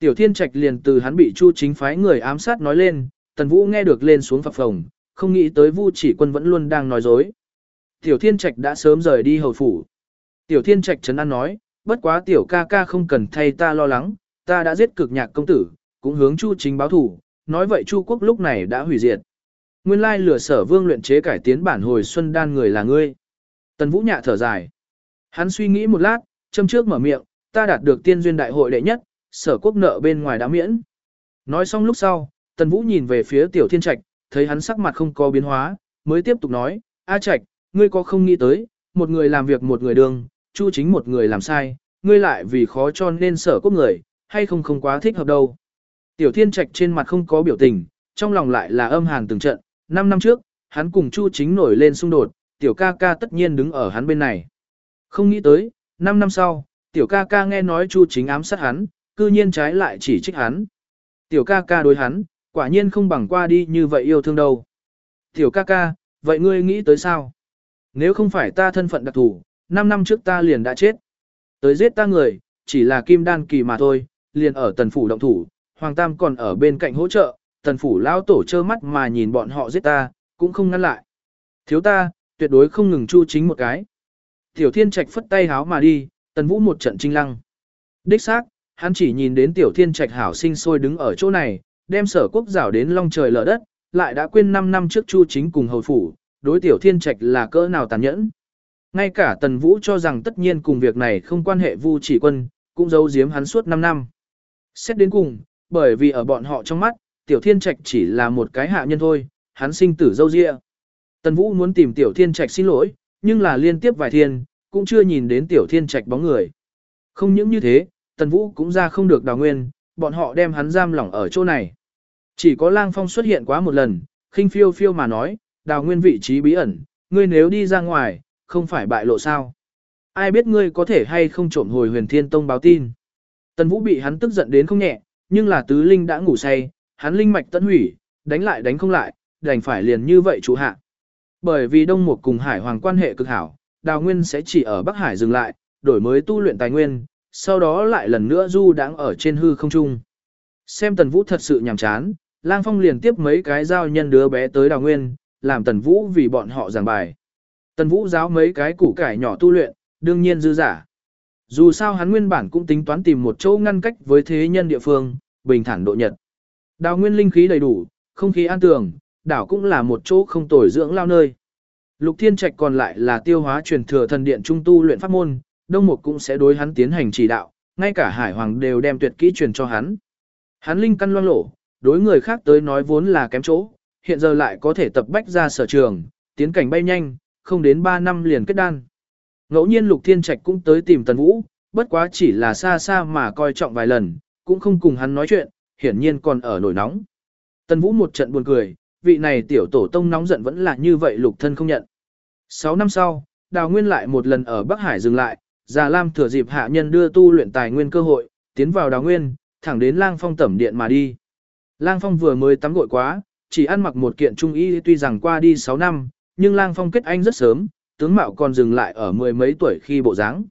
Tiểu Thiên Trạch liền từ hắn bị Chu Chính phái người ám sát nói lên, Tần Vũ nghe được lên xuống phập phồng, không nghĩ tới Vu Chỉ Quân vẫn luôn đang nói dối. Tiểu Thiên Trạch đã sớm rời đi hầu phủ. Tiểu Thiên Trạch trấn an nói, bất quá tiểu ca ca không cần thay ta lo lắng, ta đã giết cực nhạc công tử, cũng hướng Chu Chính báo thủ, nói vậy Chu quốc lúc này đã hủy diệt. Nguyên lai lửa sở vương luyện chế cải tiến bản hồi xuân đan người là ngươi. Tần Vũ nhạ thở dài. Hắn suy nghĩ một lát, châm trước mở miệng, ta đạt được tiên duyên đại hội đệ nhất, sở quốc nợ bên ngoài đã miễn. Nói xong lúc sau, Tần Vũ nhìn về phía Tiểu Thiên Trạch, thấy hắn sắc mặt không có biến hóa, mới tiếp tục nói, A Trạch, ngươi có không nghĩ tới, một người làm việc một người đường, chu chính một người làm sai, ngươi lại vì khó cho nên sở quốc người, hay không không quá thích hợp đâu. Tiểu Thiên Trạch trên mặt không có biểu tình, trong lòng lại là âm hàn từng trận, 5 năm trước, hắn cùng Chu Chính nổi lên xung đột, tiểu ca ca tất nhiên đứng ở hắn bên này. Không nghĩ tới, 5 năm sau, tiểu ca ca nghe nói Chu Chính ám sát hắn, cư nhiên trái lại chỉ trích hắn. Tiểu ca ca đối hắn, quả nhiên không bằng qua đi như vậy yêu thương đâu. Tiểu ca ca, vậy ngươi nghĩ tới sao? Nếu không phải ta thân phận đặc thù, 5 năm trước ta liền đã chết. Tới giết ta người, chỉ là kim đan kỳ mà thôi, liền ở tần phủ động thủ, Hoàng Tam còn ở bên cạnh hỗ trợ, tần phủ lao tổ trơ mắt mà nhìn bọn họ giết ta, cũng không ngăn lại. Thiếu ta, tuyệt đối không ngừng chu chính một cái. Tiểu thiên trạch phất tay háo mà đi, tần vũ một trận trinh lăng. Đích xác, hắn chỉ nhìn đến tiểu thiên trạch hảo sinh sôi đứng ở chỗ này, đem sở quốc rảo đến long trời lở đất, lại đã quên 5 năm trước chu chính cùng hầu phủ, đối tiểu thiên trạch là cỡ nào tàn nhẫn. Ngay cả tần vũ cho rằng tất nhiên cùng việc này không quan hệ vu chỉ quân, cũng giấu giếm hắn suốt 5 năm. Xét đến cùng, bởi vì ở bọn họ trong mắt, tiểu thiên trạch chỉ là một cái hạ nhân thôi, hắn sinh tử dâu dịa. Tần vũ muốn tìm tiểu thiên trạch xin lỗi, nhưng là liên tiếp vài thiên, cũng chưa nhìn đến tiểu thiên trạch bóng người. Không những như thế, tần vũ cũng ra không được đào nguyên, bọn họ đem hắn giam lỏng ở chỗ này. Chỉ có lang phong xuất hiện quá một lần, khinh phiêu phiêu mà nói, đào nguyên vị trí bí ẩn, ngươi nếu đi ra ngoài, không phải bại lộ sao. Ai biết ngươi có thể hay không trộm hồi huyền thiên tông báo tin. Tần vũ bị hắn tức giận đến không nhẹ, nhưng là tứ linh đã ngủ say, hắn linh mạch tận hủy, đánh lại đánh không lại, đành phải liền như vậy chủ hạ. Bởi vì Đông Mục cùng Hải Hoàng quan hệ cực hảo, Đào Nguyên sẽ chỉ ở Bắc Hải dừng lại, đổi mới tu luyện tài nguyên, sau đó lại lần nữa du đáng ở trên hư không trung. Xem Tần Vũ thật sự nhàm chán, Lang Phong liền tiếp mấy cái giao nhân đứa bé tới Đào Nguyên, làm Tần Vũ vì bọn họ giảng bài. Tần Vũ giáo mấy cái củ cải nhỏ tu luyện, đương nhiên dư giả. Dù sao hắn nguyên bản cũng tính toán tìm một chỗ ngăn cách với thế nhân địa phương, bình thản độ nhật. Đào nguyên linh khí đầy đủ, không khí an tường, đảo cũng là một chỗ không tồi dưỡng lao nơi. Lục Thiên Trạch còn lại là tiêu hóa truyền thừa thần điện trung tu luyện pháp môn, Đông Mục cũng sẽ đối hắn tiến hành chỉ đạo, ngay cả Hải Hoàng đều đem tuyệt kỹ truyền cho hắn. Hắn linh căn loang lổ, đối người khác tới nói vốn là kém chỗ, hiện giờ lại có thể tập bách ra sở trường, tiến cảnh bay nhanh, không đến 3 năm liền kết đan. Ngẫu nhiên Lục Thiên Trạch cũng tới tìm Tần Vũ, bất quá chỉ là xa xa mà coi trọng vài lần, cũng không cùng hắn nói chuyện, hiển nhiên còn ở nổi nóng. Tần Vũ một trận buồn cười, vị này tiểu tổ tông nóng giận vẫn là như vậy Lục thân không nhận. 6 năm sau, Đào Nguyên lại một lần ở Bắc Hải dừng lại, Già Lam thừa dịp hạ nhân đưa tu luyện tài nguyên cơ hội, tiến vào Đào Nguyên, thẳng đến Lang Phong tẩm điện mà đi. Lang Phong vừa mới tắm gội quá, chỉ ăn mặc một kiện trung y tuy rằng qua đi 6 năm, nhưng Lang Phong kết anh rất sớm, tướng mạo còn dừng lại ở mười mấy tuổi khi bộ dáng.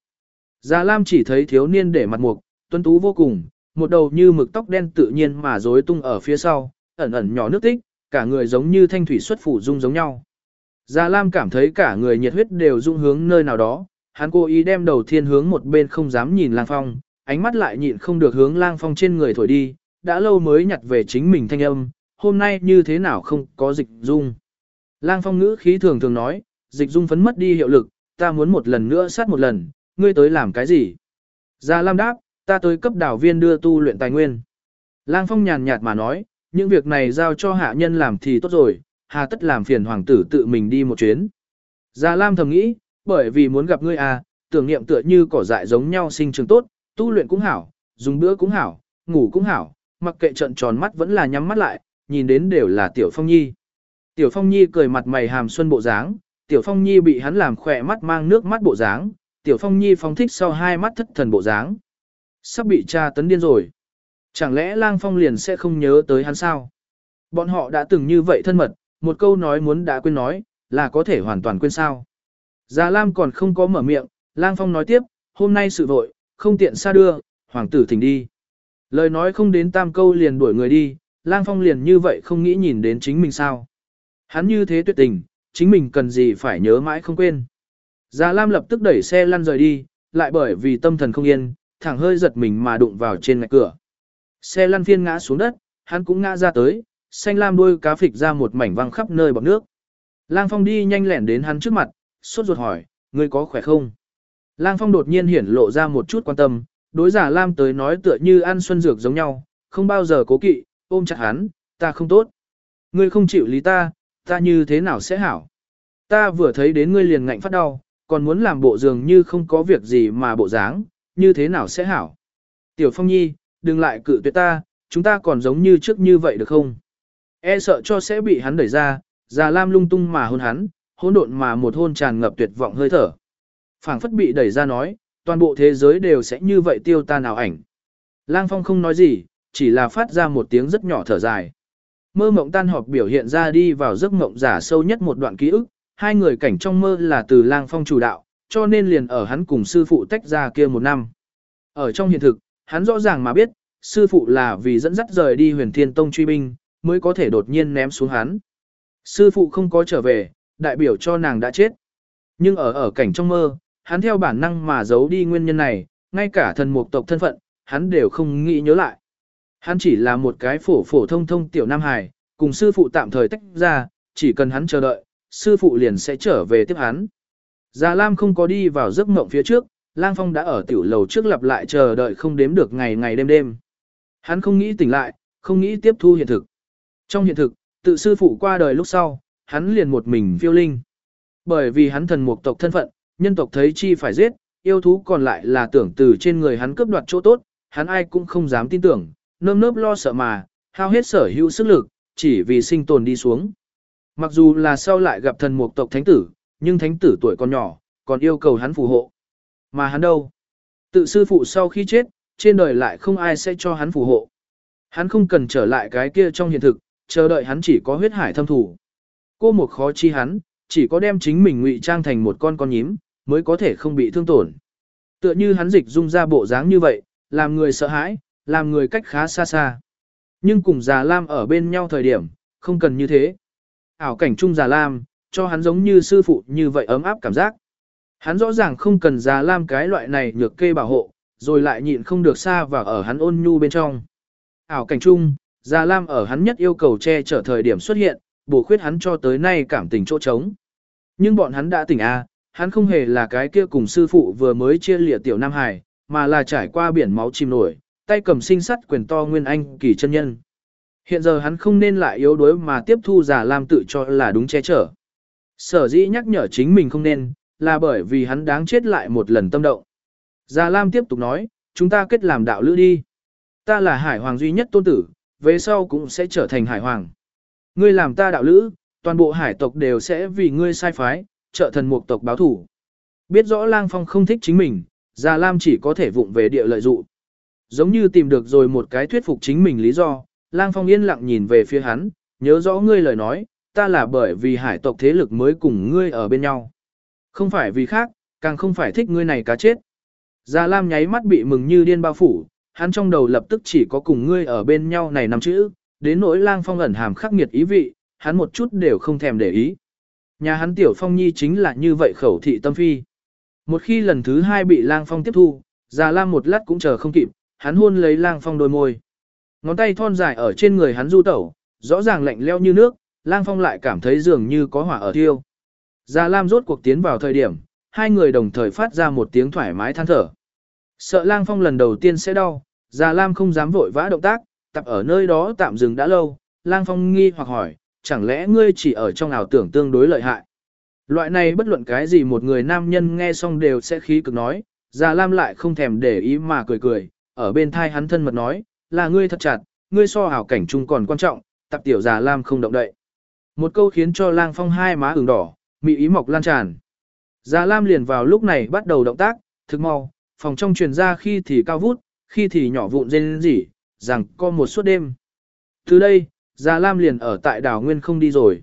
Già Lam chỉ thấy thiếu niên để mặt mục, tuấn tú vô cùng, một đầu như mực tóc đen tự nhiên mà rối tung ở phía sau, ẩn ẩn nhỏ nước tích, cả người giống như thanh thủy xuất phủ dung giống nhau. Già Lam cảm thấy cả người nhiệt huyết đều dung hướng nơi nào đó, hắn cố ý đem đầu thiên hướng một bên không dám nhìn Lang Phong, ánh mắt lại nhịn không được hướng Lang Phong trên người thổi đi, đã lâu mới nhặt về chính mình thanh âm, hôm nay như thế nào không có dịch dung. Lang Phong ngữ khí thường thường nói, dịch dung phấn mất đi hiệu lực, ta muốn một lần nữa sát một lần, ngươi tới làm cái gì? Gia Lam đáp, ta tới cấp đảo viên đưa tu luyện tài nguyên. Lang Phong nhàn nhạt mà nói, những việc này giao cho hạ nhân làm thì tốt rồi, hà tất làm phiền hoàng tử tự mình đi một chuyến. Gia Lam thầm nghĩ, bởi vì muốn gặp ngươi à, tưởng niệm tựa như cỏ dại giống nhau sinh trường tốt, tu luyện cũng hảo, dùng bữa cũng hảo, ngủ cũng hảo, mặc kệ trận tròn mắt vẫn là nhắm mắt lại, nhìn đến đều là Tiểu Phong Nhi. Tiểu Phong Nhi cười mặt mày hàm xuân bộ dáng, Tiểu Phong Nhi bị hắn làm khỏe mắt mang nước mắt bộ dáng, Tiểu Phong Nhi phóng thích sau hai mắt thất thần bộ dáng. Sắp bị cha tấn điên rồi. Chẳng lẽ Lang Phong liền sẽ không nhớ tới hắn sao? Bọn họ đã từng như vậy thân mật, một câu nói muốn đã quên nói, là có thể hoàn toàn quên sao. Già Lam còn không có mở miệng, Lang Phong nói tiếp, hôm nay sự vội, không tiện xa đưa, hoàng tử thỉnh đi. Lời nói không đến tam câu liền đuổi người đi, lang phong liền như vậy không nghĩ nhìn đến chính mình sao. Hắn như thế tuyệt tình, chính mình cần gì phải nhớ mãi không quên. Già Lam lập tức đẩy xe lăn rời đi, lại bởi vì tâm thần không yên, thẳng hơi giật mình mà đụng vào trên ngạch cửa. Xe lăn phiên ngã xuống đất, hắn cũng ngã ra tới, xanh lam đuôi cá phịch ra một mảnh văng khắp nơi bọt nước. Lang Phong đi nhanh lẹn đến hắn trước mặt, sốt ruột hỏi, ngươi có khỏe không? Lang Phong đột nhiên hiển lộ ra một chút quan tâm, đối giả Lam tới nói tựa như ăn xuân dược giống nhau, không bao giờ cố kỵ, ôm chặt hắn, ta không tốt. Ngươi không chịu lý ta, ta như thế nào sẽ hảo? Ta vừa thấy đến ngươi liền ngạnh phát đau, còn muốn làm bộ dường như không có việc gì mà bộ dáng, như thế nào sẽ hảo? Tiểu Phong Nhi, đừng lại cự tuyệt ta, chúng ta còn giống như trước như vậy được không? E sợ cho sẽ bị hắn đẩy ra, già lam lung tung mà hôn hắn, hỗn độn mà một hôn tràn ngập tuyệt vọng hơi thở. phảng phất bị đẩy ra nói, toàn bộ thế giới đều sẽ như vậy tiêu tan nào ảnh. Lang Phong không nói gì, chỉ là phát ra một tiếng rất nhỏ thở dài. Mơ mộng tan họp biểu hiện ra đi vào giấc mộng giả sâu nhất một đoạn ký ức, hai người cảnh trong mơ là từ Lang Phong chủ đạo, cho nên liền ở hắn cùng sư phụ tách ra kia một năm. Ở trong hiện thực, hắn rõ ràng mà biết, sư phụ là vì dẫn dắt rời đi huyền thiên tông truy binh, mới có thể đột nhiên ném xuống hắn. Sư phụ không có trở về, đại biểu cho nàng đã chết. Nhưng ở ở cảnh trong mơ, hắn theo bản năng mà giấu đi nguyên nhân này, ngay cả thần mục tộc thân phận, hắn đều không nghĩ nhớ lại. Hắn chỉ là một cái phổ phổ thông thông tiểu nam hài, cùng sư phụ tạm thời tách ra, chỉ cần hắn chờ đợi, sư phụ liền sẽ trở về tiếp hắn. Già Lam không có đi vào giấc mộng phía trước, Lang Phong đã ở tiểu lầu trước lặp lại chờ đợi không đếm được ngày ngày đêm đêm. Hắn không nghĩ tỉnh lại, không nghĩ tiếp thu hiện thực. Trong hiện thực, tự sư phụ qua đời lúc sau, hắn liền một mình phiêu linh. Bởi vì hắn thần mục tộc thân phận, nhân tộc thấy chi phải giết, yêu thú còn lại là tưởng từ trên người hắn cướp đoạt chỗ tốt, hắn ai cũng không dám tin tưởng, nơm nớp lo sợ mà, hao hết sở hữu sức lực, chỉ vì sinh tồn đi xuống. Mặc dù là sau lại gặp thần mục tộc thánh tử, nhưng thánh tử tuổi còn nhỏ, còn yêu cầu hắn phù hộ. Mà hắn đâu? Tự sư phụ sau khi chết, trên đời lại không ai sẽ cho hắn phù hộ. Hắn không cần trở lại cái kia trong hiện thực, chờ đợi hắn chỉ có huyết hải thâm thủ. Cô một khó chi hắn, chỉ có đem chính mình ngụy trang thành một con con nhím, mới có thể không bị thương tổn. Tựa như hắn dịch dung ra bộ dáng như vậy, làm người sợ hãi, làm người cách khá xa xa. Nhưng cùng già Lam ở bên nhau thời điểm, không cần như thế. Ảo cảnh chung già Lam, cho hắn giống như sư phụ như vậy ấm áp cảm giác. Hắn rõ ràng không cần già Lam cái loại này nhược kê bảo hộ, rồi lại nhịn không được xa và ở hắn ôn nhu bên trong. Ảo cảnh chung, già Lam ở hắn nhất yêu cầu che chở thời điểm xuất hiện, bổ khuyết hắn cho tới nay cảm tình chỗ trống. Nhưng bọn hắn đã tỉnh A, hắn không hề là cái kia cùng sư phụ vừa mới chia lìa tiểu Nam Hải, mà là trải qua biển máu chìm nổi, tay cầm sinh sắt quyền to nguyên anh kỳ chân nhân. Hiện giờ hắn không nên lại yếu đuối mà tiếp thu giả Lam tự cho là đúng che chở. Sở dĩ nhắc nhở chính mình không nên, là bởi vì hắn đáng chết lại một lần tâm động. Già Lam tiếp tục nói, chúng ta kết làm đạo lữ đi. Ta là hải hoàng duy nhất tôn tử, về sau cũng sẽ trở thành hải hoàng. Ngươi làm ta đạo lữ, toàn bộ hải tộc đều sẽ vì ngươi sai phái, trợ thần mục tộc báo thủ. Biết rõ lang phong không thích chính mình, Già Lam chỉ có thể vụng về địa lợi dụ. Giống như tìm được rồi một cái thuyết phục chính mình lý do, lang phong yên lặng nhìn về phía hắn, nhớ rõ ngươi lời nói, ta là bởi vì hải tộc thế lực mới cùng ngươi ở bên nhau. Không phải vì khác, càng không phải thích ngươi này cá chết. Già Lam nháy mắt bị mừng như điên bao phủ, hắn trong đầu lập tức chỉ có cùng ngươi ở bên nhau này nằm chữ, đến nỗi lang phong ẩn hàm khắc nghiệt ý vị, hắn một chút đều không thèm để ý. Nhà hắn tiểu phong nhi chính là như vậy khẩu thị tâm phi. Một khi lần thứ hai bị lang phong tiếp thu, già lam một lát cũng chờ không kịp, hắn hôn lấy lang phong đôi môi. Ngón tay thon dài ở trên người hắn du tẩu, rõ ràng lạnh leo như nước, lang phong lại cảm thấy dường như có hỏa ở thiêu. Già lam rốt cuộc tiến vào thời điểm, hai người đồng thời phát ra một tiếng thoải mái than thở. Sợ lang phong lần đầu tiên sẽ đau, già lam không dám vội vã động tác, tập ở nơi đó tạm dừng đã lâu, lang phong nghi hoặc hỏi, chẳng lẽ ngươi chỉ ở trong ảo tưởng tương đối lợi hại. Loại này bất luận cái gì một người nam nhân nghe xong đều sẽ khí cực nói, già lam lại không thèm để ý mà cười cười, ở bên thai hắn thân mật nói, là ngươi thật chặt, ngươi so ảo cảnh chung còn quan trọng, tập tiểu già lam không động đậy. Một câu khiến cho lang phong hai má ửng đỏ, mị ý mọc lan tràn. Già lam liền vào lúc này bắt đầu động tác, thực mau, phòng trong truyền ra khi thì cao vút, khi thì nhỏ vụn rên rỉ, rằng có một suốt đêm. Từ đây, Già Lam liền ở tại đảo Nguyên không đi rồi.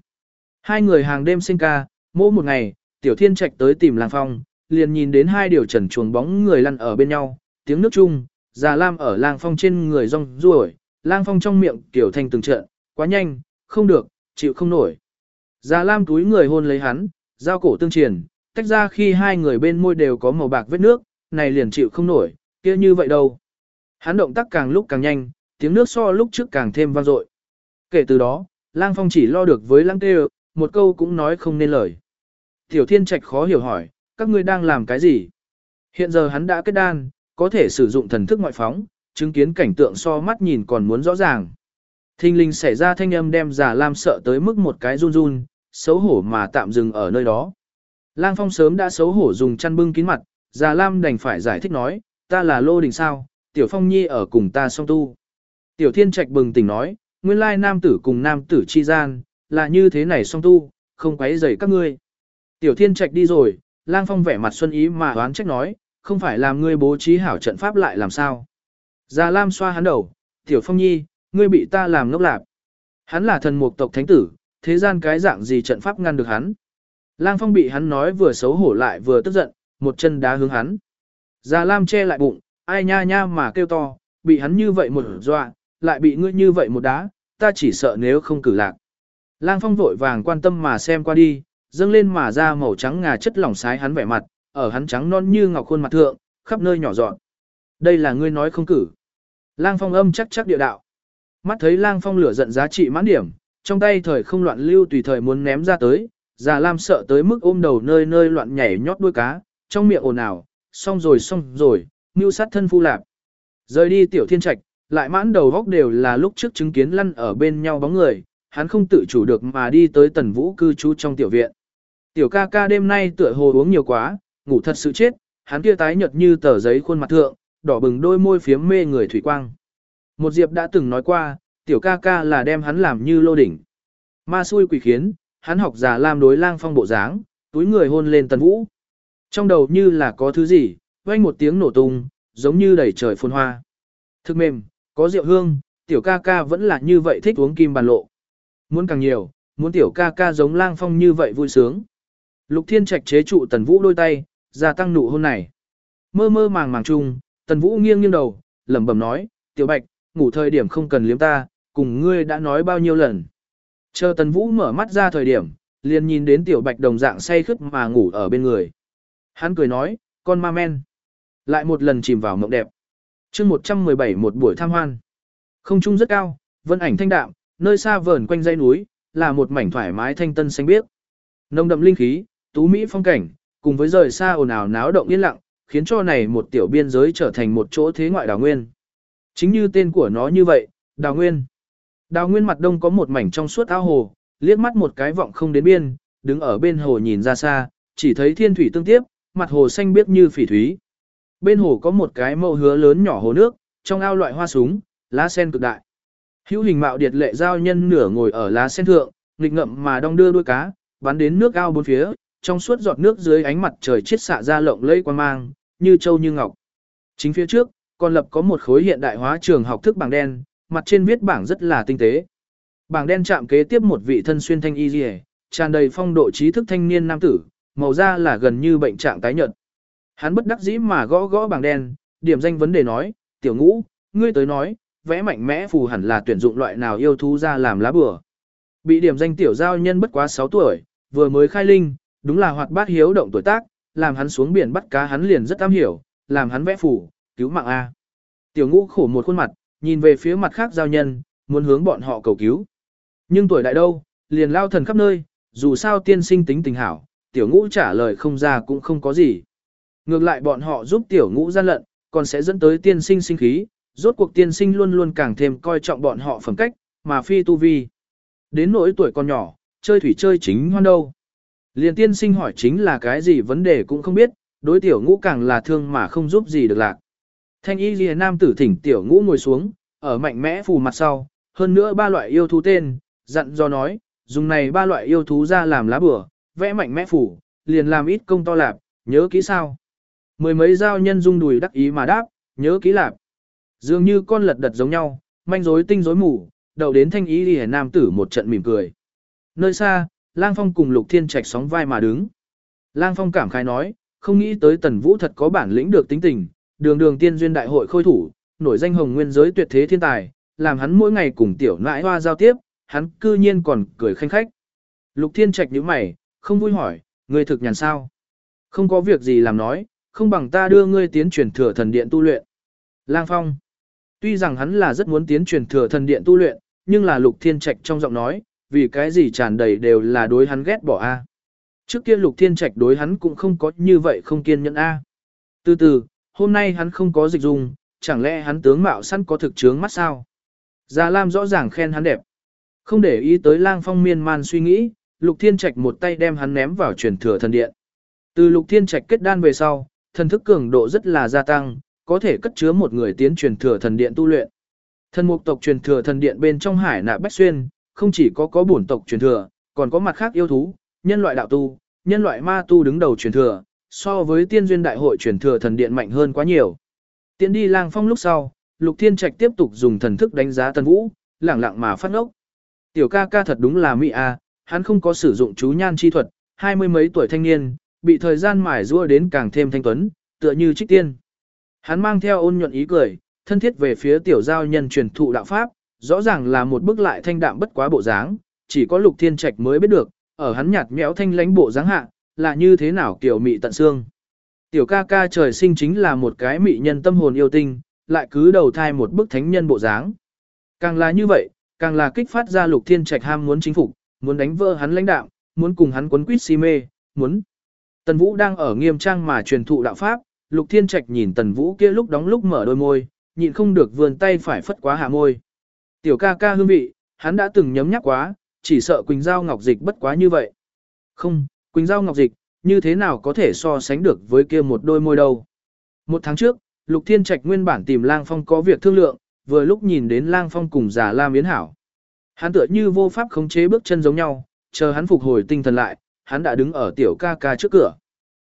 Hai người hàng đêm sinh ca, mỗi một ngày, Tiểu Thiên Trạch tới tìm Lang Phong, liền nhìn đến hai điều trần chuồng bóng người lăn ở bên nhau, tiếng nước chung, già lam ở lang phong trên người rong ruổi, lang phong trong miệng kiểu thành từng trận, quá nhanh, không được, chịu không nổi. Già lam túi người hôn lấy hắn, giao cổ tương triển, tách ra khi hai người bên môi đều có màu bạc vết nước, này liền chịu không nổi, kia như vậy đâu. Hắn động tác càng lúc càng nhanh, tiếng nước so lúc trước càng thêm vang dội. Kể từ đó, lang phong chỉ lo được với lang tê một câu cũng nói không nên lời. Tiểu thiên trạch khó hiểu hỏi, các ngươi đang làm cái gì? Hiện giờ hắn đã kết đan, có thể sử dụng thần thức ngoại phóng, chứng kiến cảnh tượng so mắt nhìn còn muốn rõ ràng. Thinh linh xảy ra thanh âm đem giả lam sợ tới mức một cái run run, xấu hổ mà tạm dừng ở nơi đó. Lang phong sớm đã xấu hổ dùng chăn bưng kín mặt, giả lam đành phải giải thích nói, ta là lô đình sao, tiểu phong nhi ở cùng ta song tu. Tiểu thiên trạch bừng tỉnh nói, nguyên lai nam tử cùng nam tử chi gian, là như thế này song tu, không quấy rầy các ngươi. Tiểu thiên trạch đi rồi, lang phong vẻ mặt xuân ý mà oán trách nói, không phải làm ngươi bố trí hảo trận pháp lại làm sao. Già lam xoa hắn đầu, tiểu phong nhi, ngươi bị ta làm ngốc lạc. Hắn là thần mục tộc thánh tử, thế gian cái dạng gì trận pháp ngăn được hắn. Lang phong bị hắn nói vừa xấu hổ lại vừa tức giận, một chân đá hướng hắn. Già lam che lại bụng, ai nha nha mà kêu to, bị hắn như vậy một dọa, lại bị ngươi như vậy một đá, ta chỉ sợ nếu không cử lạc. Lang phong vội vàng quan tâm mà xem qua đi, dâng lên mà ra màu trắng ngà chất lỏng sái hắn vẻ mặt, ở hắn trắng non như ngọc khuôn mặt thượng, khắp nơi nhỏ dọn. Đây là ngươi nói không cử. Lang phong âm chắc chắc địa đạo. Mắt thấy lang phong lửa giận giá trị mãn điểm, trong tay thời không loạn lưu tùy thời muốn ném ra tới, già lam sợ tới mức ôm đầu nơi nơi loạn nhảy nhót đuôi cá, trong miệng ồn ào, xong rồi xong rồi, mưu sát thân phu lạp. Rời đi tiểu thiên trạch, lại mãn đầu góc đều là lúc trước chứng kiến lăn ở bên nhau bóng người, hắn không tự chủ được mà đi tới tần vũ cư trú trong tiểu viện. Tiểu ca ca đêm nay tựa hồ uống nhiều quá, ngủ thật sự chết, hắn kia tái nhợt như tờ giấy khuôn mặt thượng, đỏ bừng đôi môi phiếm mê người thủy quang. Một diệp đã từng nói qua, tiểu ca ca là đem hắn làm như lô đỉnh. Ma xui quỷ khiến, hắn học giả làm đối lang phong bộ dáng, túi người hôn lên tần vũ. Trong đầu như là có thứ gì, vang một tiếng nổ tung, giống như đẩy trời phồn hoa. Thực mềm, có rượu hương, tiểu ca ca vẫn là như vậy thích uống kim bàn lộ. Muốn càng nhiều, muốn tiểu ca ca giống lang phong như vậy vui sướng. Lục thiên trạch chế trụ tần vũ đôi tay, gia tăng nụ hôn này. Mơ mơ màng màng chung, tần vũ nghiêng nghiêng đầu, lẩm bẩm nói, tiểu bạch, ngủ thời điểm không cần liếm ta, cùng ngươi đã nói bao nhiêu lần. Chờ tần vũ mở mắt ra thời điểm, liền nhìn đến tiểu bạch đồng dạng say khướt mà ngủ ở bên người. Hắn cười nói, con ma men. Lại một lần chìm vào mộng đẹp. chương 117 một buổi tham hoan. Không trung rất cao, vân ảnh thanh đạm, nơi xa vờn quanh dãy núi, là một mảnh thoải mái thanh tân xanh biếc. Nồng đậm linh khí, tú mỹ phong cảnh, cùng với rời xa ồn ào náo động yên lặng, khiến cho này một tiểu biên giới trở thành một chỗ thế ngoại đào nguyên. Chính như tên của nó như vậy, đào nguyên. Đào nguyên mặt đông có một mảnh trong suốt ao hồ, liếc mắt một cái vọng không đến biên, đứng ở bên hồ nhìn ra xa, chỉ thấy thiên thủy tương tiếp, mặt hồ xanh biếc như phỉ thúy. Bên hồ có một cái mẫu hứa lớn nhỏ hồ nước, trong ao loại hoa súng, lá sen cực đại. Hữu hình mạo điệt lệ giao nhân nửa ngồi ở lá sen thượng, nghịch ngậm mà đong đưa đuôi cá, bắn đến nước ao bốn phía, trong suốt giọt nước dưới ánh mặt trời chiết xạ ra lộng lẫy quang mang, như châu như ngọc. Chính phía trước, còn lập có một khối hiện đại hóa trường học thức bảng đen, mặt trên viết bảng rất là tinh tế. Bảng đen chạm kế tiếp một vị thân xuyên thanh y liễu, tràn đầy phong độ trí thức thanh niên nam tử, màu da là gần như bệnh trạng tái nhợt. Hắn bất đắc dĩ mà gõ gõ bảng đen, điểm danh vấn đề nói, "Tiểu Ngũ, ngươi tới nói, vẽ mạnh mẽ phù hẳn là tuyển dụng loại nào yêu thú ra làm lá bừa?" Bị điểm danh tiểu giao nhân bất quá 6 tuổi, vừa mới khai linh, đúng là hoạt bát hiếu động tuổi tác, làm hắn xuống biển bắt cá hắn liền rất am hiểu, làm hắn vẽ phù cứu mạng A. Tiểu ngũ khổ một khuôn mặt, nhìn về phía mặt khác giao nhân, muốn hướng bọn họ cầu cứu. Nhưng tuổi đại đâu, liền lao thần khắp nơi, dù sao tiên sinh tính tình hảo, tiểu ngũ trả lời không ra cũng không có gì. Ngược lại bọn họ giúp tiểu ngũ gian lận, còn sẽ dẫn tới tiên sinh sinh khí, rốt cuộc tiên sinh luôn luôn càng thêm coi trọng bọn họ phẩm cách, mà phi tu vi. Đến nỗi tuổi còn nhỏ, chơi thủy chơi chính hoan đâu. Liền tiên sinh hỏi chính là cái gì vấn đề cũng không biết, đối tiểu ngũ càng là thương mà không giúp gì được lạc. Thanh y ghi nam tử thỉnh tiểu ngũ ngồi xuống, ở mạnh mẽ phù mặt sau, hơn nữa ba loại yêu thú tên, dặn do nói, dùng này ba loại yêu thú ra làm lá bửa, vẽ mạnh mẽ phủ, liền làm ít công to lạp, nhớ kỹ sao. Mười mấy giao nhân dung đùi đắc ý mà đáp, nhớ kỹ lạp. Dường như con lật đật giống nhau, manh rối tinh rối mù, đầu đến thanh ý đi nam tử một trận mỉm cười. Nơi xa, Lang Phong cùng Lục Thiên Trạch sóng vai mà đứng. Lang Phong cảm khai nói, không nghĩ tới Tần Vũ thật có bản lĩnh được tính tình, đường đường tiên duyên đại hội khôi thủ, nổi danh hồng nguyên giới tuyệt thế thiên tài, làm hắn mỗi ngày cùng tiểu nãi hoa giao tiếp, hắn cư nhiên còn cười khanh khách. Lục Thiên Trạch nhíu mày, không vui hỏi, người thực nhàn sao? Không có việc gì làm nói, không bằng ta đưa ngươi tiến truyền thừa thần điện tu luyện. Lang Phong. Tuy rằng hắn là rất muốn tiến truyền thừa thần điện tu luyện, nhưng là Lục Thiên Trạch trong giọng nói, vì cái gì tràn đầy đều là đối hắn ghét bỏ a. Trước kia Lục Thiên Trạch đối hắn cũng không có như vậy không kiên nhẫn a. Từ từ, hôm nay hắn không có dịch dùng, chẳng lẽ hắn tướng mạo săn có thực chướng mắt sao? Già Lam rõ ràng khen hắn đẹp. Không để ý tới lang phong miên man suy nghĩ, Lục Thiên Trạch một tay đem hắn ném vào truyền thừa thần điện. Từ Lục Thiên Trạch kết đan về sau, thần thức cường độ rất là gia tăng, có thể cất chứa một người tiến truyền thừa thần điện tu luyện. Thần mục tộc truyền thừa thần điện bên trong hải nạ bách xuyên, không chỉ có có bổn tộc truyền thừa, còn có mặt khác yêu thú, nhân loại đạo tu, nhân loại ma tu đứng đầu truyền thừa, so với tiên duyên đại hội truyền thừa thần điện mạnh hơn quá nhiều. Tiến đi lang phong lúc sau, Lục Thiên Trạch tiếp tục dùng thần thức đánh giá Tần Vũ, lẳng lặng mà phát ngốc. Tiểu ca ca thật đúng là mỹ a, hắn không có sử dụng chú nhan chi thuật, hai mươi mấy tuổi thanh niên, bị thời gian mài rua đến càng thêm thanh tuấn, tựa như trích tiên. Hắn mang theo ôn nhuận ý cười, thân thiết về phía tiểu giao nhân truyền thụ đạo pháp, rõ ràng là một bức lại thanh đạm bất quá bộ dáng, chỉ có Lục Thiên Trạch mới biết được, ở hắn nhạt nhẽo thanh lãnh bộ dáng hạ, là như thế nào kiểu mị tận xương. Tiểu ca ca trời sinh chính là một cái mị nhân tâm hồn yêu tinh, lại cứ đầu thai một bức thánh nhân bộ dáng. Càng là như vậy, càng là kích phát ra Lục Thiên Trạch ham muốn chính phục, muốn đánh vỡ hắn lãnh đạo, muốn cùng hắn quấn quýt si mê, muốn. Tần Vũ đang ở nghiêm trang mà truyền thụ đạo pháp, Lục Thiên Trạch nhìn Tần Vũ kia lúc đóng lúc mở đôi môi, nhịn không được vươn tay phải phất quá hạ môi. Tiểu ca ca hương vị, hắn đã từng nhấm nhắc quá, chỉ sợ Quỳnh Giao Ngọc Dịch bất quá như vậy. Không, Quỳnh Giao Ngọc Dịch, như thế nào có thể so sánh được với kia một đôi môi đâu. Một tháng trước, Lục Thiên Trạch nguyên bản tìm Lang Phong có việc thương lượng, vừa lúc nhìn đến Lang Phong cùng giả La Yến Hảo. Hắn tựa như vô pháp khống chế bước chân giống nhau, chờ hắn phục hồi tinh thần lại, hắn đã đứng ở tiểu ca ca trước cửa.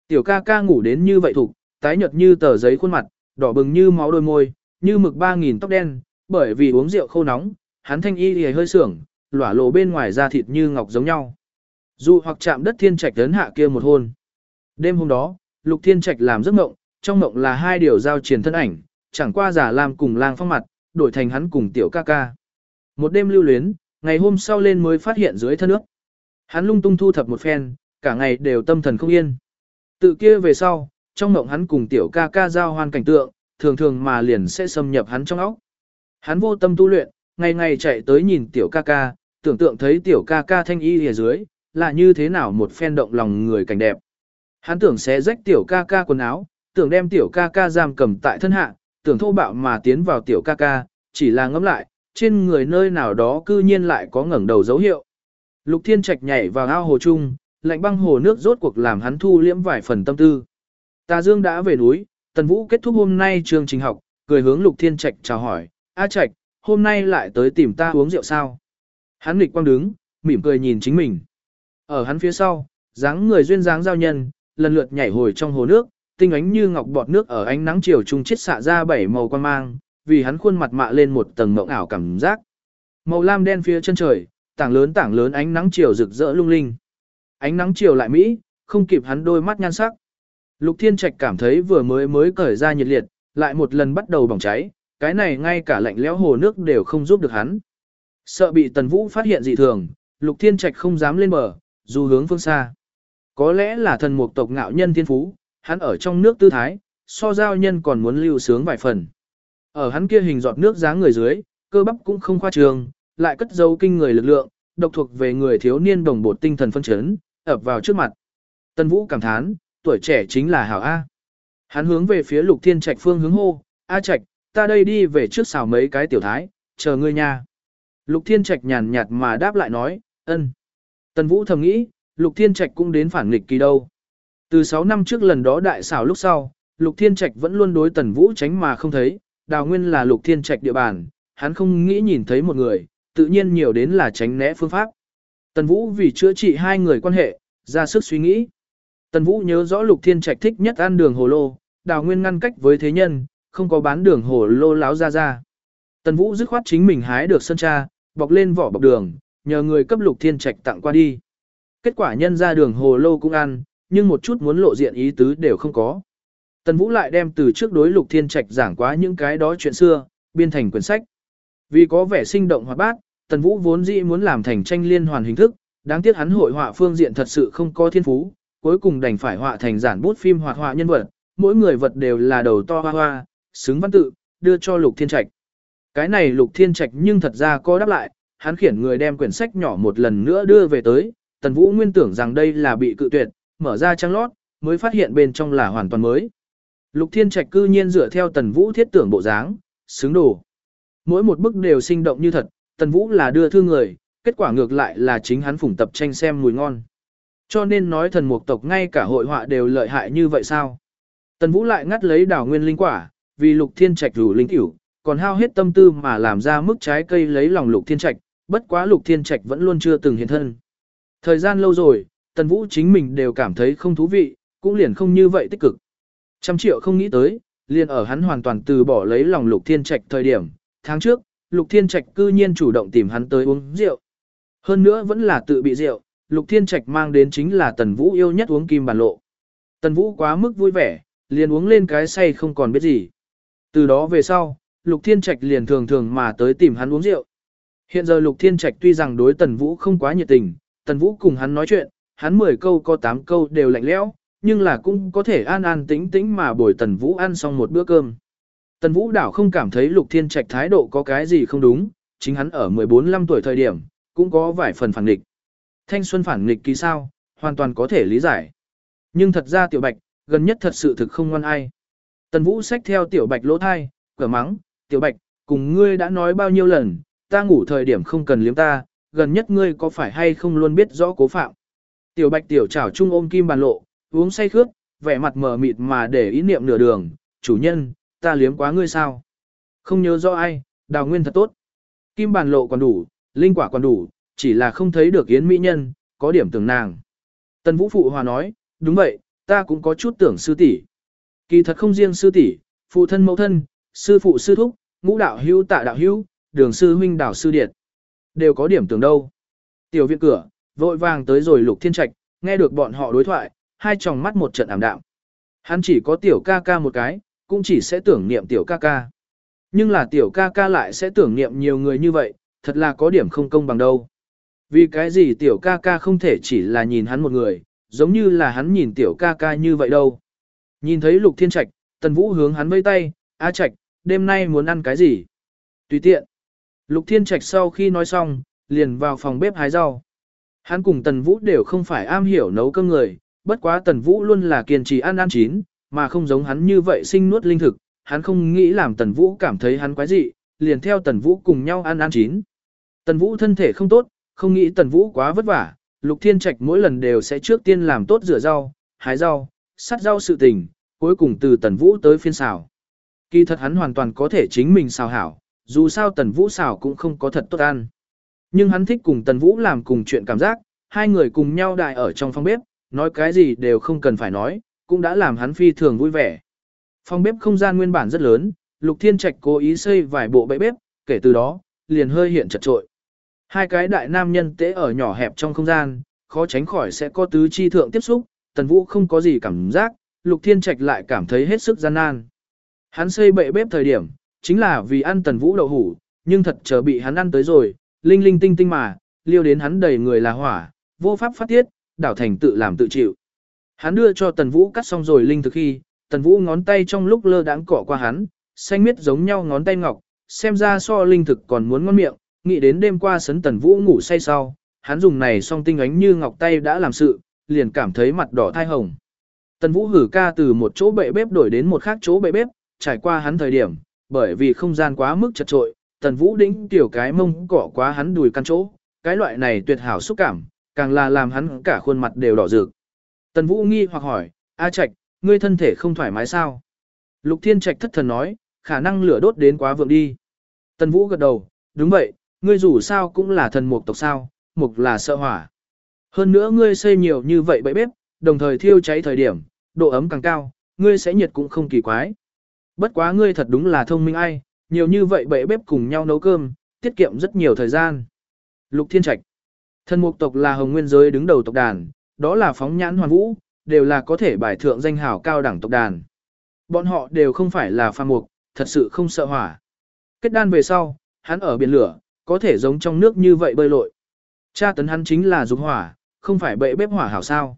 Tiểu ca ca ngủ đến như vậy thục, tái nhợt như tờ giấy khuôn mặt, đỏ bừng như máu đôi môi, như mực ba nghìn tóc đen, bởi vì uống rượu khô nóng, hắn thanh y thì hơi sưởng, lỏa lộ bên ngoài da thịt như ngọc giống nhau. Dù hoặc chạm đất thiên trạch đến hạ kia một hôn. Đêm hôm đó, Lục Thiên Trạch làm giấc mộng, trong mộng là hai điều giao triển thân ảnh, chẳng qua giả làm cùng lang phong mặt, đổi thành hắn cùng tiểu ca ca. Một đêm lưu luyến, ngày hôm sau lên mới phát hiện dưới thân nước. Hắn lung tung thu thập một phen, cả ngày đều tâm thần không yên. Tự kia về sau, trong mộng hắn cùng tiểu ca ca giao hoan cảnh tượng, thường thường mà liền sẽ xâm nhập hắn trong óc. Hắn vô tâm tu luyện, ngày ngày chạy tới nhìn tiểu ca ca, tưởng tượng thấy tiểu ca ca thanh y ở dưới, là như thế nào một phen động lòng người cảnh đẹp. Hắn tưởng sẽ rách tiểu ca ca quần áo, tưởng đem tiểu ca ca giam cầm tại thân hạ, tưởng thô bạo mà tiến vào tiểu ca ca, chỉ là ngẫm lại, trên người nơi nào đó cư nhiên lại có ngẩng đầu dấu hiệu. Lục Thiên Trạch nhảy vào ao hồ chung, lạnh băng hồ nước rốt cuộc làm hắn thu liễm vài phần tâm tư. Tà Dương đã về núi, Tần Vũ kết thúc hôm nay chương trình học, cười hướng Lục Thiên Trạch chào hỏi, A Trạch, hôm nay lại tới tìm ta uống rượu sao? Hắn nghịch quang đứng, mỉm cười nhìn chính mình. Ở hắn phía sau, dáng người duyên dáng giao nhân, lần lượt nhảy hồi trong hồ nước, tinh ánh như ngọc bọt nước ở ánh nắng chiều trung chiết xạ ra bảy màu quan mang, vì hắn khuôn mặt mạ lên một tầng mộng ảo cảm giác. Màu lam đen phía chân trời, tảng lớn tảng lớn ánh nắng chiều rực rỡ lung linh. Ánh nắng chiều lại mỹ, không kịp hắn đôi mắt nhan sắc. Lục Thiên Trạch cảm thấy vừa mới mới cởi ra nhiệt liệt, lại một lần bắt đầu bỏng cháy, cái này ngay cả lạnh lẽo hồ nước đều không giúp được hắn. Sợ bị Tần Vũ phát hiện dị thường, Lục Thiên Trạch không dám lên bờ, dù hướng phương xa. Có lẽ là thần mục tộc ngạo nhân thiên phú, hắn ở trong nước tư thái, so giao nhân còn muốn lưu sướng vài phần. Ở hắn kia hình giọt nước dáng người dưới, cơ bắp cũng không khoa trường, lại cất dấu kinh người lực lượng, độc thuộc về người thiếu niên đồng bột tinh thần phân chấn, ập vào trước mặt. Tân Vũ cảm thán, tuổi trẻ chính là hảo A. Hắn hướng về phía lục thiên trạch phương hướng hô, A trạch, ta đây đi về trước xào mấy cái tiểu thái, chờ ngươi nha. Lục thiên trạch nhàn nhạt mà đáp lại nói, ân. tân Vũ thầm nghĩ, Lục Thiên Trạch cũng đến phản nghịch kỳ đâu. Từ 6 năm trước lần đó đại xảo lúc sau, Lục Thiên Trạch vẫn luôn đối Tần Vũ tránh mà không thấy, đào nguyên là Lục Thiên Trạch địa bàn, hắn không nghĩ nhìn thấy một người, tự nhiên nhiều đến là tránh né phương pháp. Tần Vũ vì chữa trị hai người quan hệ, ra sức suy nghĩ. Tần Vũ nhớ rõ Lục Thiên Trạch thích nhất ăn đường hồ lô, đào nguyên ngăn cách với thế nhân, không có bán đường hồ lô láo ra ra. Tần Vũ dứt khoát chính mình hái được sơn cha, bọc lên vỏ bọc đường, nhờ người cấp Lục Thiên Trạch tặng qua đi. Kết quả nhân ra đường hồ lô cũng ăn, nhưng một chút muốn lộ diện ý tứ đều không có. Tần Vũ lại đem từ trước đối Lục Thiên Trạch giảng quá những cái đó chuyện xưa, biên thành quyển sách. Vì có vẻ sinh động hoạt bát, Tần Vũ vốn dĩ muốn làm thành tranh liên hoàn hình thức, đáng tiếc hắn hội họa phương diện thật sự không có thiên phú, cuối cùng đành phải họa thành giản bút phim hoạt họa nhân vật, mỗi người vật đều là đầu to hoa hoa, xứng văn tự, đưa cho Lục Thiên Trạch. Cái này Lục Thiên Trạch nhưng thật ra có đáp lại, hắn khiển người đem quyển sách nhỏ một lần nữa đưa về tới, Tần Vũ nguyên tưởng rằng đây là bị cự tuyệt, mở ra trang lót, mới phát hiện bên trong là hoàn toàn mới. Lục Thiên Trạch cư nhiên dựa theo Tần Vũ thiết tưởng bộ dáng, xứng đồ. Mỗi một bức đều sinh động như thật, Tần Vũ là đưa thư người, kết quả ngược lại là chính hắn phủng tập tranh xem mùi ngon. Cho nên nói thần mục tộc ngay cả hội họa đều lợi hại như vậy sao? Tần Vũ lại ngắt lấy đảo nguyên linh quả, vì Lục Thiên Trạch rủ linh tiểu, còn hao hết tâm tư mà làm ra mức trái cây lấy lòng Lục Thiên Trạch, bất quá Lục Thiên Trạch vẫn luôn chưa từng hiện thân. Thời gian lâu rồi, Tần Vũ chính mình đều cảm thấy không thú vị, cũng liền không như vậy tích cực. Trăm triệu không nghĩ tới, liền ở hắn hoàn toàn từ bỏ lấy lòng Lục Thiên Trạch thời điểm, tháng trước, Lục Thiên Trạch cư nhiên chủ động tìm hắn tới uống rượu. Hơn nữa vẫn là tự bị rượu, Lục Thiên Trạch mang đến chính là Tần Vũ yêu nhất uống kim bản lộ. Tần Vũ quá mức vui vẻ, liền uống lên cái say không còn biết gì. Từ đó về sau, Lục Thiên Trạch liền thường thường mà tới tìm hắn uống rượu. Hiện giờ Lục Thiên Trạch tuy rằng đối Tần Vũ không quá nhiệt tình, Tần Vũ cùng hắn nói chuyện, hắn 10 câu có 8 câu đều lạnh lẽo, nhưng là cũng có thể an an tĩnh tĩnh mà bồi Tần Vũ ăn xong một bữa cơm. Tần Vũ đảo không cảm thấy Lục Thiên Trạch thái độ có cái gì không đúng, chính hắn ở 14-15 tuổi thời điểm, cũng có vài phần phản nghịch. Thanh xuân phản nghịch kỳ sao, hoàn toàn có thể lý giải. Nhưng thật ra Tiểu Bạch, gần nhất thật sự thực không ngoan ai. Tần Vũ xách theo Tiểu Bạch lỗ thai, cửa mắng, Tiểu Bạch, cùng ngươi đã nói bao nhiêu lần, ta ngủ thời điểm không cần liếm ta, gần nhất ngươi có phải hay không luôn biết rõ cố phạm. Tiểu Bạch Tiểu chảo trung ôm kim bàn lộ, uống say khướt, vẻ mặt mờ mịt mà để ý niệm nửa đường, chủ nhân, ta liếm quá ngươi sao? Không nhớ rõ ai, đào nguyên thật tốt. Kim bàn lộ còn đủ, linh quả còn đủ, chỉ là không thấy được yến mỹ nhân, có điểm tưởng nàng. Tần Vũ Phụ Hòa nói, đúng vậy, ta cũng có chút tưởng sư tỷ. Kỳ thật không riêng sư tỷ, phụ thân mẫu thân, sư phụ sư thúc, ngũ đạo hữu tạ đạo hữu, đường sư huynh đảo sư điệt. Đều có điểm tưởng đâu. Tiểu viện cửa, vội vàng tới rồi lục thiên trạch, nghe được bọn họ đối thoại, hai tròng mắt một trận ảm đạm. Hắn chỉ có tiểu ca ca một cái, cũng chỉ sẽ tưởng niệm tiểu ca ca. Nhưng là tiểu ca ca lại sẽ tưởng niệm nhiều người như vậy, thật là có điểm không công bằng đâu. Vì cái gì tiểu ca ca không thể chỉ là nhìn hắn một người, giống như là hắn nhìn tiểu ca ca như vậy đâu. Nhìn thấy lục thiên trạch, tần vũ hướng hắn vây tay, A trạch, đêm nay muốn ăn cái gì? Tùy tiện. Lục thiên trạch sau khi nói xong, liền vào phòng bếp hái rau. Hắn cùng tần vũ đều không phải am hiểu nấu cơm người, bất quá tần vũ luôn là kiên trì ăn ăn chín, mà không giống hắn như vậy sinh nuốt linh thực, hắn không nghĩ làm Tần Vũ cảm thấy hắn quái dị, liền theo Tần Vũ cùng nhau ăn ăn chín. Tần Vũ thân thể không tốt, không nghĩ Tần Vũ quá vất vả, Lục Thiên Trạch mỗi lần đều sẽ trước tiên làm tốt rửa rau, hái rau, sắt rau sự tình, cuối cùng từ Tần Vũ tới phiên xào. Kỳ thật hắn hoàn toàn có thể chính mình xào hảo, dù sao Tần Vũ xào cũng không có thật tốt ăn. Nhưng hắn thích cùng Tần Vũ làm cùng chuyện cảm giác, hai người cùng nhau đại ở trong phòng bếp, nói cái gì đều không cần phải nói, cũng đã làm hắn phi thường vui vẻ. Phòng bếp không gian nguyên bản rất lớn, Lục Thiên Trạch cố ý xây vài bộ bẫy bếp, kể từ đó, liền hơi hiện chật trội. Hai cái đại nam nhân tế ở nhỏ hẹp trong không gian, khó tránh khỏi sẽ có tứ chi thượng tiếp xúc, Tần Vũ không có gì cảm giác, Lục Thiên Trạch lại cảm thấy hết sức gian nan. Hắn xây bệ bếp thời điểm, chính là vì ăn Tần Vũ đậu hủ, nhưng thật chờ bị hắn ăn tới rồi, linh linh tinh tinh mà, liêu đến hắn đầy người là hỏa, vô pháp phát tiết, đảo thành tự làm tự chịu. Hắn đưa cho Tần Vũ cắt xong rồi linh thực khi, Tần Vũ ngón tay trong lúc lơ đãng cọ qua hắn, xanh miết giống nhau ngón tay ngọc, xem ra so linh thực còn muốn ngon miệng, nghĩ đến đêm qua sấn Tần Vũ ngủ say sau, hắn dùng này song tinh ánh như ngọc tay đã làm sự, liền cảm thấy mặt đỏ thai hồng. Tần Vũ hử ca từ một chỗ bệ bếp đổi đến một khác chỗ bệ bếp, trải qua hắn thời điểm, bởi vì không gian quá mức chật trội, Tần Vũ đĩnh tiểu cái mông cọ quá hắn đùi căn chỗ, cái loại này tuyệt hảo xúc cảm, càng là làm hắn cả khuôn mặt đều đỏ rực. Tần Vũ nghi hoặc hỏi, A Trạch, ngươi thân thể không thoải mái sao? Lục Thiên Trạch thất thần nói, khả năng lửa đốt đến quá vượng đi. Tần Vũ gật đầu, đúng vậy, ngươi dù sao cũng là thần mục tộc sao, mục là sợ hỏa. Hơn nữa ngươi xây nhiều như vậy bẫy bếp, đồng thời thiêu cháy thời điểm, độ ấm càng cao, ngươi sẽ nhiệt cũng không kỳ quái. Bất quá ngươi thật đúng là thông minh ai, nhiều như vậy bẫy bếp cùng nhau nấu cơm, tiết kiệm rất nhiều thời gian. Lục Thiên Trạch Thần mục tộc là hồng nguyên giới đứng đầu tộc đàn, đó là phóng nhãn hoàn vũ, đều là có thể bài thượng danh hào cao đẳng tộc đàn. Bọn họ đều không phải là phàm mục, thật sự không sợ hỏa. Kết đan về sau, hắn ở biển lửa, có thể giống trong nước như vậy bơi lội. Cha tấn hắn chính là dục hỏa, không phải bệ bếp hỏa hảo sao.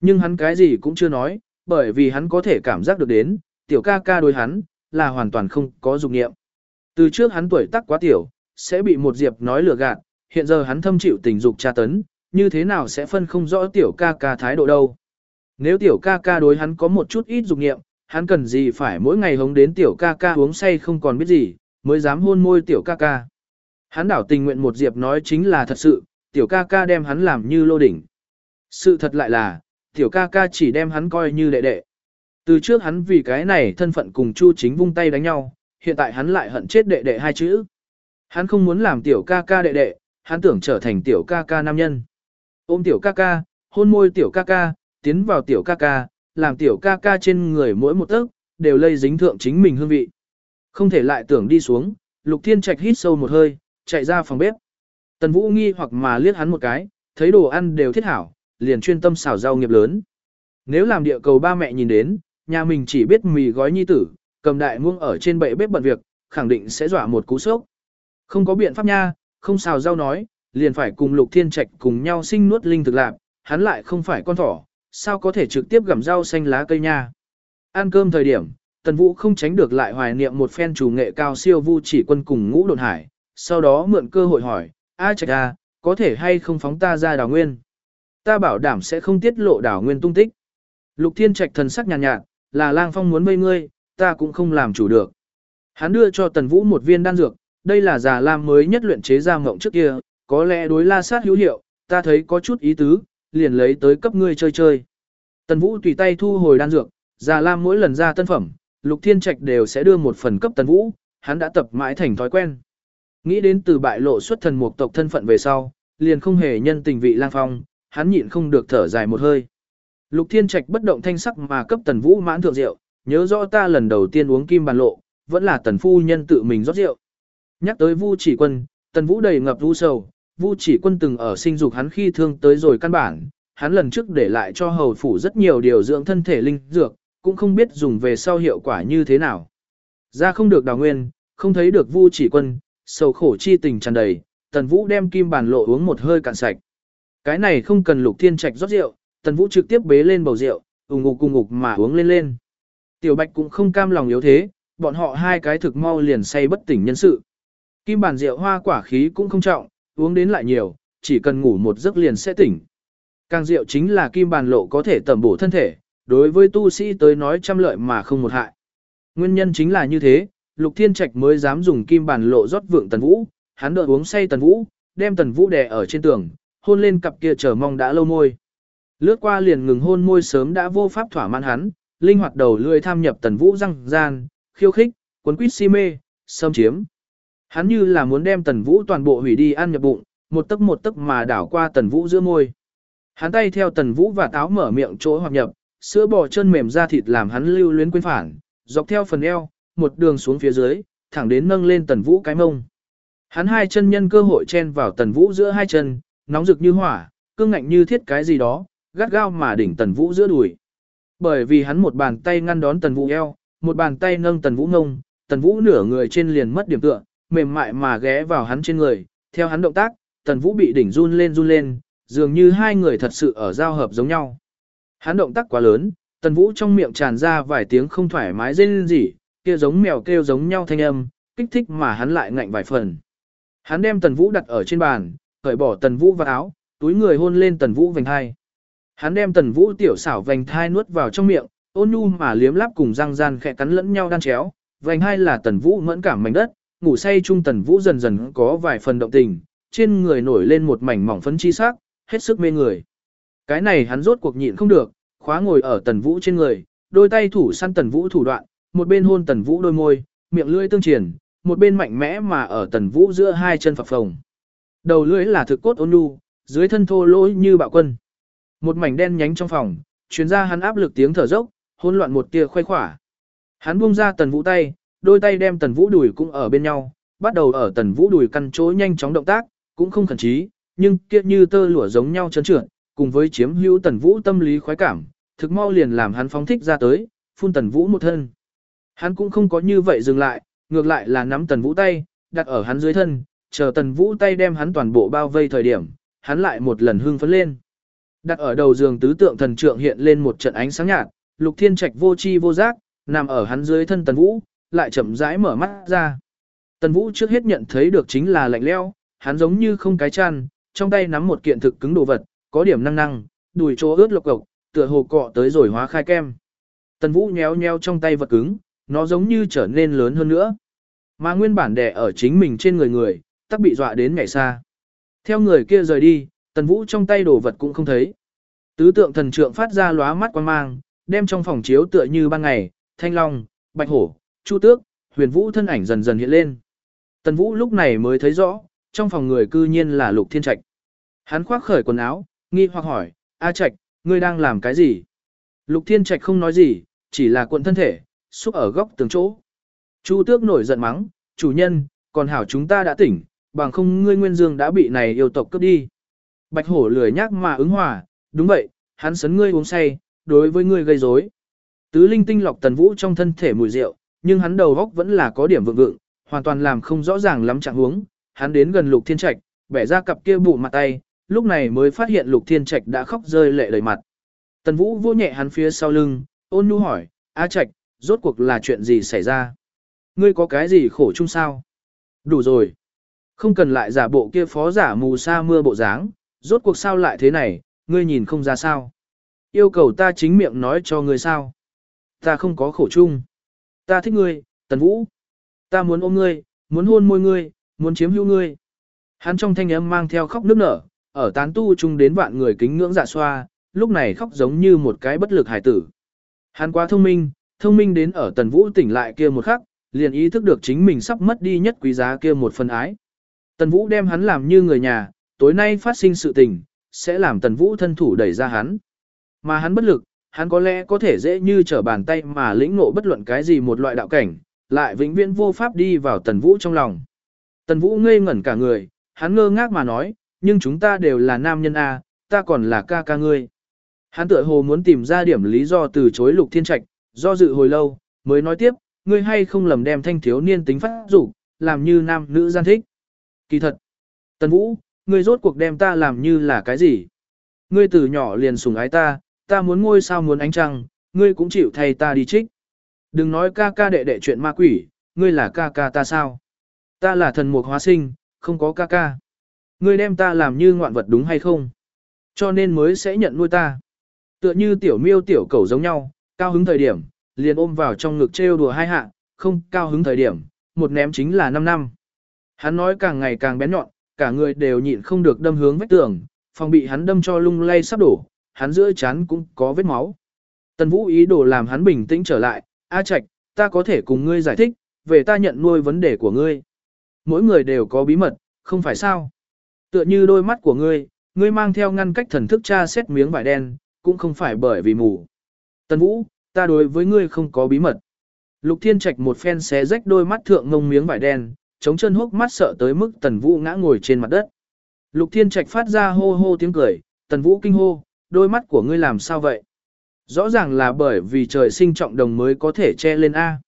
Nhưng hắn cái gì cũng chưa nói, bởi vì hắn có thể cảm giác được đến, tiểu ca ca đối hắn, là hoàn toàn không có dục nghiệm. Từ trước hắn tuổi tác quá tiểu, sẽ bị một diệp nói lừa gạt, hiện giờ hắn thâm chịu tình dục tra tấn, như thế nào sẽ phân không rõ tiểu ca ca thái độ đâu. Nếu tiểu ca ca đối hắn có một chút ít dục nghiệm, hắn cần gì phải mỗi ngày hống đến tiểu ca ca uống say không còn biết gì, mới dám hôn môi tiểu ca ca. Hắn đảo tình nguyện một diệp nói chính là thật sự, tiểu ca ca đem hắn làm như lô đỉnh. Sự thật lại là, tiểu ca ca chỉ đem hắn coi như đệ đệ. Từ trước hắn vì cái này thân phận cùng Chu Chính vung tay đánh nhau, hiện tại hắn lại hận chết đệ đệ hai chữ. Hắn không muốn làm tiểu ca ca đệ đệ, hắn tưởng trở thành tiểu ca ca nam nhân. Ôm tiểu ca ca, hôn môi tiểu ca ca, tiến vào tiểu ca ca, làm tiểu ca ca trên người mỗi một tấc, đều lây dính thượng chính mình hương vị. Không thể lại tưởng đi xuống, Lục Thiên Trạch hít sâu một hơi, chạy ra phòng bếp. Tần Vũ nghi hoặc mà liếc hắn một cái, thấy đồ ăn đều thiết hảo, liền chuyên tâm xào rau nghiệp lớn. Nếu làm địa cầu ba mẹ nhìn đến, nhà mình chỉ biết mì gói nhi tử, cầm đại muông ở trên bệ bếp bận việc, khẳng định sẽ dọa một cú sốc. Không có biện pháp nha, không xào rau nói, liền phải cùng Lục Thiên Trạch cùng nhau sinh nuốt linh thực lạc, hắn lại không phải con thỏ, sao có thể trực tiếp gặm rau xanh lá cây nha. Ăn cơm thời điểm, Tần Vũ không tránh được lại hoài niệm một phen chủ nghệ cao siêu vu chỉ quân cùng ngũ đồn hải, sau đó mượn cơ hội hỏi, A Trạch A, có thể hay không phóng ta ra đảo nguyên? Ta bảo đảm sẽ không tiết lộ đảo nguyên tung tích. Lục Thiên Trạch thần sắc nhàn nhạt, nhạt, là lang phong muốn mây ngươi, ta cũng không làm chủ được. Hắn đưa cho Tần Vũ một viên đan dược, đây là già lam mới nhất luyện chế ra ngộng trước kia, có lẽ đối la sát hữu hiệu, ta thấy có chút ý tứ, liền lấy tới cấp ngươi chơi chơi. Tần Vũ tùy tay thu hồi đan dược, già lam mỗi lần ra tân phẩm, Lục Thiên Trạch đều sẽ đưa một phần cấp Tần Vũ, hắn đã tập mãi thành thói quen. Nghĩ đến từ bại lộ xuất thần một tộc thân phận về sau, liền không hề nhân tình vị lang phong, hắn nhịn không được thở dài một hơi. Lục Thiên Trạch bất động thanh sắc mà cấp Tần Vũ mãn thượng rượu, nhớ rõ ta lần đầu tiên uống kim bàn lộ, vẫn là Tần phu nhân tự mình rót rượu. Nhắc tới Vu Chỉ Quân, Tần Vũ đầy ngập vu sầu, Vu Chỉ Quân từng ở sinh dục hắn khi thương tới rồi căn bản, hắn lần trước để lại cho hầu phủ rất nhiều điều dưỡng thân thể linh dược, cũng không biết dùng về sau hiệu quả như thế nào. Ra không được đào nguyên, không thấy được Vu Chỉ Quân, sầu khổ chi tình tràn đầy, Tần Vũ đem kim bàn lộ uống một hơi cạn sạch. Cái này không cần Lục Thiên Trạch rót rượu, Tần Vũ trực tiếp bế lên bầu rượu, ùng ngục cùng ngục mà uống lên lên. Tiểu Bạch cũng không cam lòng yếu thế, bọn họ hai cái thực mau liền say bất tỉnh nhân sự. Kim bản rượu hoa quả khí cũng không trọng, uống đến lại nhiều, chỉ cần ngủ một giấc liền sẽ tỉnh. Càng rượu chính là kim bàn lộ có thể tẩm bổ thân thể, đối với tu sĩ tới nói trăm lợi mà không một hại. Nguyên nhân chính là như thế, Lục Thiên Trạch mới dám dùng kim bàn lộ rót vượng Tần Vũ, hắn đợi uống say Tần Vũ, đem Tần Vũ đè ở trên tường, hôn lên cặp kia chờ mong đã lâu môi. Lướt qua liền ngừng hôn môi sớm đã vô pháp thỏa mãn hắn, linh hoạt đầu lưỡi tham nhập Tần Vũ răng gian, khiêu khích, cuốn quýt si mê, xâm chiếm. Hắn như là muốn đem Tần Vũ toàn bộ hủy đi ăn nhập bụng, một tấc một tấc mà đảo qua Tần Vũ giữa môi. Hắn tay theo Tần Vũ và táo mở miệng chỗ hoặc nhập, sữa bò chân mềm ra thịt làm hắn lưu luyến quên phản, dọc theo phần eo, một đường xuống phía dưới, thẳng đến nâng lên Tần Vũ cái mông. Hắn hai chân nhân cơ hội chen vào Tần Vũ giữa hai chân, nóng rực như hỏa, cương ngạnh như thiết cái gì đó, gắt gao mà đỉnh Tần Vũ giữa đùi. Bởi vì hắn một bàn tay ngăn đón Tần Vũ eo, một bàn tay nâng Tần Vũ ngông, Tần Vũ nửa người trên liền mất điểm tựa, mềm mại mà ghé vào hắn trên người, theo hắn động tác, Tần Vũ bị đỉnh run lên run lên, dường như hai người thật sự ở giao hợp giống nhau. Hắn động tác quá lớn, Tần Vũ trong miệng tràn ra vài tiếng không thoải mái rên rỉ, kia giống mèo kêu giống nhau thanh âm, kích thích mà hắn lại ngạnh vài phần. Hắn đem Tần Vũ đặt ở trên bàn, cởi bỏ Tần Vũ vào áo, túi người hôn lên Tần Vũ vành hai. Hắn đem Tần Vũ tiểu xảo vành thai nuốt vào trong miệng, ôn nhu mà liếm lắp cùng răng gian khẽ cắn lẫn nhau đan chéo, vành hai là Tần Vũ mẫn cảm mảnh đất, ngủ say trung Tần Vũ dần dần có vài phần động tình, trên người nổi lên một mảnh mỏng phấn chi sắc, hết sức mê người. Cái này hắn rốt cuộc nhịn không được, khóa ngồi ở Tần Vũ trên người, đôi tay thủ săn Tần Vũ thủ đoạn, một bên hôn Tần Vũ đôi môi, miệng lưỡi tương triển, một bên mạnh mẽ mà ở Tần Vũ giữa hai chân phập phồng. Đầu lưỡi là thực cốt ôn nhu, dưới thân thô lỗ như bạo quân. Một mảnh đen nhánh trong phòng, truyền ra hắn áp lực tiếng thở dốc, hỗn loạn một tia khoái khỏa. Hắn buông ra Tần Vũ tay, đôi tay đem Tần Vũ đùi cũng ở bên nhau, bắt đầu ở Tần Vũ đùi căn chỗ nhanh chóng động tác, cũng không khẩn trí, nhưng kia như tơ lụa giống nhau chấn trượt, cùng với chiếm hữu Tần Vũ tâm lý khoái cảm, thực mau liền làm hắn phóng thích ra tới, phun Tần Vũ một thân. Hắn cũng không có như vậy dừng lại, ngược lại là nắm tần vũ tay, đặt ở hắn dưới thân, chờ tần vũ tay đem hắn toàn bộ bao vây thời điểm, hắn lại một lần hưng phấn lên. Đặt ở đầu giường tứ tượng thần trượng hiện lên một trận ánh sáng nhạt, lục thiên trạch vô chi vô giác, nằm ở hắn dưới thân tần vũ, lại chậm rãi mở mắt ra. Tần vũ trước hết nhận thấy được chính là lạnh leo, hắn giống như không cái chăn, trong tay nắm một kiện thực cứng đồ vật, có điểm năng năng, đùi chỗ ướt lộc cộc, tựa hồ cọ tới rồi hóa khai kem. Tần Vũ nhéo nhéo trong tay vật cứng, nó giống như trở nên lớn hơn nữa. Mà nguyên bản đè ở chính mình trên người người, tắc bị dọa đến ngày xa. Theo người kia rời đi, Tần Vũ trong tay đồ vật cũng không thấy. Tứ tượng thần trượng phát ra lóa mắt quan mang, đem trong phòng chiếu tựa như ban ngày, thanh long, bạch hổ, chu tước, huyền vũ thân ảnh dần dần hiện lên. Tần Vũ lúc này mới thấy rõ, trong phòng người cư nhiên là Lục Thiên Trạch. Hắn khoác khởi quần áo, nghi hoặc hỏi, A Trạch, ngươi đang làm cái gì? Lục Thiên Trạch không nói gì, chỉ là cuộn thân thể, xúc ở góc tường chỗ. Chu Tước nổi giận mắng, chủ nhân, còn hảo chúng ta đã tỉnh, bằng không ngươi nguyên dương đã bị này yêu tộc cướp đi. Bạch hổ lười nhắc mà ứng hòa, đúng vậy, hắn sấn ngươi uống say, đối với ngươi gây rối. Tứ linh tinh lọc tần vũ trong thân thể mùi rượu, nhưng hắn đầu góc vẫn là có điểm vượng vượng, hoàn toàn làm không rõ ràng lắm trạng huống. Hắn đến gần lục thiên trạch, bẻ ra cặp kia bụ mặt tay, lúc này mới phát hiện lục thiên trạch đã khóc rơi lệ đầy mặt. Tần vũ vô nhẹ hắn phía sau lưng, ôn nhu hỏi, A trạch, rốt cuộc là chuyện gì xảy ra? Ngươi có cái gì khổ chung sao? Đủ rồi. Không cần lại giả bộ kia phó giả mù sa mưa bộ dáng, rốt cuộc sao lại thế này, ngươi nhìn không ra sao. Yêu cầu ta chính miệng nói cho ngươi sao. Ta không có khổ chung. Ta thích ngươi, Tần Vũ. Ta muốn ôm ngươi, muốn hôn môi ngươi, muốn chiếm hữu ngươi. Hắn trong thanh âm mang theo khóc nức nở, ở tán tu chung đến vạn người kính ngưỡng dạ xoa, lúc này khóc giống như một cái bất lực hải tử. Hắn quá thông minh, thông minh đến ở Tần Vũ tỉnh lại kia một khắc, liền ý thức được chính mình sắp mất đi nhất quý giá kia một phần ái. Tần Vũ đem hắn làm như người nhà, tối nay phát sinh sự tình, sẽ làm Tần Vũ thân thủ đẩy ra hắn. Mà hắn bất lực, hắn có lẽ có thể dễ như trở bàn tay mà lĩnh ngộ bất luận cái gì một loại đạo cảnh, lại vĩnh viễn vô pháp đi vào Tần Vũ trong lòng. Tần Vũ ngây ngẩn cả người, hắn ngơ ngác mà nói, nhưng chúng ta đều là nam nhân A, ta còn là ca ca ngươi. Hắn tựa hồ muốn tìm ra điểm lý do từ chối lục thiên trạch, do dự hồi lâu, mới nói tiếp, ngươi hay không lầm đem thanh thiếu niên tính phát dục làm như nam nữ gian thích. Kỳ thật, Tần Vũ, ngươi rốt cuộc đem ta làm như là cái gì? Ngươi từ nhỏ liền sủng ái ta, ta muốn ngôi sao muốn ánh trăng, ngươi cũng chịu thay ta đi trích. Đừng nói ca ca đệ đệ chuyện ma quỷ, ngươi là ca ca ta sao? Ta là thần mục hóa sinh, không có ca ca. Ngươi đem ta làm như ngoạn vật đúng hay không? Cho nên mới sẽ nhận nuôi ta. Tựa như tiểu miêu tiểu cẩu giống nhau, cao hứng thời điểm, liền ôm vào trong ngực trêu đùa hai hạ, không cao hứng thời điểm, một ném chính là 5 năm. Hắn nói càng ngày càng bén nhọn, cả người đều nhịn không được đâm hướng vách tường, phòng bị hắn đâm cho lung lay sắp đổ, hắn giữa chán cũng có vết máu. Tần Vũ ý đồ làm hắn bình tĩnh trở lại, A Trạch, ta có thể cùng ngươi giải thích, về ta nhận nuôi vấn đề của ngươi. Mỗi người đều có bí mật, không phải sao? Tựa như đôi mắt của ngươi, ngươi mang theo ngăn cách thần thức tra xét miếng vải đen, cũng không phải bởi vì mù. Tần Vũ, ta đối với ngươi không có bí mật. Lục Thiên Trạch một phen xé rách đôi mắt thượng ngông miếng vải đen, chống chân hốc mắt sợ tới mức Tần Vũ ngã ngồi trên mặt đất. Lục Thiên Trạch phát ra hô hô tiếng cười, Tần Vũ kinh hô, đôi mắt của ngươi làm sao vậy? Rõ ràng là bởi vì trời sinh trọng đồng mới có thể che lên A.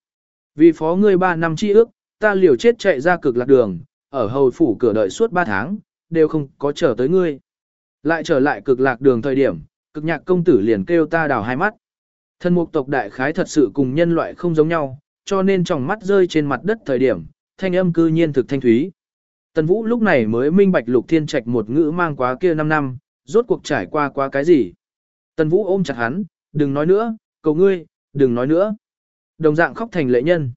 Vì phó ngươi 3 năm chi ước, ta liều chết chạy ra cực lạc đường, ở hầu phủ cửa đợi suốt 3 tháng, đều không có chờ tới ngươi. Lại trở lại cực lạc đường thời điểm, cực nhạc công tử liền kêu ta đào hai mắt. Thân mục tộc đại khái thật sự cùng nhân loại không giống nhau, cho nên trong mắt rơi trên mặt đất thời điểm, thanh âm cư nhiên thực thanh thúy. Tần Vũ lúc này mới minh bạch lục thiên trạch một ngữ mang quá kia 5 năm, rốt cuộc trải qua qua cái gì. Tần Vũ ôm chặt hắn, đừng nói nữa, cầu ngươi, đừng nói nữa. Đồng dạng khóc thành lệ nhân.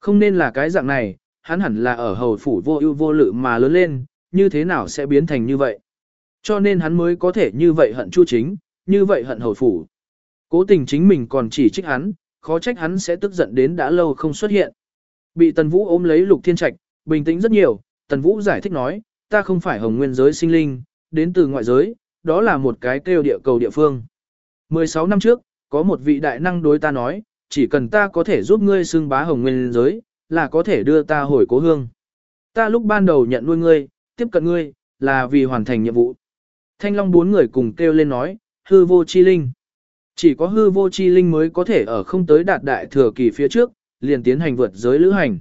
Không nên là cái dạng này, hắn hẳn là ở hầu phủ vô ưu vô lự mà lớn lên, như thế nào sẽ biến thành như vậy. Cho nên hắn mới có thể như vậy hận chu chính, như vậy hận hầu phủ. Cố tình chính mình còn chỉ trích hắn, khó trách hắn sẽ tức giận đến đã lâu không xuất hiện. Bị Tần Vũ ôm lấy Lục Thiên Trạch, bình tĩnh rất nhiều, Tần Vũ giải thích nói, ta không phải hồng nguyên giới sinh linh, đến từ ngoại giới, đó là một cái kêu địa cầu địa phương. 16 năm trước, có một vị đại năng đối ta nói, chỉ cần ta có thể giúp ngươi xưng bá hồng nguyên giới, là có thể đưa ta hồi cố hương. Ta lúc ban đầu nhận nuôi ngươi, tiếp cận ngươi, là vì hoàn thành nhiệm vụ. Thanh Long bốn người cùng kêu lên nói, hư vô chi linh. Chỉ có hư vô chi linh mới có thể ở không tới đạt đại thừa kỳ phía trước, liền tiến hành vượt giới lữ hành.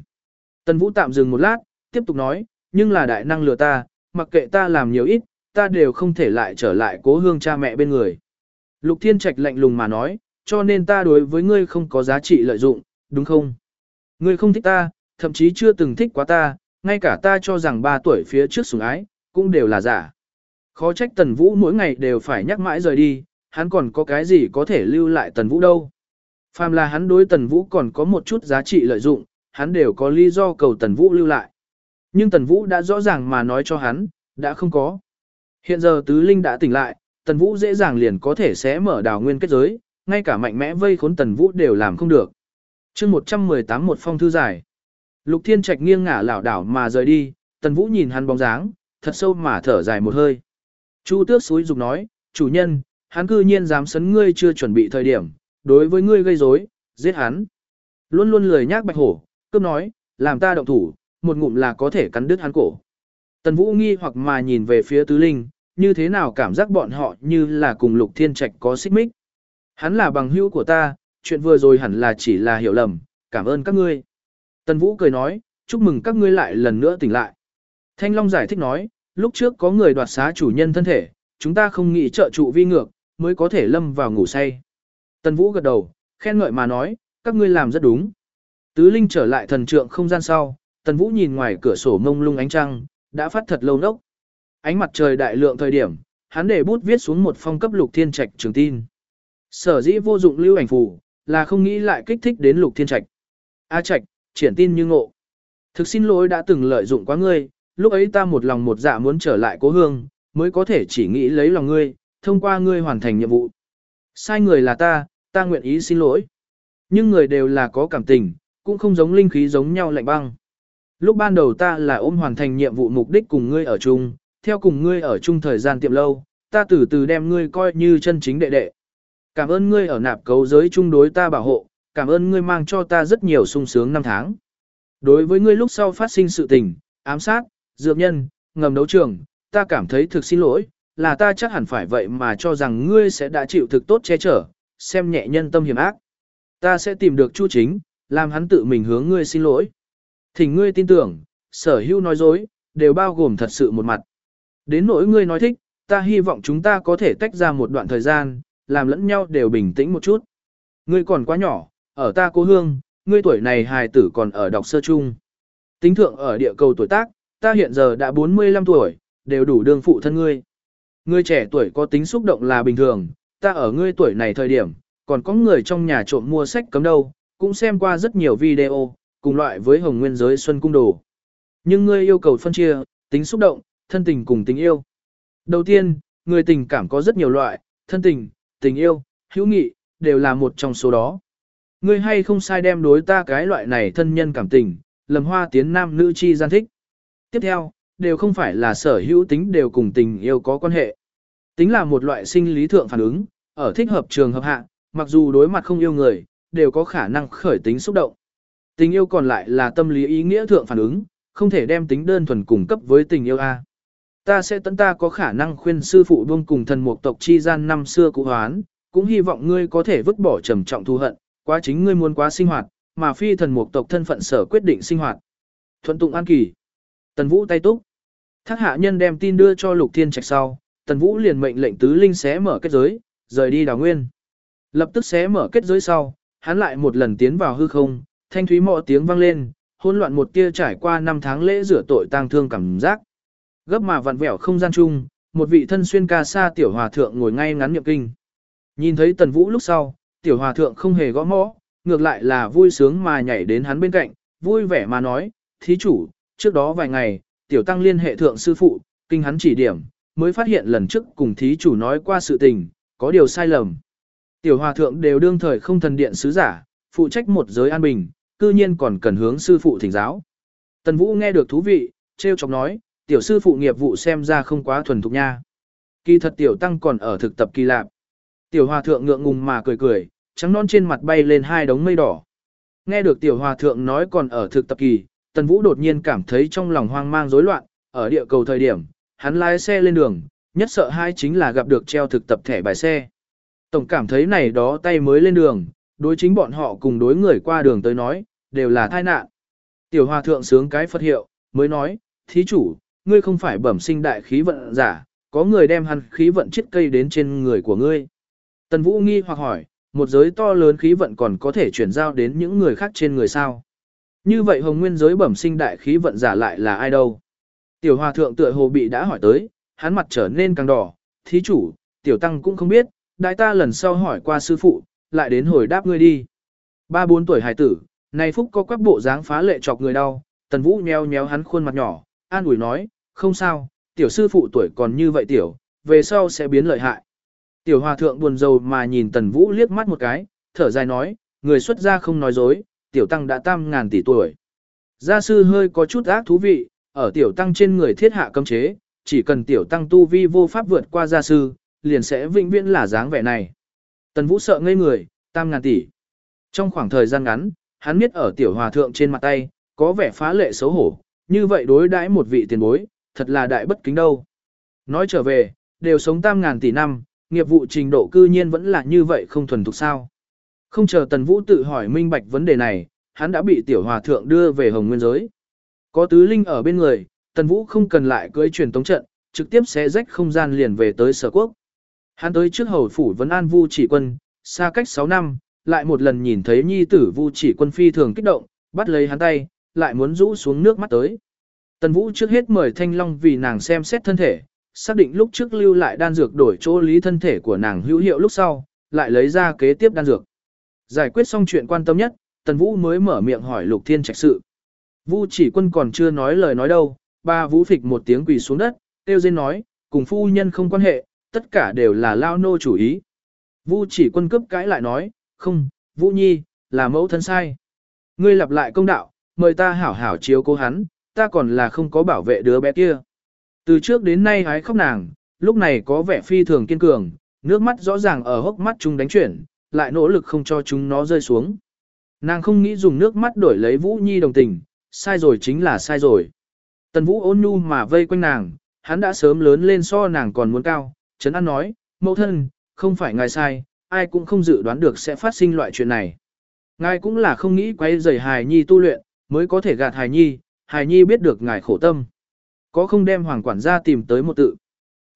Tần Vũ tạm dừng một lát, tiếp tục nói, nhưng là đại năng lừa ta, mặc kệ ta làm nhiều ít, ta đều không thể lại trở lại cố hương cha mẹ bên người. Lục Thiên Trạch lạnh lùng mà nói, cho nên ta đối với ngươi không có giá trị lợi dụng, đúng không? Ngươi không thích ta, thậm chí chưa từng thích quá ta, ngay cả ta cho rằng 3 tuổi phía trước sủng ái, cũng đều là giả. Khó trách Tần Vũ mỗi ngày đều phải nhắc mãi rời đi, hắn còn có cái gì có thể lưu lại Tần Vũ đâu. Phàm là hắn đối Tần Vũ còn có một chút giá trị lợi dụng, hắn đều có lý do cầu Tần Vũ lưu lại. Nhưng Tần Vũ đã rõ ràng mà nói cho hắn, đã không có. Hiện giờ Tứ Linh đã tỉnh lại, Tần Vũ dễ dàng liền có thể sẽ mở đào nguyên kết giới, ngay cả mạnh mẽ vây khốn Tần Vũ đều làm không được. chương 118 một phong thư giải. Lục Thiên Trạch nghiêng ngả lảo đảo mà rời đi, Tần Vũ nhìn hắn bóng dáng, thật sâu mà thở dài một hơi. Chu Tước suối dục nói, chủ nhân, hắn cư nhiên dám sấn ngươi chưa chuẩn bị thời điểm, đối với ngươi gây rối, giết hắn. Luôn luôn lười nhác bạch hổ, cướp nói, làm ta động thủ, một ngụm là có thể cắn đứt hắn cổ. Tần Vũ nghi hoặc mà nhìn về phía tứ linh, như thế nào cảm giác bọn họ như là cùng lục thiên trạch có xích mích. Hắn là bằng hữu của ta, chuyện vừa rồi hẳn là chỉ là hiểu lầm, cảm ơn các ngươi. Tần Vũ cười nói, chúc mừng các ngươi lại lần nữa tỉnh lại. Thanh Long giải thích nói, lúc trước có người đoạt xá chủ nhân thân thể, chúng ta không nghĩ trợ trụ vi ngược, mới có thể lâm vào ngủ say. Tần Vũ gật đầu, khen ngợi mà nói, các ngươi làm rất đúng. Tứ Linh trở lại thần trượng không gian sau, Tần Vũ nhìn ngoài cửa sổ mông lung ánh trăng, đã phát thật lâu nốc. Ánh mặt trời đại lượng thời điểm, hắn để bút viết xuống một phong cấp lục thiên trạch trường tin. Sở dĩ vô dụng lưu ảnh phù, là không nghĩ lại kích thích đến lục thiên trạch. A trạch, triển tin như ngộ. Thực xin lỗi đã từng lợi dụng quá ngươi, lúc ấy ta một lòng một dạ muốn trở lại cố hương, mới có thể chỉ nghĩ lấy lòng ngươi, thông qua ngươi hoàn thành nhiệm vụ. Sai người là ta, ta nguyện ý xin lỗi. Nhưng người đều là có cảm tình, cũng không giống linh khí giống nhau lạnh băng. Lúc ban đầu ta là ôm hoàn thành nhiệm vụ mục đích cùng ngươi ở chung, theo cùng ngươi ở chung thời gian tiệm lâu, ta từ từ đem ngươi coi như chân chính đệ đệ. Cảm ơn ngươi ở nạp cấu giới chung đối ta bảo hộ, cảm ơn ngươi mang cho ta rất nhiều sung sướng năm tháng. Đối với ngươi lúc sau phát sinh sự tình, ám sát, dược nhân, ngầm đấu trường, ta cảm thấy thực xin lỗi, là ta chắc hẳn phải vậy mà cho rằng ngươi sẽ đã chịu thực tốt che chở, xem nhẹ nhân tâm hiểm ác. Ta sẽ tìm được Chu Chính, làm hắn tự mình hướng ngươi xin lỗi. Thỉnh ngươi tin tưởng, sở hữu nói dối, đều bao gồm thật sự một mặt. Đến nỗi ngươi nói thích, ta hy vọng chúng ta có thể tách ra một đoạn thời gian, làm lẫn nhau đều bình tĩnh một chút. Ngươi còn quá nhỏ, ở ta cố hương, ngươi tuổi này hài tử còn ở đọc sơ chung. Tính thượng ở địa cầu tuổi tác, ta hiện giờ đã 45 tuổi, đều đủ đương phụ thân ngươi. Ngươi trẻ tuổi có tính xúc động là bình thường, ta ở ngươi tuổi này thời điểm, còn có người trong nhà trộm mua sách cấm đâu, cũng xem qua rất nhiều video, cùng loại với hồng nguyên giới xuân cung đồ. Nhưng ngươi yêu cầu phân chia, tính xúc động, thân tình cùng tình yêu. Đầu tiên, người tình cảm có rất nhiều loại, thân tình, tình yêu, hữu nghị, đều là một trong số đó. Ngươi hay không sai đem đối ta cái loại này thân nhân cảm tình, lầm hoa tiến nam nữ chi gian thích. Tiếp theo, đều không phải là sở hữu tính đều cùng tình yêu có quan hệ. Tính là một loại sinh lý thượng phản ứng, ở thích hợp trường hợp hạ, mặc dù đối mặt không yêu người, đều có khả năng khởi tính xúc động. Tình yêu còn lại là tâm lý ý nghĩa thượng phản ứng, không thể đem tính đơn thuần cung cấp với tình yêu A. Ta sẽ tận ta có khả năng khuyên sư phụ buông cùng thần mục tộc chi gian năm xưa cũ hoán, cũng hy vọng ngươi có thể vứt bỏ trầm trọng thù hận, quá chính ngươi muốn quá sinh hoạt, mà phi thần mục tộc thân phận sở quyết định sinh hoạt. Thuận tụng an kỳ. Tần Vũ tay túc. Thác hạ nhân đem tin đưa cho Lục Thiên Trạch sau, Tần Vũ liền mệnh lệnh tứ linh xé mở kết giới, rời đi đào nguyên. Lập tức xé mở kết giới sau, hắn lại một lần tiến vào hư không, thanh thúy mọ tiếng vang lên, hỗn loạn một tia trải qua năm tháng lễ rửa tội tang thương cảm giác. Gấp mà vặn vẹo không gian chung, một vị thân xuyên ca sa tiểu hòa thượng ngồi ngay ngắn niệm kinh. Nhìn thấy Tần Vũ lúc sau, tiểu hòa thượng không hề gõ mõ, ngược lại là vui sướng mà nhảy đến hắn bên cạnh, vui vẻ mà nói, thí chủ, trước đó vài ngày, tiểu tăng liên hệ thượng sư phụ, kinh hắn chỉ điểm, mới phát hiện lần trước cùng thí chủ nói qua sự tình, có điều sai lầm. Tiểu hòa thượng đều đương thời không thần điện sứ giả, phụ trách một giới an bình, cư nhiên còn cần hướng sư phụ thỉnh giáo. Tần Vũ nghe được thú vị, treo chọc nói, tiểu sư phụ nghiệp vụ xem ra không quá thuần thục nha. Kỳ thật tiểu tăng còn ở thực tập kỳ lạp. Tiểu hòa thượng ngượng ngùng mà cười cười, trắng non trên mặt bay lên hai đống mây đỏ. Nghe được tiểu hòa thượng nói còn ở thực tập kỳ, Tần Vũ đột nhiên cảm thấy trong lòng hoang mang rối loạn, ở địa cầu thời điểm, hắn lái xe lên đường, nhất sợ hai chính là gặp được treo thực tập thẻ bài xe. Tổng cảm thấy này đó tay mới lên đường, đối chính bọn họ cùng đối người qua đường tới nói, đều là tai nạn. Tiểu hòa thượng sướng cái Phật hiệu, mới nói, thí chủ, ngươi không phải bẩm sinh đại khí vận giả, có người đem hắn khí vận chết cây đến trên người của ngươi. Tần Vũ nghi hoặc hỏi, một giới to lớn khí vận còn có thể chuyển giao đến những người khác trên người sao? Như vậy hồng nguyên giới bẩm sinh đại khí vận giả lại là ai đâu? Tiểu hòa thượng tựa hồ bị đã hỏi tới, hắn mặt trở nên càng đỏ, thí chủ, tiểu tăng cũng không biết, đại ta lần sau hỏi qua sư phụ, lại đến hồi đáp ngươi đi. Ba bốn tuổi hải tử, này phúc có quắc bộ dáng phá lệ chọc người đau, tần vũ nheo nheo hắn khuôn mặt nhỏ, an ủi nói, không sao, tiểu sư phụ tuổi còn như vậy tiểu, về sau sẽ biến lợi hại. Tiểu hòa thượng buồn rầu mà nhìn tần vũ liếc mắt một cái, thở dài nói, người xuất gia không nói dối, tiểu tăng đã tam ngàn tỷ tuổi. Gia sư hơi có chút ác thú vị, ở tiểu tăng trên người thiết hạ cấm chế, chỉ cần tiểu tăng tu vi vô pháp vượt qua gia sư, liền sẽ vĩnh viễn là dáng vẻ này. Tần Vũ sợ ngây người, tam ngàn tỷ. Trong khoảng thời gian ngắn, hắn biết ở tiểu hòa thượng trên mặt tay, có vẻ phá lệ xấu hổ, như vậy đối đãi một vị tiền bối, thật là đại bất kính đâu. Nói trở về, đều sống tam ngàn tỷ năm, nghiệp vụ trình độ cư nhiên vẫn là như vậy không thuần thục sao. Không chờ Tần Vũ tự hỏi minh bạch vấn đề này, hắn đã bị tiểu hòa thượng đưa về hồng nguyên giới. Có tứ linh ở bên người, Tần Vũ không cần lại cưỡi truyền tống trận, trực tiếp xé rách không gian liền về tới sở quốc. Hắn tới trước hầu phủ vấn an Vu chỉ quân, xa cách 6 năm, lại một lần nhìn thấy nhi tử Vu chỉ quân phi thường kích động, bắt lấy hắn tay, lại muốn rũ xuống nước mắt tới. Tần Vũ trước hết mời Thanh Long vì nàng xem xét thân thể, xác định lúc trước lưu lại đan dược đổi chỗ lý thân thể của nàng hữu hiệu lúc sau, lại lấy ra kế tiếp đan dược. Giải quyết xong chuyện quan tâm nhất, Tần Vũ mới mở miệng hỏi Lục Thiên Trạch sự. Vu chỉ quân còn chưa nói lời nói đâu, ba Vũ phịch một tiếng quỳ xuống đất, tiêu dên nói, cùng phu nhân không quan hệ, tất cả đều là lao nô chủ ý. Vu chỉ quân cấp cãi lại nói, không, Vũ Nhi, là mẫu thân sai. Ngươi lặp lại công đạo, mời ta hảo hảo chiếu cố hắn, ta còn là không có bảo vệ đứa bé kia. Từ trước đến nay hái khóc nàng, lúc này có vẻ phi thường kiên cường, nước mắt rõ ràng ở hốc mắt chúng đánh chuyển, lại nỗ lực không cho chúng nó rơi xuống. Nàng không nghĩ dùng nước mắt đổi lấy Vũ Nhi đồng tình, sai rồi chính là sai rồi. Tần Vũ ôn nhu mà vây quanh nàng, hắn đã sớm lớn lên so nàng còn muốn cao, Trấn An nói, mẫu thân, không phải ngài sai, ai cũng không dự đoán được sẽ phát sinh loại chuyện này. Ngài cũng là không nghĩ quay rầy hài nhi tu luyện, mới có thể gạt hài nhi, hài nhi biết được ngài khổ tâm. Có không đem hoàng quản gia tìm tới một tự.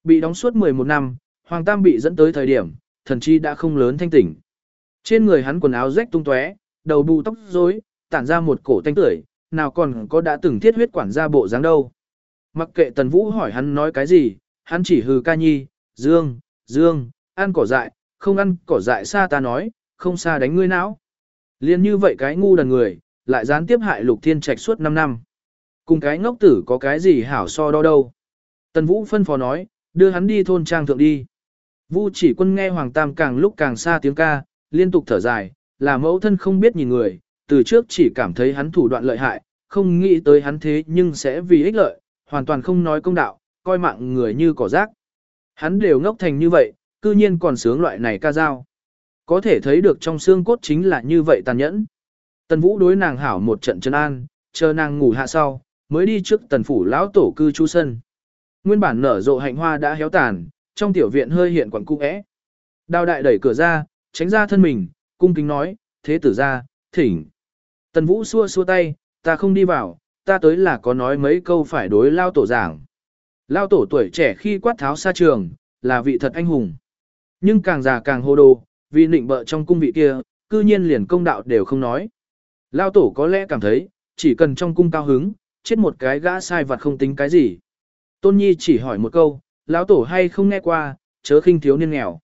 Bị đóng suốt 11 năm, hoàng tam bị dẫn tới thời điểm, thần chi đã không lớn thanh tỉnh. Trên người hắn quần áo rách tung tóe, đầu bù tóc rối, tản ra một cổ tanh tưởi, nào còn có đã từng thiết huyết quản gia bộ dáng đâu. Mặc kệ tần vũ hỏi hắn nói cái gì, hắn chỉ hừ ca nhi, dương, dương, ăn cỏ dại, không ăn cỏ dại xa ta nói, không xa đánh ngươi não. Liên như vậy cái ngu đần người, lại gián tiếp hại lục thiên trạch suốt 5 năm. Cùng cái ngốc tử có cái gì hảo so đo đâu. Tần Vũ phân phó nói, đưa hắn đi thôn trang thượng đi. Vu chỉ quân nghe Hoàng Tam càng lúc càng xa tiếng ca, liên tục thở dài, là mẫu thân không biết nhìn người, từ trước chỉ cảm thấy hắn thủ đoạn lợi hại, không nghĩ tới hắn thế nhưng sẽ vì ích lợi, hoàn toàn không nói công đạo, coi mạng người như cỏ rác. Hắn đều ngốc thành như vậy, cư nhiên còn sướng loại này ca dao. Có thể thấy được trong xương cốt chính là như vậy tàn nhẫn. Tần Vũ đối nàng hảo một trận chân an, chờ nàng ngủ hạ sau, mới đi trước tần phủ lão tổ cư trú sân. Nguyên bản nở rộ hạnh hoa đã héo tàn, trong tiểu viện hơi hiện quẩn cung ẽ. Đào đại đẩy cửa ra, tránh ra thân mình, cung kính nói, thế tử ra, thỉnh. Tần Vũ xua xua tay, ta không đi vào, ta tới là có nói mấy câu phải đối lao tổ giảng. Lao tổ tuổi trẻ khi quát tháo xa trường, là vị thật anh hùng. Nhưng càng già càng hồ đồ, vì nịnh bợ trong cung vị kia, cư nhiên liền công đạo đều không nói. Lao tổ có lẽ cảm thấy, chỉ cần trong cung cao hứng, chết một cái gã sai vặt không tính cái gì. Tôn Nhi chỉ hỏi một câu, lão tổ hay không nghe qua, chớ khinh thiếu niên nghèo.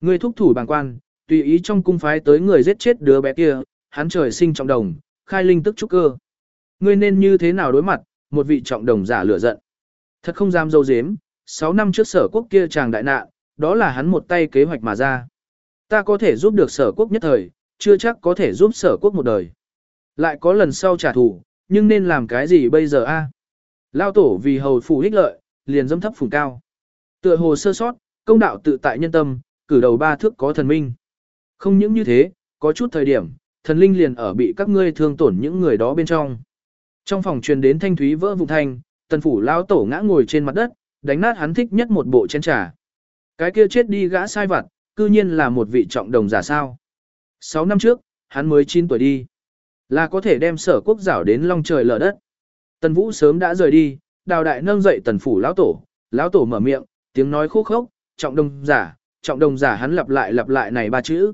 Người thúc thủ bàng quan, tùy ý trong cung phái tới người giết chết đứa bé kia, hắn trời sinh trọng đồng, khai linh tức trúc cơ. Ngươi nên như thế nào đối mặt, một vị trọng đồng giả lửa giận. Thật không dám dâu dếm, 6 năm trước sở quốc kia chàng đại nạn, đó là hắn một tay kế hoạch mà ra. Ta có thể giúp được sở quốc nhất thời, chưa chắc có thể giúp sở quốc một đời. Lại có lần sau trả thù, nhưng nên làm cái gì bây giờ a? Lao tổ vì hầu phủ ích lợi, liền dâm thấp phùng cao. Tựa hồ sơ sót, công đạo tự tại nhân tâm, cử đầu ba thước có thần minh. Không những như thế, có chút thời điểm, thần linh liền ở bị các ngươi thương tổn những người đó bên trong. Trong phòng truyền đến thanh thúy vỡ vụ thanh, tần phủ lao tổ ngã ngồi trên mặt đất, đánh nát hắn thích nhất một bộ chén trà. Cái kia chết đi gã sai vặt, cư nhiên là một vị trọng đồng giả sao. Sáu năm trước, hắn mới 9 tuổi đi. Là có thể đem sở quốc giảo đến long trời lở đất. Tần Vũ sớm đã rời đi, đào đại nâng dậy tần phủ lão tổ, lão tổ mở miệng, tiếng nói khô khốc, trọng đồng giả, trọng đồng giả hắn lặp lại lặp lại này ba chữ.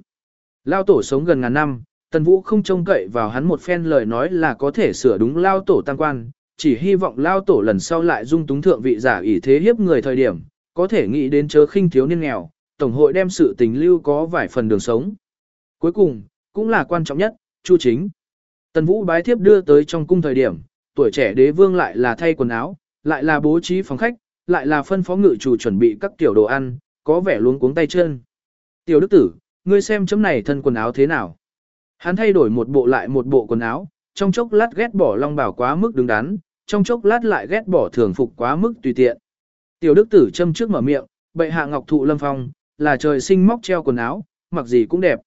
Lão tổ sống gần ngàn năm, tần vũ không trông cậy vào hắn một phen lời nói là có thể sửa đúng lão tổ tăng quan, chỉ hy vọng lao tổ lần sau lại dung túng thượng vị giả ỷ thế hiếp người thời điểm, có thể nghĩ đến chớ khinh thiếu niên nghèo, tổng hội đem sự tình lưu có vài phần đường sống. Cuối cùng, cũng là quan trọng nhất, chu chính. Tần vũ bái thiếp đưa tới trong cung thời điểm, tuổi trẻ đế vương lại là thay quần áo, lại là bố trí phòng khách, lại là phân phó ngự chủ chuẩn bị các tiểu đồ ăn, có vẻ luống cuống tay chân. Tiểu đức tử, ngươi xem chấm này thân quần áo thế nào? Hắn thay đổi một bộ lại một bộ quần áo, trong chốc lát ghét bỏ long bảo quá mức đứng đắn, trong chốc lát lại ghét bỏ thường phục quá mức tùy tiện. Tiểu đức tử châm trước mở miệng, bệ hạ ngọc thụ lâm phong, là trời sinh móc treo quần áo, mặc gì cũng đẹp.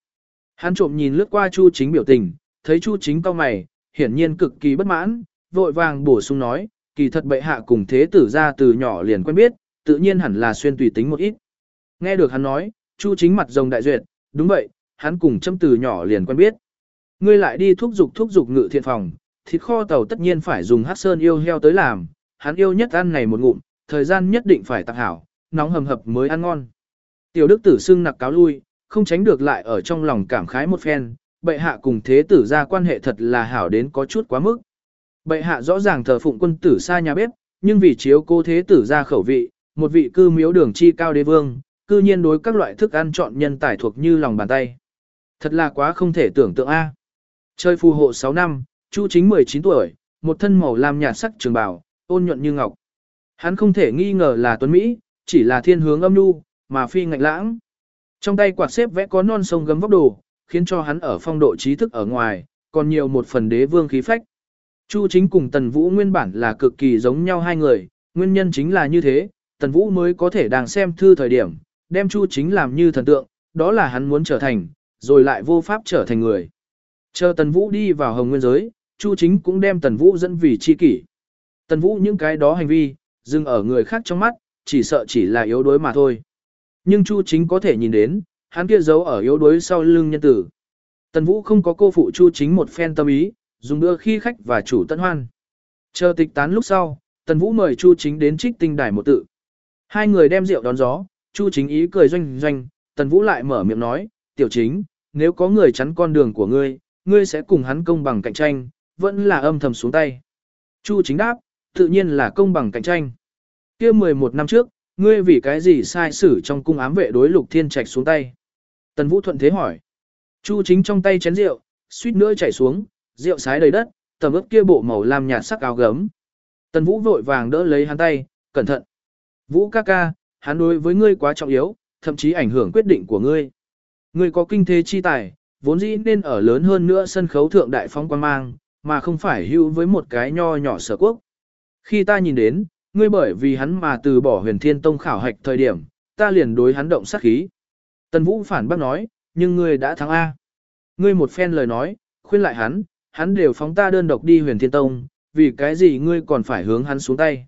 Hắn trộm nhìn lướt qua Chu Chính biểu tình, thấy Chu Chính cau mày, hiển nhiên cực kỳ bất mãn, vội vàng bổ sung nói, kỳ thật bệ hạ cùng thế tử ra từ nhỏ liền quen biết, tự nhiên hẳn là xuyên tùy tính một ít. Nghe được hắn nói, Chu chính mặt rồng đại duyệt, đúng vậy, hắn cùng châm từ nhỏ liền quen biết. Ngươi lại đi thúc giục thúc giục ngự thiện phòng, thịt kho tàu tất nhiên phải dùng hát sơn yêu heo tới làm, hắn yêu nhất ăn này một ngụm, thời gian nhất định phải tạc hảo, nóng hầm hập mới ăn ngon. Tiểu đức tử xưng nặc cáo lui, không tránh được lại ở trong lòng cảm khái một phen, bệ hạ cùng thế tử ra quan hệ thật là hảo đến có chút quá mức. Bệ hạ rõ ràng thờ phụng quân tử xa nhà bếp, nhưng vì chiếu cô thế tử ra khẩu vị, một vị cư miếu đường chi cao đế vương, cư nhiên đối các loại thức ăn chọn nhân tài thuộc như lòng bàn tay. Thật là quá không thể tưởng tượng a. Chơi phù hộ 6 năm, Chu chính 19 tuổi, một thân màu lam nhạt sắc trường bào, ôn nhuận như ngọc. Hắn không thể nghi ngờ là tuấn Mỹ, chỉ là thiên hướng âm nhu, mà phi ngạnh lãng. Trong tay quạt xếp vẽ có non sông gấm vóc đồ, khiến cho hắn ở phong độ trí thức ở ngoài, còn nhiều một phần đế vương khí phách. Chu chính cùng Tần Vũ nguyên bản là cực kỳ giống nhau hai người, nguyên nhân chính là như thế, Tần Vũ mới có thể đang xem thư thời điểm, đem Chu chính làm như thần tượng, đó là hắn muốn trở thành, rồi lại vô pháp trở thành người. Chờ Tần Vũ đi vào hồng nguyên giới, Chu chính cũng đem Tần Vũ dẫn vì chi kỷ. Tần Vũ những cái đó hành vi, dừng ở người khác trong mắt, chỉ sợ chỉ là yếu đuối mà thôi. Nhưng Chu chính có thể nhìn đến, hắn kia giấu ở yếu đuối sau lưng nhân tử. Tần Vũ không có cô phụ Chu chính một phen tâm ý, dùng đưa khi khách và chủ tận hoan. Chờ tịch tán lúc sau, Tần Vũ mời Chu Chính đến trích tinh đài một tự. Hai người đem rượu đón gió, Chu Chính ý cười doanh doanh, Tần Vũ lại mở miệng nói, tiểu chính, nếu có người chắn con đường của ngươi, ngươi sẽ cùng hắn công bằng cạnh tranh, vẫn là âm thầm xuống tay. Chu Chính đáp, tự nhiên là công bằng cạnh tranh. kia 11 năm trước, ngươi vì cái gì sai xử trong cung ám vệ đối lục thiên trạch xuống tay? Tần Vũ thuận thế hỏi. Chu Chính trong tay chén rượu, suýt nữa chảy xuống, rượu sái đầy đất, tầm ướp kia bộ màu lam nhạt sắc áo gấm. Tần Vũ vội vàng đỡ lấy hắn tay, cẩn thận. Vũ ca ca, hắn đối với ngươi quá trọng yếu, thậm chí ảnh hưởng quyết định của ngươi. Ngươi có kinh thế chi tài, vốn dĩ nên ở lớn hơn nữa sân khấu thượng đại phong quan mang, mà không phải hữu với một cái nho nhỏ sở quốc. Khi ta nhìn đến, ngươi bởi vì hắn mà từ bỏ huyền thiên tông khảo hạch thời điểm, ta liền đối hắn động sát khí. Tần Vũ phản bác nói, nhưng ngươi đã thắng A. Ngươi một phen lời nói, khuyên lại hắn, hắn đều phóng ta đơn độc đi huyền thiên tông, vì cái gì ngươi còn phải hướng hắn xuống tay.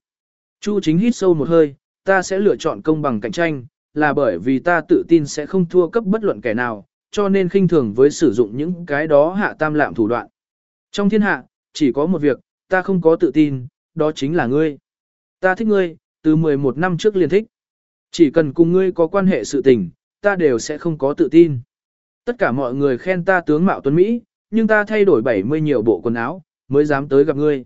Chu chính hít sâu một hơi, ta sẽ lựa chọn công bằng cạnh tranh, là bởi vì ta tự tin sẽ không thua cấp bất luận kẻ nào, cho nên khinh thường với sử dụng những cái đó hạ tam lạm thủ đoạn. Trong thiên hạ, chỉ có một việc, ta không có tự tin, đó chính là ngươi. Ta thích ngươi, từ 11 năm trước liền thích. Chỉ cần cùng ngươi có quan hệ sự tình, ta đều sẽ không có tự tin. Tất cả mọi người khen ta tướng mạo tuấn Mỹ, nhưng ta thay đổi 70 nhiều bộ quần áo, mới dám tới gặp ngươi.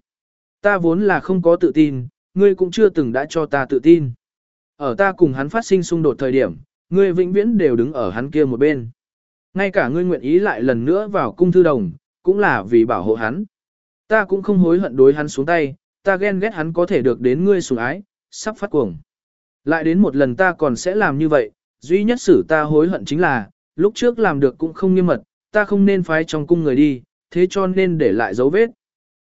Ta vốn là không có tự tin, ngươi cũng chưa từng đã cho ta tự tin. Ở ta cùng hắn phát sinh xung đột thời điểm, ngươi vĩnh viễn đều đứng ở hắn kia một bên. Ngay cả ngươi nguyện ý lại lần nữa vào cung thư đồng, cũng là vì bảo hộ hắn. Ta cũng không hối hận đối hắn xuống tay, ta ghen ghét hắn có thể được đến ngươi sủng ái, sắp phát cuồng. Lại đến một lần ta còn sẽ làm như vậy, duy nhất xử ta hối hận chính là, lúc trước làm được cũng không nghiêm mật, ta không nên phái trong cung người đi, thế cho nên để lại dấu vết.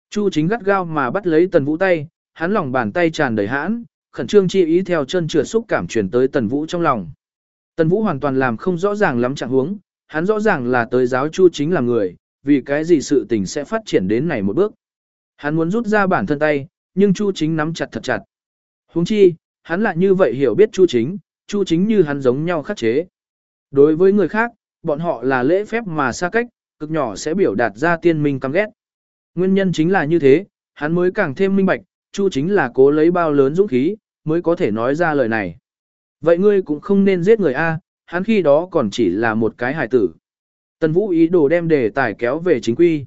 Chu chính gắt gao mà bắt lấy tần vũ tay, hắn lòng bàn tay tràn đầy hãn, khẩn trương chi ý theo chân trượt xúc cảm truyền tới tần vũ trong lòng. Tần vũ hoàn toàn làm không rõ ràng lắm trạng huống, hắn rõ ràng là tới giáo chu chính là người, vì cái gì sự tình sẽ phát triển đến này một bước. Hắn muốn rút ra bản thân tay, nhưng chu chính nắm chặt thật chặt. Huống chi, hắn lại như vậy hiểu biết chu chính, chu chính như hắn giống nhau khắc chế. Đối với người khác, bọn họ là lễ phép mà xa cách, cực nhỏ sẽ biểu đạt ra tiên minh căm ghét. Nguyên nhân chính là như thế, hắn mới càng thêm minh bạch, Chu chính là cố lấy bao lớn dũng khí, mới có thể nói ra lời này. Vậy ngươi cũng không nên giết người A, hắn khi đó còn chỉ là một cái hài tử. Tần Vũ ý đồ đem đề tài kéo về chính quy.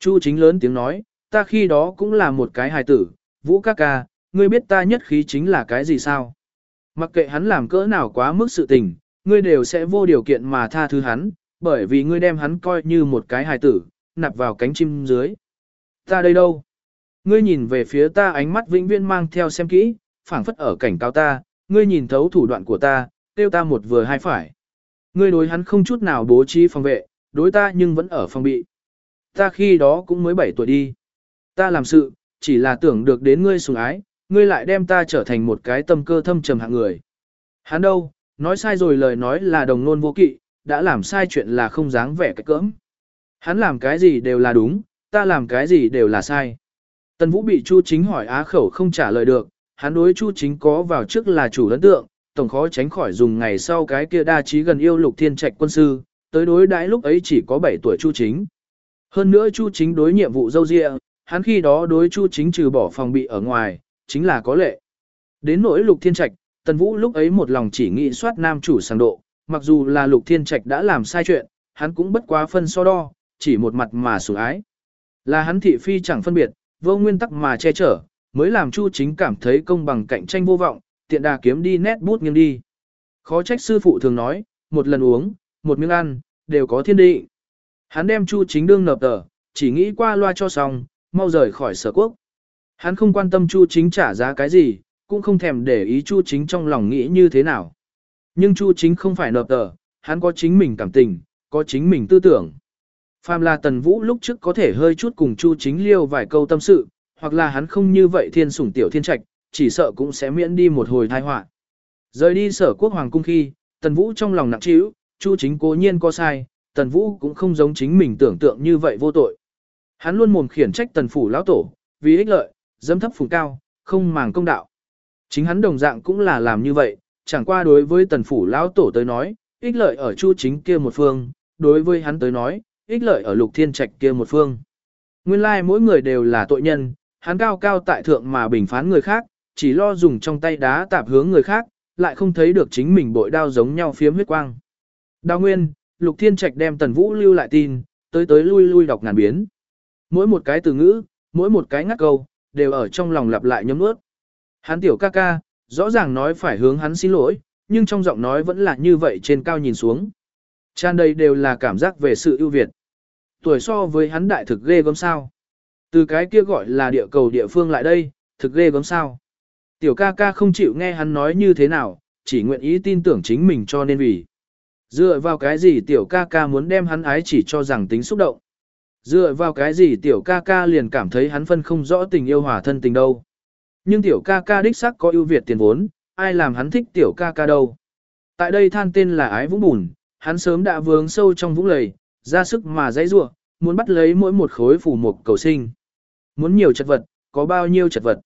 Chu chính lớn tiếng nói, ta khi đó cũng là một cái hài tử, Vũ ca ca, ngươi biết ta nhất khí chính là cái gì sao? Mặc kệ hắn làm cỡ nào quá mức sự tình, ngươi đều sẽ vô điều kiện mà tha thứ hắn, bởi vì ngươi đem hắn coi như một cái hài tử, nạp vào cánh chim dưới. Ta đây đâu? Ngươi nhìn về phía ta ánh mắt vĩnh viễn mang theo xem kỹ, phảng phất ở cảnh cáo ta, ngươi nhìn thấu thủ đoạn của ta, tiêu ta một vừa hai phải. Ngươi đối hắn không chút nào bố trí phòng vệ, đối ta nhưng vẫn ở phòng bị. Ta khi đó cũng mới 7 tuổi đi. Ta làm sự, chỉ là tưởng được đến ngươi sủng ái, ngươi lại đem ta trở thành một cái tâm cơ thâm trầm hạng người. Hắn đâu, nói sai rồi lời nói là đồng nôn vô kỵ, đã làm sai chuyện là không dáng vẻ cái cỡm. Hắn làm cái gì đều là đúng, ta làm cái gì đều là sai. Tần Vũ bị Chu Chính hỏi á khẩu không trả lời được, hắn đối Chu Chính có vào trước là chủ ấn tượng, tổng khó tránh khỏi dùng ngày sau cái kia đa trí gần yêu lục thiên trạch quân sư, tới đối đãi lúc ấy chỉ có 7 tuổi Chu Chính. Hơn nữa Chu Chính đối nhiệm vụ dâu dịa, hắn khi đó đối Chu Chính trừ bỏ phòng bị ở ngoài, chính là có lệ. Đến nỗi lục thiên trạch, Tần Vũ lúc ấy một lòng chỉ nghĩ soát nam chủ sang độ, mặc dù là lục thiên trạch đã làm sai chuyện, hắn cũng bất quá phân so đo, chỉ một mặt mà sủng ái. Là hắn thị phi chẳng phân biệt, vô nguyên tắc mà che chở, mới làm Chu Chính cảm thấy công bằng cạnh tranh vô vọng, tiện đà kiếm đi nét bút nghiêng đi. Khó trách sư phụ thường nói, một lần uống, một miếng ăn, đều có thiên định. Hắn đem Chu Chính đương nộp tờ, chỉ nghĩ qua loa cho xong, mau rời khỏi sở quốc. Hắn không quan tâm Chu Chính trả giá cái gì, cũng không thèm để ý Chu Chính trong lòng nghĩ như thế nào. Nhưng Chu Chính không phải nộp tờ, hắn có chính mình cảm tình, có chính mình tư tưởng. Phàm là Tần Vũ lúc trước có thể hơi chút cùng Chu Chính liêu vài câu tâm sự, hoặc là hắn không như vậy thiên sủng tiểu thiên trạch, chỉ sợ cũng sẽ miễn đi một hồi tai họa. Rời đi sở quốc hoàng cung khi, Tần Vũ trong lòng nặng trĩu, Chu Chính cố nhiên có sai, Tần Vũ cũng không giống chính mình tưởng tượng như vậy vô tội. Hắn luôn mồm khiển trách Tần phủ lão tổ, vì ích lợi, dâm thấp phùng cao, không màng công đạo. Chính hắn đồng dạng cũng là làm như vậy, chẳng qua đối với Tần phủ lão tổ tới nói, ích lợi ở Chu Chính kia một phương, đối với hắn tới nói, ích lợi ở Lục Thiên Trạch kia một phương. Nguyên lai like mỗi người đều là tội nhân, hắn cao cao tại thượng mà bình phán người khác, chỉ lo dùng trong tay đá tạp hướng người khác, lại không thấy được chính mình bội đao giống nhau phiếm huyết quang. Đào Nguyên, Lục Thiên Trạch đem Tần Vũ lưu lại tin, tới tới lui lui đọc ngàn biến. Mỗi một cái từ ngữ, mỗi một cái ngắt câu, đều ở trong lòng lặp lại nhấm ướt. Hắn tiểu ca ca, rõ ràng nói phải hướng hắn xin lỗi, nhưng trong giọng nói vẫn là như vậy trên cao nhìn xuống. Tràn đầy đều là cảm giác về sự ưu việt. Tuổi so với hắn đại thực ghê gớm sao. Từ cái kia gọi là địa cầu địa phương lại đây, thực ghê gớm sao. Tiểu ca ca không chịu nghe hắn nói như thế nào, chỉ nguyện ý tin tưởng chính mình cho nên vì. Dựa vào cái gì tiểu ca ca muốn đem hắn ái chỉ cho rằng tính xúc động. Dựa vào cái gì tiểu ca ca liền cảm thấy hắn phân không rõ tình yêu hòa thân tình đâu. Nhưng tiểu ca ca đích sắc có ưu việt tiền vốn, ai làm hắn thích tiểu ca ca đâu. Tại đây than tên là ái vũng bùn, hắn sớm đã vướng sâu trong vũng lầy, ra sức mà dãy rua, muốn bắt lấy mỗi một khối phủ mục cầu sinh. Muốn nhiều chật vật, có bao nhiêu chật vật.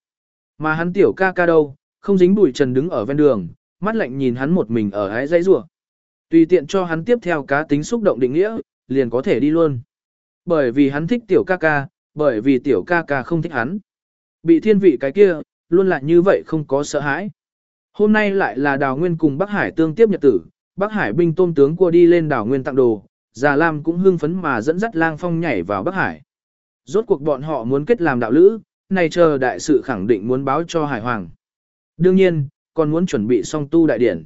Mà hắn tiểu ca ca đâu, không dính bụi trần đứng ở ven đường, mắt lạnh nhìn hắn một mình ở hái dãy rùa, Tùy tiện cho hắn tiếp theo cá tính xúc động định nghĩa, liền có thể đi luôn. Bởi vì hắn thích tiểu ca ca, bởi vì tiểu ca ca không thích hắn. Bị thiên vị cái kia, luôn là như vậy không có sợ hãi. Hôm nay lại là đào nguyên cùng Bắc Hải tương tiếp nhật tử, Bắc Hải binh tôm tướng cua đi lên đảo nguyên tặng đồ, Già Lam cũng hưng phấn mà dẫn dắt lang phong nhảy vào Bắc Hải. Rốt cuộc bọn họ muốn kết làm đạo lữ, này chờ đại sự khẳng định muốn báo cho Hải Hoàng. Đương nhiên, còn muốn chuẩn bị xong tu đại điển.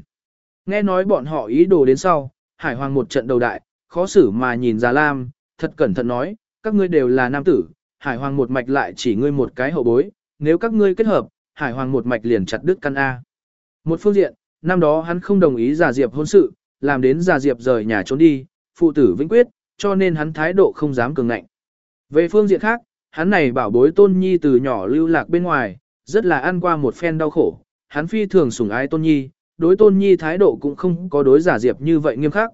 Nghe nói bọn họ ý đồ đến sau, Hải Hoàng một trận đầu đại, khó xử mà nhìn Già Lam, thật cẩn thận nói, các ngươi đều là nam tử, Hải Hoàng một mạch lại chỉ ngươi một cái hậu bối, nếu các ngươi kết hợp, Hải Hoàng một mạch liền chặt đứt căn A. Một phương diện, năm đó hắn không đồng ý Già Diệp hôn sự, làm đến Già Diệp rời nhà trốn đi, phụ tử vĩnh quyết, cho nên hắn thái độ không dám cường ngạnh. Về phương diện khác, hắn này bảo bối tôn nhi từ nhỏ lưu lạc bên ngoài, rất là ăn qua một phen đau khổ, hắn phi thường sủng ái tôn nhi, đối tôn nhi thái độ cũng không có đối giả diệp như vậy nghiêm khắc.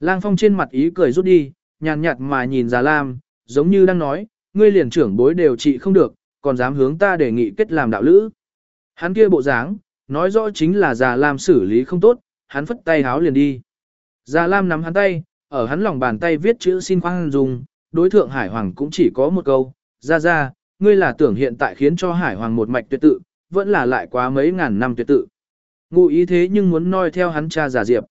Lang phong trên mặt ý cười rút đi, nhàn nhạt mà nhìn già lam, giống như đang nói, ngươi liền trưởng bối đều trị không được, còn dám hướng ta đề nghị kết làm đạo lữ. Hắn kia bộ dáng, nói rõ chính là già lam xử lý không tốt, hắn phất tay háo liền đi. Già lam nắm hắn tay, ở hắn lòng bàn tay viết chữ xin khoan dùng, đối thượng hải hoàng cũng chỉ có một câu, ra ra, ngươi là tưởng hiện tại khiến cho hải hoàng một mạch tuyệt tự, vẫn là lại quá mấy ngàn năm tuyệt tự. Ngụ ý thế nhưng muốn noi theo hắn cha giả diệp.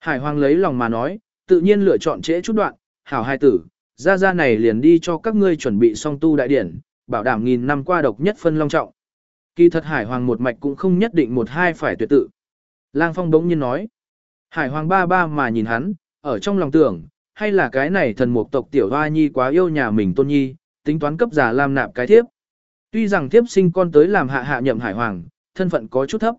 Hải hoàng lấy lòng mà nói, tự nhiên lựa chọn trễ chút đoạn, hảo hai tử, ra ra này liền đi cho các ngươi chuẩn bị song tu đại điển, bảo đảm nghìn năm qua độc nhất phân long trọng. Kỳ thật hải hoàng một mạch cũng không nhất định một hai phải tuyệt tự. Lang phong đống nhiên nói. Hải hoàng ba ba mà nhìn hắn, ở trong lòng tưởng, hay là cái này thần mục tộc tiểu hoa nhi quá yêu nhà mình tôn nhi, tính toán cấp giả làm nạp cái thiếp. Tuy rằng thiếp sinh con tới làm hạ hạ nhậm hải hoàng, thân phận có chút thấp.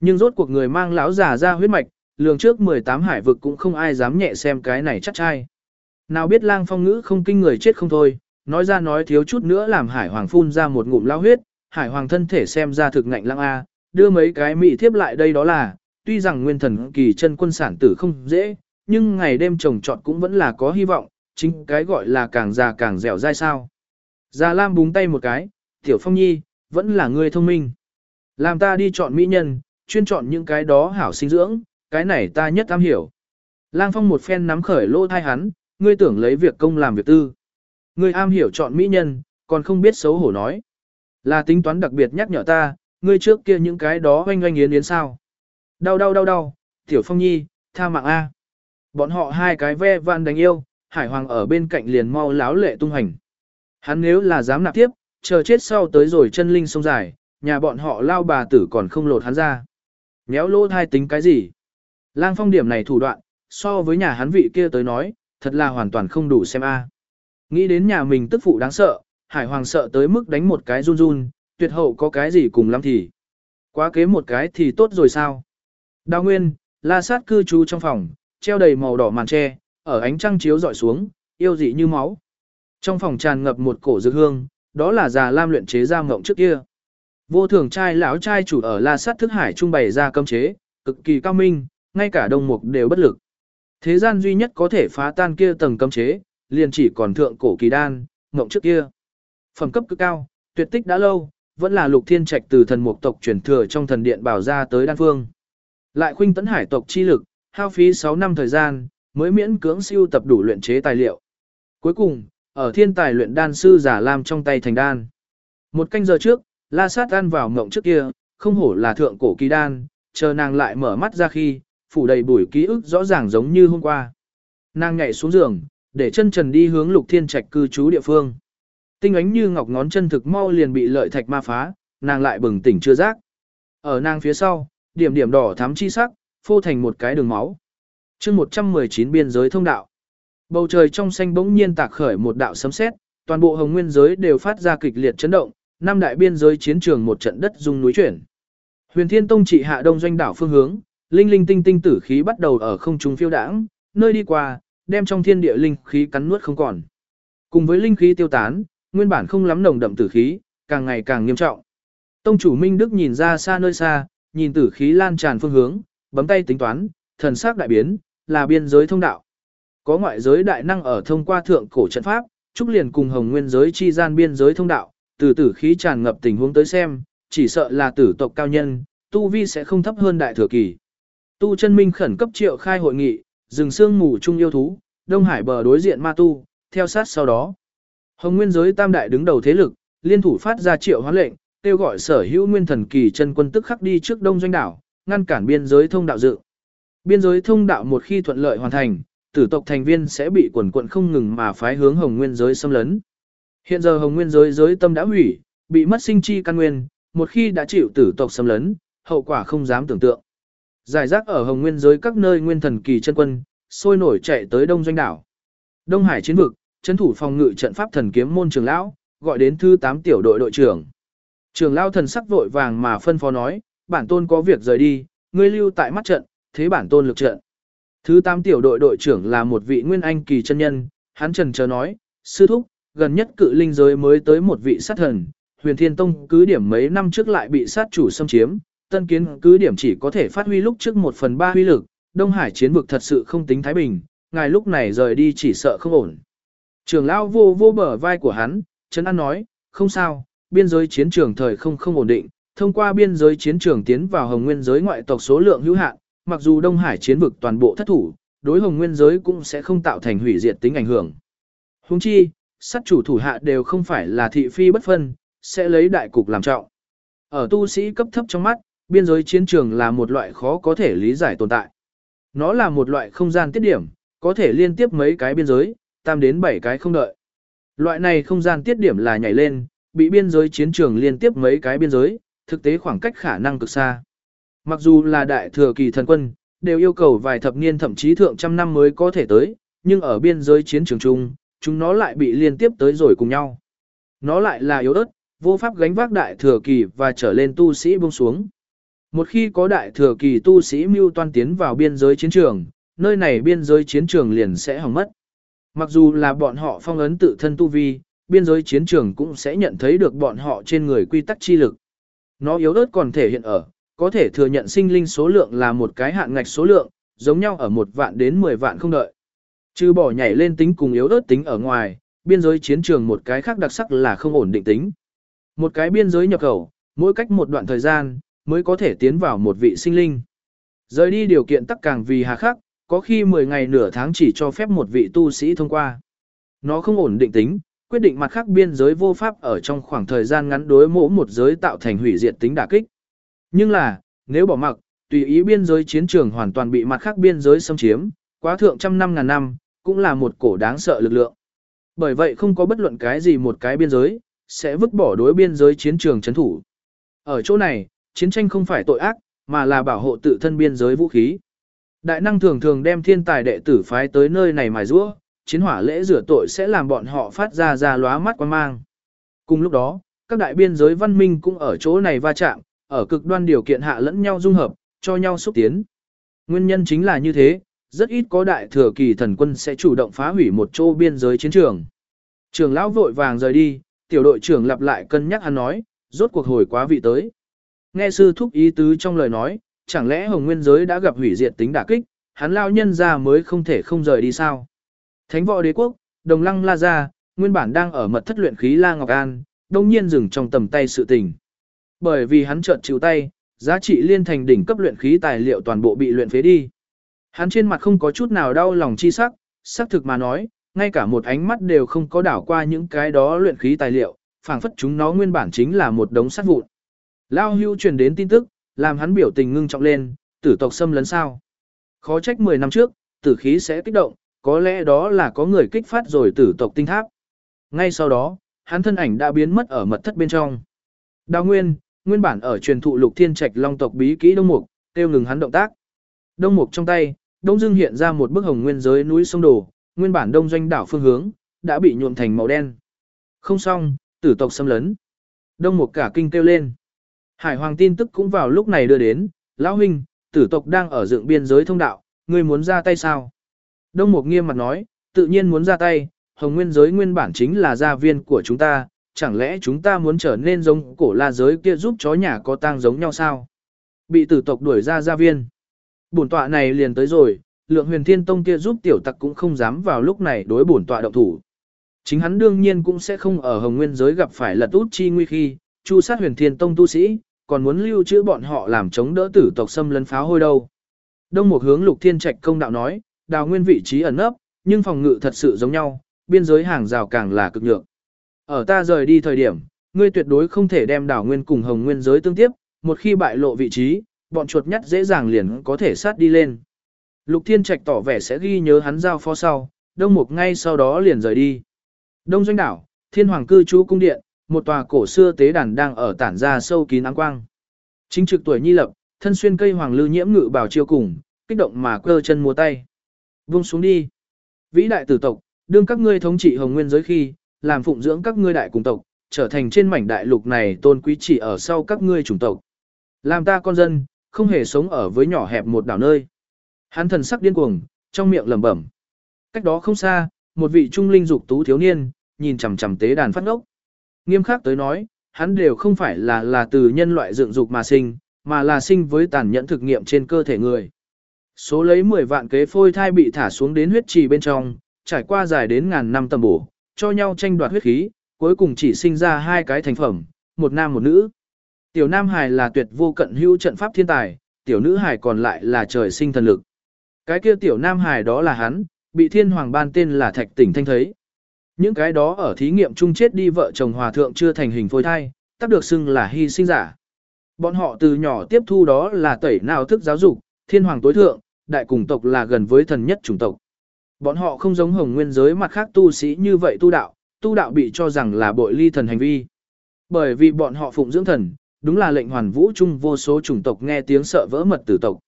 Nhưng rốt cuộc người mang lão giả ra huyết mạch, lường trước 18 hải vực cũng không ai dám nhẹ xem cái này chắc trai. Nào biết lang phong ngữ không kinh người chết không thôi, nói ra nói thiếu chút nữa làm hải hoàng phun ra một ngụm lao huyết, hải hoàng thân thể xem ra thực ngạnh lăng A, đưa mấy cái mị thiếp lại đây đó là, tuy rằng nguyên thần kỳ chân quân sản tử không dễ, nhưng ngày đêm trồng trọt cũng vẫn là có hy vọng, chính cái gọi là càng già càng dẻo dai sao. Già Lam búng tay một cái, tiểu phong nhi, vẫn là người thông minh. Làm ta đi chọn mỹ nhân, chuyên chọn những cái đó hảo sinh dưỡng, cái này ta nhất am hiểu. Lang phong một phen nắm khởi lỗ thai hắn, ngươi tưởng lấy việc công làm việc tư. Ngươi am hiểu chọn mỹ nhân, còn không biết xấu hổ nói. Là tính toán đặc biệt nhắc nhở ta, ngươi trước kia những cái đó oanh oanh yến yến sao. Đau đau đau đau, tiểu phong nhi, tha mạng A. Bọn họ hai cái ve vạn đánh yêu, hải hoàng ở bên cạnh liền mau láo lệ tung hành. Hắn nếu là dám nạp tiếp, chờ chết sau tới rồi chân linh sông dài, nhà bọn họ lao bà tử còn không lột hắn ra. méo lỗ thai tính cái gì? Lang phong điểm này thủ đoạn, so với nhà hắn vị kia tới nói, thật là hoàn toàn không đủ xem a. Nghĩ đến nhà mình tức phụ đáng sợ, hải hoàng sợ tới mức đánh một cái run run, tuyệt hậu có cái gì cùng lắm thì. Quá kế một cái thì tốt rồi sao? Đào nguyên, la sát cư trú trong phòng, treo đầy màu đỏ màn tre, ở ánh trăng chiếu dọi xuống, yêu dị như máu. Trong phòng tràn ngập một cổ dược hương, đó là già lam luyện chế ra ngộng trước kia. Vô thường trai lão trai chủ ở La Sát Thức Hải trung bày ra cấm chế, cực kỳ cao minh, ngay cả đồng mục đều bất lực. Thế gian duy nhất có thể phá tan kia tầng cấm chế, liền chỉ còn thượng cổ kỳ đan, ngộng trước kia. Phẩm cấp cực cao, tuyệt tích đã lâu, vẫn là lục thiên trạch từ thần mục tộc truyền thừa trong thần điện bảo ra tới đan phương. Lại khuynh tấn hải tộc chi lực, hao phí 6 năm thời gian, mới miễn cưỡng siêu tập đủ luyện chế tài liệu. Cuối cùng, ở thiên tài luyện đan sư giả lam trong tay thành đan. Một canh giờ trước, la sát ăn vào ngộng trước kia, không hổ là thượng cổ kỳ đan, chờ nàng lại mở mắt ra khi, phủ đầy bụi ký ức rõ ràng giống như hôm qua. Nàng nhảy xuống giường, để chân trần đi hướng lục thiên trạch cư trú địa phương. Tinh ánh như ngọc ngón chân thực mau liền bị lợi thạch ma phá, nàng lại bừng tỉnh chưa giác. Ở nàng phía sau, điểm điểm đỏ thắm chi sắc, phô thành một cái đường máu. chương 119 biên giới thông đạo. Bầu trời trong xanh bỗng nhiên tạc khởi một đạo sấm sét, toàn bộ hồng nguyên giới đều phát ra kịch liệt chấn động, năm đại biên giới chiến trường một trận đất rung núi chuyển. Huyền Thiên Tông trị hạ đông doanh đảo phương hướng, linh linh tinh tinh tử khí bắt đầu ở không trung phiêu đãng, nơi đi qua, đem trong thiên địa linh khí cắn nuốt không còn. Cùng với linh khí tiêu tán, nguyên bản không lắm nồng đậm tử khí, càng ngày càng nghiêm trọng. Tông chủ Minh Đức nhìn ra xa nơi xa, nhìn tử khí lan tràn phương hướng, bấm tay tính toán, thần sắc đại biến, là biên giới thông đạo. Có ngoại giới đại năng ở thông qua thượng cổ trận pháp, trúc liền cùng hồng nguyên giới chi gian biên giới thông đạo, từ tử khí tràn ngập tình huống tới xem, chỉ sợ là tử tộc cao nhân, tu vi sẽ không thấp hơn đại thừa kỳ. Tu chân minh khẩn cấp triệu khai hội nghị, rừng sương mù chung yêu thú, Đông Hải bờ đối diện ma tu, theo sát sau đó. Hồng Nguyên giới tam đại đứng đầu thế lực, liên thủ phát ra triệu hoán lệnh, kêu gọi sở hữu nguyên thần kỳ chân quân tức khắc đi trước đông doanh đảo, ngăn cản biên giới thông đạo dự. Biên giới thông đạo một khi thuận lợi hoàn thành, tử tộc thành viên sẽ bị quần quận không ngừng mà phái hướng Hồng Nguyên giới xâm lấn. Hiện giờ Hồng Nguyên giới giới tâm đã hủy, bị mất sinh chi căn nguyên, một khi đã chịu tử tộc xâm lấn, hậu quả không dám tưởng tượng. Giải rác ở Hồng Nguyên giới các nơi nguyên thần kỳ chân quân, sôi nổi chạy tới Đông Doanh đảo. Đông Hải chiến vực, trấn thủ phòng ngự trận pháp thần kiếm môn trường lão, gọi đến thư 8 tiểu đội đội trưởng. Trường lão thần sắc vội vàng mà phân phó nói, bản tôn có việc rời đi, ngươi lưu tại mắt trận, thế bản tôn lực trận. Thứ 8 tiểu đội đội trưởng là một vị nguyên anh kỳ chân nhân, hắn trần chờ nói, sư thúc, gần nhất cự linh giới mới tới một vị sát thần, huyền thiên tông cứ điểm mấy năm trước lại bị sát chủ xâm chiếm, tân kiến cứ điểm chỉ có thể phát huy lúc trước một phần ba huy lực, Đông Hải chiến vực thật sự không tính thái bình, ngài lúc này rời đi chỉ sợ không ổn. Trường lão vô vô bờ vai của hắn, Trấn An nói, không sao, biên giới chiến trường thời không không ổn định, thông qua biên giới chiến trường tiến vào hồng nguyên giới ngoại tộc số lượng hữu hạn, mặc dù Đông Hải chiến vực toàn bộ thất thủ, đối hồng nguyên giới cũng sẽ không tạo thành hủy diệt tính ảnh hưởng. Huống chi, sát chủ thủ hạ đều không phải là thị phi bất phân, sẽ lấy đại cục làm trọng. Ở tu sĩ cấp thấp trong mắt, biên giới chiến trường là một loại khó có thể lý giải tồn tại. Nó là một loại không gian tiết điểm, có thể liên tiếp mấy cái biên giới, tam đến 7 cái không đợi. Loại này không gian tiết điểm là nhảy lên, bị biên giới chiến trường liên tiếp mấy cái biên giới, thực tế khoảng cách khả năng cực xa. Mặc dù là đại thừa kỳ thần quân, đều yêu cầu vài thập niên thậm chí thượng trăm năm mới có thể tới, nhưng ở biên giới chiến trường chung, chúng nó lại bị liên tiếp tới rồi cùng nhau. Nó lại là yếu ớt, vô pháp gánh vác đại thừa kỳ và trở lên tu sĩ buông xuống. Một khi có đại thừa kỳ tu sĩ mưu toan tiến vào biên giới chiến trường, nơi này biên giới chiến trường liền sẽ hỏng mất. Mặc dù là bọn họ phong ấn tự thân tu vi, biên giới chiến trường cũng sẽ nhận thấy được bọn họ trên người quy tắc chi lực. Nó yếu ớt còn thể hiện ở, có thể thừa nhận sinh linh số lượng là một cái hạn ngạch số lượng, giống nhau ở một vạn đến 10 vạn không đợi. Trừ bỏ nhảy lên tính cùng yếu ớt tính ở ngoài, biên giới chiến trường một cái khác đặc sắc là không ổn định tính. Một cái biên giới nhập khẩu, mỗi cách một đoạn thời gian, mới có thể tiến vào một vị sinh linh. Rời đi điều kiện tắc càng vì hà khắc, có khi 10 ngày nửa tháng chỉ cho phép một vị tu sĩ thông qua. Nó không ổn định tính, quyết định mặt khác biên giới vô pháp ở trong khoảng thời gian ngắn đối mỗi một giới tạo thành hủy diệt tính đả kích. Nhưng là, nếu bỏ mặc, tùy ý biên giới chiến trường hoàn toàn bị mặt khác biên giới xâm chiếm, quá thượng trăm năm ngàn năm, cũng là một cổ đáng sợ lực lượng. Bởi vậy không có bất luận cái gì một cái biên giới, sẽ vứt bỏ đối biên giới chiến trường chấn thủ. Ở chỗ này, chiến tranh không phải tội ác, mà là bảo hộ tự thân biên giới vũ khí. Đại năng thường thường đem thiên tài đệ tử phái tới nơi này mài rũa, chiến hỏa lễ rửa tội sẽ làm bọn họ phát ra ra lóa mắt quan mang. Cùng lúc đó, các đại biên giới văn minh cũng ở chỗ này va chạm, ở cực đoan điều kiện hạ lẫn nhau dung hợp, cho nhau xúc tiến. Nguyên nhân chính là như thế, rất ít có đại thừa kỳ thần quân sẽ chủ động phá hủy một chỗ biên giới chiến trường. Trường lão vội vàng rời đi, tiểu đội trưởng lặp lại cân nhắc hắn nói, rốt cuộc hồi quá vị tới. Nghe sư thúc ý tứ trong lời nói, chẳng lẽ hồng nguyên giới đã gặp hủy diệt tính đả kích, hắn lao nhân ra mới không thể không rời đi sao? Thánh võ đế quốc, đồng lăng la ra, nguyên bản đang ở mật thất luyện khí la ngọc an, đông nhiên dừng trong tầm tay sự tình. Bởi vì hắn chợt chịu tay, giá trị liên thành đỉnh cấp luyện khí tài liệu toàn bộ bị luyện phế đi. Hắn trên mặt không có chút nào đau lòng chi sắc, xác thực mà nói, ngay cả một ánh mắt đều không có đảo qua những cái đó luyện khí tài liệu, phảng phất chúng nó nguyên bản chính là một đống sắt vụn. Lao hưu truyền đến tin tức, làm hắn biểu tình ngưng trọng lên, tử tộc xâm lấn sao. Khó trách 10 năm trước, tử khí sẽ kích động, có lẽ đó là có người kích phát rồi tử tộc tinh tháp. Ngay sau đó, hắn thân ảnh đã biến mất ở mật thất bên trong. Đào Nguyên, nguyên bản ở truyền thụ lục thiên trạch long tộc bí kỹ đông mục, tiêu ngừng hắn động tác. Đông mục trong tay, đông dương hiện ra một bức hồng nguyên giới núi sông đồ, nguyên bản đông doanh đảo phương hướng, đã bị nhuộm thành màu đen. Không xong, tử tộc xâm lấn. Đông mục cả kinh kêu lên. Hải hoàng tin tức cũng vào lúc này đưa đến, lão huynh, tử tộc đang ở dựng biên giới thông đạo, ngươi muốn ra tay sao? Đông mục nghiêm mặt nói, tự nhiên muốn ra tay, hồng nguyên giới nguyên bản chính là gia viên của chúng ta, chẳng lẽ chúng ta muốn trở nên giống cổ la giới kia giúp chó nhà có tang giống nhau sao? Bị tử tộc đuổi ra gia viên. Bổn tọa này liền tới rồi, lượng huyền thiên tông kia giúp tiểu tặc cũng không dám vào lúc này đối bổn tọa động thủ. Chính hắn đương nhiên cũng sẽ không ở hồng nguyên giới gặp phải lật út chi nguy khi, chu sát huyền thiên tông tu sĩ, còn muốn lưu trữ bọn họ làm chống đỡ tử tộc xâm lấn pháo hôi đâu. Đông một hướng lục thiên trạch công đạo nói, đào nguyên vị trí ẩn nấp, nhưng phòng ngự thật sự giống nhau, biên giới hàng rào càng là cực nhược. Ở ta rời đi thời điểm, ngươi tuyệt đối không thể đem đảo nguyên cùng hồng nguyên giới tương tiếp, một khi bại lộ vị trí, bọn chuột nhắt dễ dàng liền có thể sát đi lên. Lục Thiên Trạch tỏ vẻ sẽ ghi nhớ hắn giao phó sau, Đông Mục ngay sau đó liền rời đi. Đông Doanh đảo, Thiên Hoàng cư trú cung điện, một tòa cổ xưa tế đàn đang ở tản ra sâu kín áng quang. Chính trực tuổi nhi lập, thân xuyên cây hoàng lưu nhiễm ngự bảo chiêu cùng, kích động mà quơ chân múa tay. Vung xuống đi. Vĩ đại tử tộc, đương các ngươi thống trị hồng nguyên giới khi, làm phụng dưỡng các ngươi đại cùng tộc, trở thành trên mảnh đại lục này tôn quý chỉ ở sau các ngươi chủng tộc. Làm ta con dân, không hề sống ở với nhỏ hẹp một đảo nơi. Hắn thần sắc điên cuồng, trong miệng lẩm bẩm. Cách đó không xa, một vị trung linh dục tú thiếu niên, nhìn chằm chằm tế đàn phát ngốc. Nghiêm khắc tới nói, hắn đều không phải là là từ nhân loại dựng dục mà sinh, mà là sinh với tàn nhẫn thực nghiệm trên cơ thể người. Số lấy 10 vạn kế phôi thai bị thả xuống đến huyết trì bên trong, trải qua dài đến ngàn năm tầm bổ, cho nhau tranh đoạt huyết khí, cuối cùng chỉ sinh ra hai cái thành phẩm, một nam một nữ. Tiểu nam hài là tuyệt vô cận hữu trận pháp thiên tài, tiểu nữ hài còn lại là trời sinh thần lực. Cái kia tiểu nam hài đó là hắn, bị thiên hoàng ban tên là thạch tỉnh thanh thấy. Những cái đó ở thí nghiệm chung chết đi vợ chồng hòa thượng chưa thành hình phôi thai, tác được xưng là hy sinh giả. Bọn họ từ nhỏ tiếp thu đó là tẩy nào thức giáo dục, thiên hoàng tối thượng, đại cùng tộc là gần với thần nhất chủng tộc. Bọn họ không giống hồng nguyên giới mặt khác tu sĩ như vậy tu đạo, tu đạo bị cho rằng là bội ly thần hành vi. Bởi vì bọn họ phụng dưỡng thần, đúng là lệnh hoàn vũ chung vô số chủng tộc nghe tiếng sợ vỡ mật tử tộc.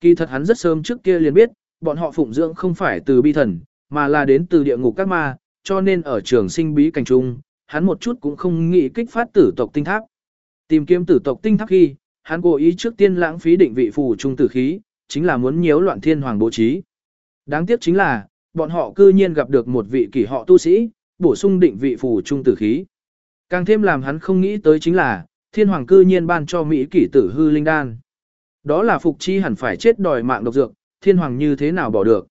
Kỳ thật hắn rất sớm trước kia liền biết, bọn họ phụng dưỡng không phải từ bi thần, mà là đến từ địa ngục các ma, cho nên ở trường sinh bí cảnh trung, hắn một chút cũng không nghĩ kích phát tử tộc tinh tháp. Tìm kiếm tử tộc tinh tháp khi, hắn cố ý trước tiên lãng phí định vị phù trung tử khí, chính là muốn nhiễu loạn thiên hoàng bố trí. Đáng tiếc chính là, bọn họ cư nhiên gặp được một vị kỳ họ tu sĩ, bổ sung định vị phù trung tử khí. Càng thêm làm hắn không nghĩ tới chính là, thiên hoàng cư nhiên ban cho Mỹ kỷ tử hư linh đan. Đó là phục chi hẳn phải chết đòi mạng độc dược, thiên hoàng như thế nào bỏ được.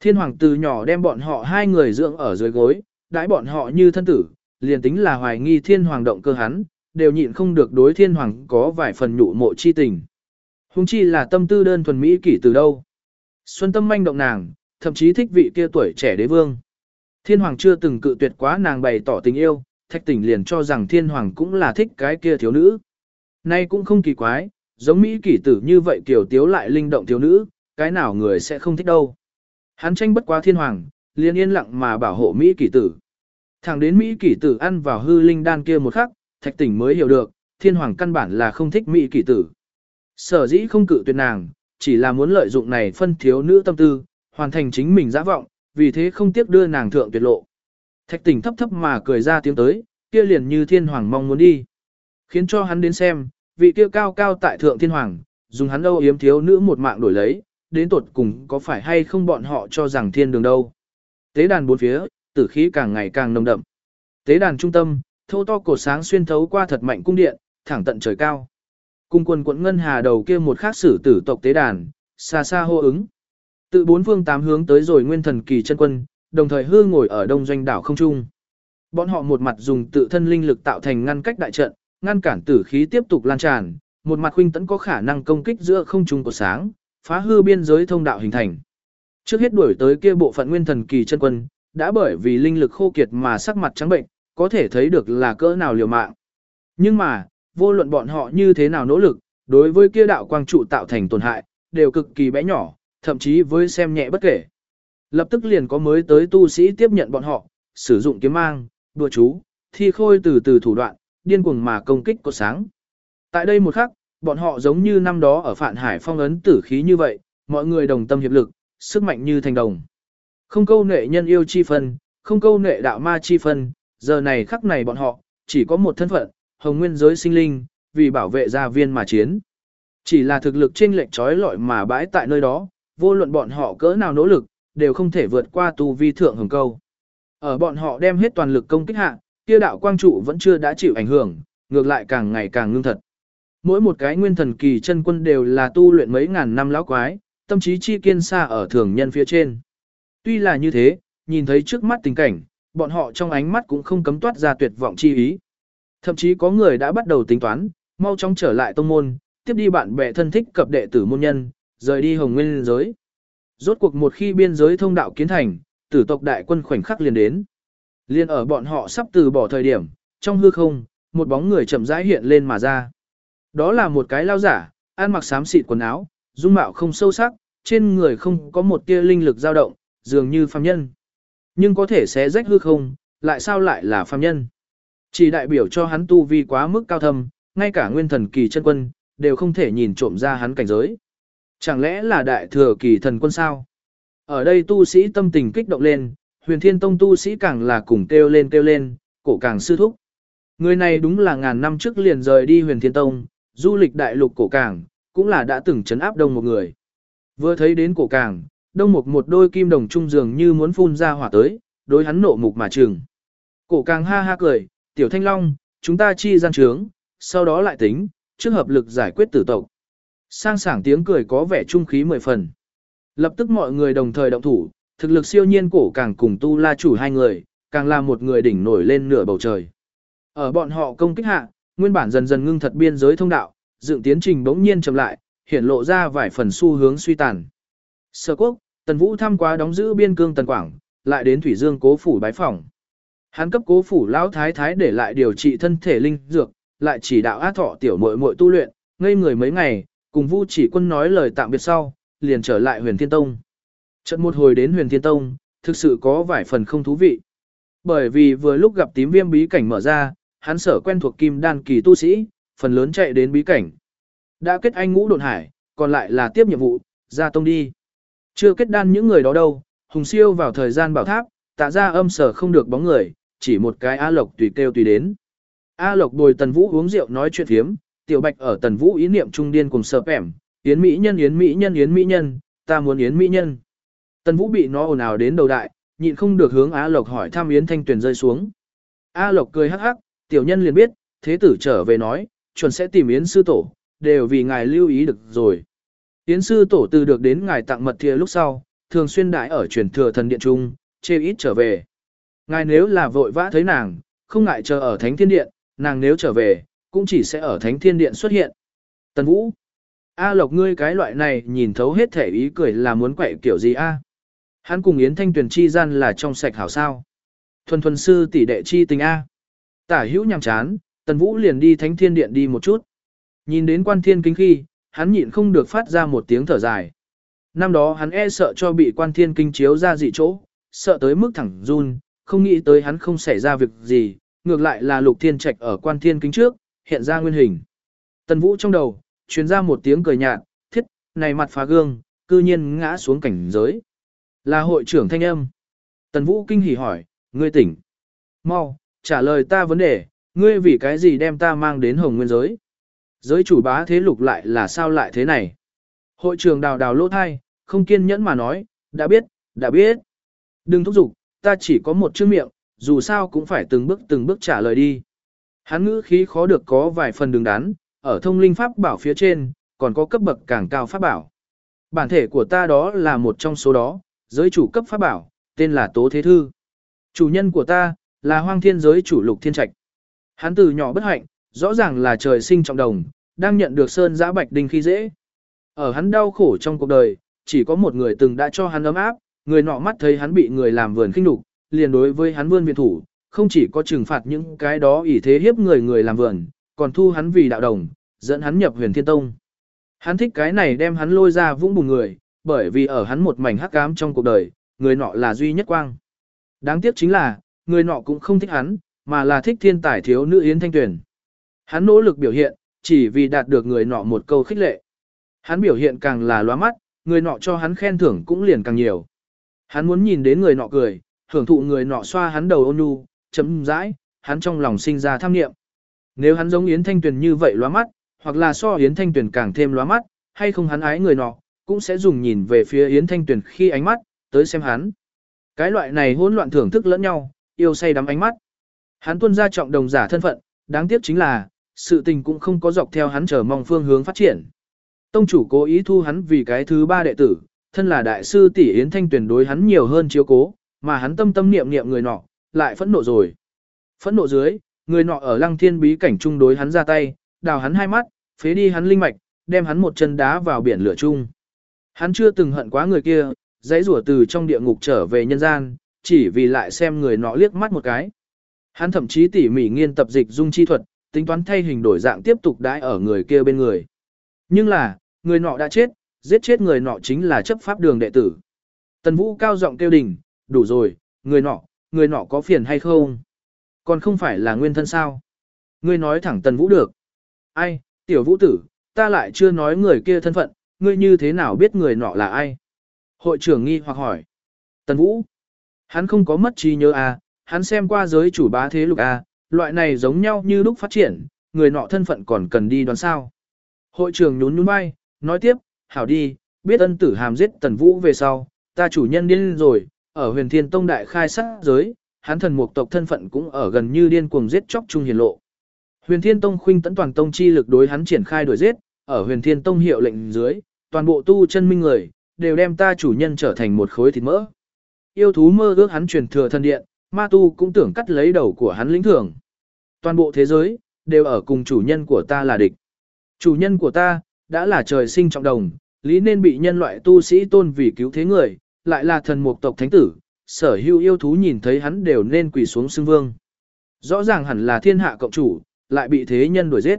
Thiên hoàng từ nhỏ đem bọn họ hai người dưỡng ở dưới gối, đãi bọn họ như thân tử, liền tính là hoài nghi thiên hoàng động cơ hắn, đều nhịn không được đối thiên hoàng có vài phần nhụ mộ chi tình. Hùng chi là tâm tư đơn thuần Mỹ kỷ từ đâu. Xuân tâm manh động nàng, thậm chí thích vị kia tuổi trẻ đế vương. Thiên hoàng chưa từng cự tuyệt quá nàng bày tỏ tình yêu, thạch tỉnh liền cho rằng thiên hoàng cũng là thích cái kia thiếu nữ. Nay cũng không kỳ quái, giống Mỹ kỷ tử như vậy kiểu tiếu lại linh động thiếu nữ, cái nào người sẽ không thích đâu. Hắn tranh bất quá thiên hoàng, liền yên lặng mà bảo hộ Mỹ kỷ tử. Thẳng đến Mỹ kỷ tử ăn vào hư linh đan kia một khắc, thạch tỉnh mới hiểu được, thiên hoàng căn bản là không thích Mỹ kỷ tử. Sở dĩ không cự tuyệt nàng, chỉ là muốn lợi dụng này phân thiếu nữ tâm tư, hoàn thành chính mình giả vọng, vì thế không tiếc đưa nàng thượng tuyệt lộ. Thạch tỉnh thấp thấp mà cười ra tiếng tới, kia liền như thiên hoàng mong muốn đi. Khiến cho hắn đến xem, vị kia cao cao tại thượng thiên hoàng, dùng hắn âu yếm thiếu nữ một mạng đổi lấy, đến tột cùng có phải hay không bọn họ cho rằng thiên đường đâu. Tế đàn bốn phía, tử khí càng ngày càng nồng đậm. Tế đàn trung tâm, thô to cột sáng xuyên thấu qua thật mạnh cung điện, thẳng tận trời cao. Cung quân quận ngân hà đầu kia một khác sử tử tộc tế đàn, xa xa hô ứng. Tự bốn phương tám hướng tới rồi nguyên thần kỳ chân quân, đồng thời hư ngồi ở đông doanh đảo không trung. Bọn họ một mặt dùng tự thân linh lực tạo thành ngăn cách đại trận, ngăn cản tử khí tiếp tục lan tràn, một mặt huynh tấn có khả năng công kích giữa không trung của sáng, phá hư biên giới thông đạo hình thành. Trước hết đuổi tới kia bộ phận nguyên thần kỳ chân quân, đã bởi vì linh lực khô kiệt mà sắc mặt trắng bệnh, có thể thấy được là cỡ nào liều mạng. Nhưng mà, vô luận bọn họ như thế nào nỗ lực, đối với kia đạo quang trụ tạo thành tổn hại, đều cực kỳ bé nhỏ, thậm chí với xem nhẹ bất kể. Lập tức liền có mới tới tu sĩ tiếp nhận bọn họ, sử dụng kiếm mang, đùa chú, thi khôi từ từ thủ đoạn, điên cuồng mà công kích cột sáng. Tại đây một khắc, bọn họ giống như năm đó ở Phạn Hải phong ấn tử khí như vậy, mọi người đồng tâm hiệp lực, sức mạnh như thành đồng. Không câu nệ nhân yêu chi phân, không câu nệ đạo ma chi phân, giờ này khắc này bọn họ, chỉ có một thân phận, hồng nguyên giới sinh linh, vì bảo vệ gia viên mà chiến. Chỉ là thực lực trên lệnh trói lọi mà bãi tại nơi đó, vô luận bọn họ cỡ nào nỗ lực, đều không thể vượt qua tu vi thượng hồng câu. Ở bọn họ đem hết toàn lực công kích hạ, kia đạo quang trụ vẫn chưa đã chịu ảnh hưởng, ngược lại càng ngày càng ngưng thật. Mỗi một cái nguyên thần kỳ chân quân đều là tu luyện mấy ngàn năm lão quái, tâm trí chi kiên xa ở thường nhân phía trên. Tuy là như thế, nhìn thấy trước mắt tình cảnh, bọn họ trong ánh mắt cũng không cấm toát ra tuyệt vọng chi ý. Thậm chí có người đã bắt đầu tính toán, mau chóng trở lại tông môn, tiếp đi bạn bè thân thích cập đệ tử môn nhân, rời đi hồng nguyên giới. Rốt cuộc một khi biên giới thông đạo kiến thành, tử tộc đại quân khoảnh khắc liền đến. Liên ở bọn họ sắp từ bỏ thời điểm, trong hư không, một bóng người chậm rãi hiện lên mà ra. Đó là một cái lao giả, ăn mặc xám xịt quần áo, dung mạo không sâu sắc, trên người không có một tia linh lực dao động, dường như phàm nhân. Nhưng có thể xé rách hư không, lại sao lại là phàm nhân? Chỉ đại biểu cho hắn tu vi quá mức cao thâm, ngay cả nguyên thần kỳ chân quân, đều không thể nhìn trộm ra hắn cảnh giới. Chẳng lẽ là đại thừa kỳ thần quân sao? Ở đây tu sĩ tâm tình kích động lên, huyền thiên tông tu sĩ càng là cùng kêu lên kêu lên, cổ càng sư thúc. Người này đúng là ngàn năm trước liền rời đi huyền thiên tông, du lịch đại lục cổ càng, cũng là đã từng chấn áp đông một người. Vừa thấy đến cổ càng, đông một một đôi kim đồng trung dường như muốn phun ra hỏa tới, đối hắn nộ mục mà trường, Cổ càng ha ha cười, tiểu thanh long, chúng ta chi gian trướng, sau đó lại tính, trước hợp lực giải quyết tử tộc. Sang sảng tiếng cười có vẻ trung khí mười phần. Lập tức mọi người đồng thời động thủ, thực lực siêu nhiên cổ càng cùng tu la chủ hai người, càng là một người đỉnh nổi lên nửa bầu trời. Ở bọn họ công kích hạ, nguyên bản dần dần ngưng thật biên giới thông đạo, dựng tiến trình bỗng nhiên chậm lại, hiện lộ ra vài phần xu hướng suy tàn. Sở quốc, Tần Vũ thăm quá đóng giữ biên cương Tần Quảng, lại đến Thủy Dương cố phủ bái phỏng. Hắn cấp cố phủ lão thái thái để lại điều trị thân thể linh dược, lại chỉ đạo á thọ tiểu muội muội tu luyện, ngây người mấy ngày, cùng Vu chỉ quân nói lời tạm biệt sau, liền trở lại huyền thiên tông. Trận một hồi đến huyền thiên tông, thực sự có vài phần không thú vị. Bởi vì vừa lúc gặp tím viêm bí cảnh mở ra, hắn sở quen thuộc kim đan kỳ tu sĩ, phần lớn chạy đến bí cảnh. Đã kết anh ngũ độn hải, còn lại là tiếp nhiệm vụ, ra tông đi. Chưa kết đan những người đó đâu, hùng siêu vào thời gian bảo tháp, tạ ra âm sở không được bóng người, chỉ một cái A Lộc tùy kêu tùy đến. A Lộc bồi Tần Vũ uống rượu nói chuyện thiếm, Tiểu Bạch ở Tần Vũ ý niệm trung điên cùng sợ ẻm, Yến Mỹ nhân Yến Mỹ nhân Yến Mỹ nhân, ta muốn Yến Mỹ nhân. Tần Vũ bị nó ồn ào đến đầu đại, nhịn không được hướng A Lộc hỏi thăm Yến Thanh Tuyền rơi xuống. A Lộc cười hắc hắc, tiểu nhân liền biết, thế tử trở về nói, chuẩn sẽ tìm Yến sư tổ, đều vì ngài lưu ý được rồi. Yến sư tổ từ được đến ngài tặng mật thìa lúc sau, thường xuyên đại ở truyền thừa thần điện trung, chê ít trở về. Ngài nếu là vội vã thấy nàng, không ngại chờ ở thánh thiên điện, nàng nếu trở về, cũng chỉ sẽ ở thánh thiên điện xuất hiện. Tần Vũ. A Lộc ngươi cái loại này nhìn thấu hết thể ý cười là muốn quậy kiểu gì a? Hắn cùng Yến Thanh Tuyền chi gian là trong sạch hảo sao. Thuần thuần sư tỷ đệ chi tình A. Tả hữu nhằm chán, Tần Vũ liền đi thánh thiên điện đi một chút. Nhìn đến quan thiên kính khi, hắn nhịn không được phát ra một tiếng thở dài. Năm đó hắn e sợ cho bị quan thiên kinh chiếu ra dị chỗ, sợ tới mức thẳng run, không nghĩ tới hắn không xảy ra việc gì, ngược lại là lục thiên trạch ở quan thiên kính trước, hiện ra nguyên hình. Tần Vũ trong đầu, truyền ra một tiếng cười nhạt, thiết, này mặt phá gương, cư nhiên ngã xuống cảnh giới. Là hội trưởng thanh âm. Tần Vũ kinh hỉ hỏi, ngươi tỉnh. Mau, trả lời ta vấn đề, ngươi vì cái gì đem ta mang đến hồng nguyên giới. Giới chủ bá thế lục lại là sao lại thế này. Hội trưởng đào đào lỗ thai, không kiên nhẫn mà nói, đã biết, đã biết. Đừng thúc giục, ta chỉ có một chữ miệng, dù sao cũng phải từng bước từng bước trả lời đi. Hắn ngữ khí khó được có vài phần đường đắn, ở thông linh pháp bảo phía trên, còn có cấp bậc càng cao pháp bảo. Bản thể của ta đó là một trong số đó, giới chủ cấp pháp bảo, tên là Tố Thế Thư. Chủ nhân của ta, là hoang thiên giới chủ lục thiên trạch. Hắn từ nhỏ bất hạnh, rõ ràng là trời sinh trọng đồng, đang nhận được sơn giã bạch đinh khi dễ. Ở hắn đau khổ trong cuộc đời, chỉ có một người từng đã cho hắn ấm áp, người nọ mắt thấy hắn bị người làm vườn khinh đục, liền đối với hắn vươn viện thủ, không chỉ có trừng phạt những cái đó ỷ thế hiếp người người làm vườn, còn thu hắn vì đạo đồng, dẫn hắn nhập huyền thiên tông. Hắn thích cái này đem hắn lôi ra vũng bùn người, bởi vì ở hắn một mảnh hắc ám trong cuộc đời, người nọ là duy nhất quang. Đáng tiếc chính là, người nọ cũng không thích hắn, mà là thích thiên tài thiếu nữ Yến Thanh Tuyền. Hắn nỗ lực biểu hiện, chỉ vì đạt được người nọ một câu khích lệ. Hắn biểu hiện càng là loa mắt, người nọ cho hắn khen thưởng cũng liền càng nhiều. Hắn muốn nhìn đến người nọ cười, hưởng thụ người nọ xoa hắn đầu ôn nhu, chấm dãi, hắn trong lòng sinh ra tham niệm. Nếu hắn giống Yến Thanh Tuyền như vậy loa mắt, hoặc là so Yến Thanh Tuyền càng thêm loa mắt, hay không hắn ái người nọ, cũng sẽ dùng nhìn về phía Yến Thanh Tuyền khi ánh mắt, tới xem hắn. Cái loại này hỗn loạn thưởng thức lẫn nhau, yêu say đắm ánh mắt. Hắn tuân ra trọng đồng giả thân phận, đáng tiếc chính là, sự tình cũng không có dọc theo hắn chờ mong phương hướng phát triển. Tông chủ cố ý thu hắn vì cái thứ ba đệ tử, thân là đại sư tỷ Yến Thanh Tuyền đối hắn nhiều hơn chiếu cố, mà hắn tâm tâm niệm niệm người nọ, lại phẫn nộ rồi. Phẫn nộ dưới, người nọ ở lăng thiên bí cảnh trung đối hắn ra tay, đào hắn hai mắt, phế đi hắn linh mạch, đem hắn một chân đá vào biển lửa chung. Hắn chưa từng hận quá người kia, dãy rủa từ trong địa ngục trở về nhân gian, chỉ vì lại xem người nọ liếc mắt một cái. Hắn thậm chí tỉ mỉ nghiên tập dịch dung chi thuật, tính toán thay hình đổi dạng tiếp tục đãi ở người kia bên người. Nhưng là, người nọ đã chết, giết chết người nọ chính là chấp pháp đường đệ tử. Tần Vũ cao giọng kêu đình, đủ rồi, người nọ, người nọ có phiền hay không? Còn không phải là nguyên thân sao? Ngươi nói thẳng Tần Vũ được. Ai, tiểu vũ tử, ta lại chưa nói người kia thân phận, ngươi như thế nào biết người nọ là ai? Hội trưởng nghi hoặc hỏi. Tần Vũ. Hắn không có mất trí nhớ à, hắn xem qua giới chủ bá thế lục à, loại này giống nhau như lúc phát triển, người nọ thân phận còn cần đi đoán sao. Hội trưởng nhún nhún vai, nói tiếp, hảo đi, biết ân tử hàm giết Tần Vũ về sau, ta chủ nhân điên rồi, ở huyền thiên tông đại khai sát giới, hắn thần mục tộc thân phận cũng ở gần như điên cuồng giết chóc trung hiền lộ. Huyền thiên tông khuynh tấn toàn tông chi lực đối hắn triển khai đuổi giết, ở huyền thiên tông hiệu lệnh dưới, toàn bộ tu chân minh người, đều đem ta chủ nhân trở thành một khối thịt mỡ. Yêu thú mơ ước hắn truyền thừa thân điện, ma tu cũng tưởng cắt lấy đầu của hắn lĩnh thưởng. Toàn bộ thế giới, đều ở cùng chủ nhân của ta là địch. Chủ nhân của ta, đã là trời sinh trọng đồng, lý nên bị nhân loại tu sĩ tôn vì cứu thế người, lại là thần mục tộc thánh tử, sở hữu yêu thú nhìn thấy hắn đều nên quỳ xuống xưng vương. Rõ ràng hẳn là thiên hạ cộng chủ, lại bị thế nhân đuổi giết.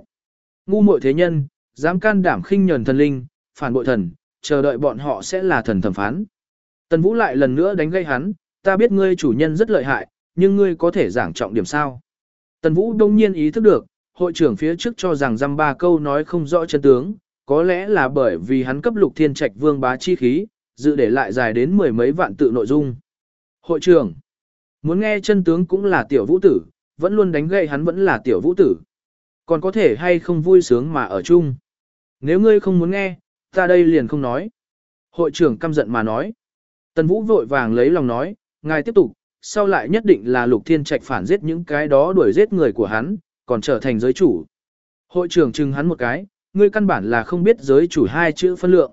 Ngu muội thế nhân, dám can đảm khinh nhờn thần linh, phản bội thần, chờ đợi bọn họ sẽ là thần thẩm phán. Tần Vũ lại lần nữa đánh gây hắn, ta biết ngươi chủ nhân rất lợi hại, nhưng ngươi có thể giảng trọng điểm sao. Tần Vũ đông nhiên ý thức được, hội trưởng phía trước cho rằng dăm ba câu nói không rõ chân tướng, có lẽ là bởi vì hắn cấp lục thiên trạch vương bá chi khí, dự để lại dài đến mười mấy vạn tự nội dung. Hội trưởng, muốn nghe chân tướng cũng là tiểu vũ tử, vẫn luôn đánh gậy hắn vẫn là tiểu vũ tử. Còn có thể hay không vui sướng mà ở chung. Nếu ngươi không muốn nghe, ta đây liền không nói. Hội trưởng căm giận mà nói. Tần vũ vội vàng lấy lòng nói, ngài tiếp tục, sau lại nhất định là lục thiên trạch phản giết những cái đó đuổi giết người của hắn, còn trở thành giới chủ. Hội trưởng chừng hắn một cái, ngươi căn bản là không biết giới chủ hai chữ phân lượng.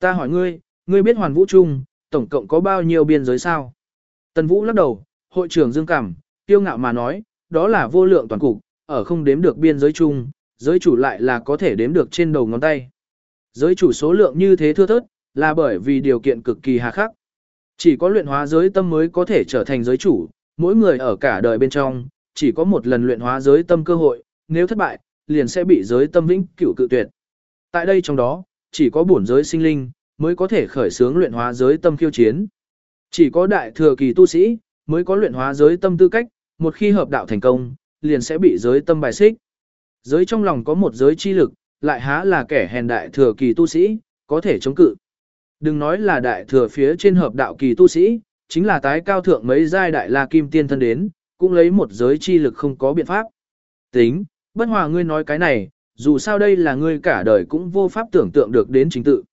Ta hỏi ngươi, ngươi biết hoàn vũ trung, tổng cộng có bao nhiêu biên giới sao? Tần Vũ lắc đầu, hội trưởng dương cảm, tiêu ngạo mà nói, đó là vô lượng toàn cục, ở không đếm được biên giới chung, giới chủ lại là có thể đếm được trên đầu ngón tay. Giới chủ số lượng như thế thưa thớt, là bởi vì điều kiện cực kỳ hà khắc. Chỉ có luyện hóa giới tâm mới có thể trở thành giới chủ, mỗi người ở cả đời bên trong, chỉ có một lần luyện hóa giới tâm cơ hội, nếu thất bại, liền sẽ bị giới tâm vĩnh cửu cự tuyệt. Tại đây trong đó, chỉ có bổn giới sinh linh, mới có thể khởi xướng luyện hóa giới tâm khiêu chiến. Chỉ có đại thừa kỳ tu sĩ, mới có luyện hóa giới tâm tư cách, một khi hợp đạo thành công, liền sẽ bị giới tâm bài xích. Giới trong lòng có một giới chi lực, lại há là kẻ hèn đại thừa kỳ tu sĩ, có thể chống cự. Đừng nói là đại thừa phía trên hợp đạo kỳ tu sĩ, chính là tái cao thượng mấy giai đại la kim tiên thân đến, cũng lấy một giới chi lực không có biện pháp. Tính, bất hòa ngươi nói cái này, dù sao đây là ngươi cả đời cũng vô pháp tưởng tượng được đến chính tự.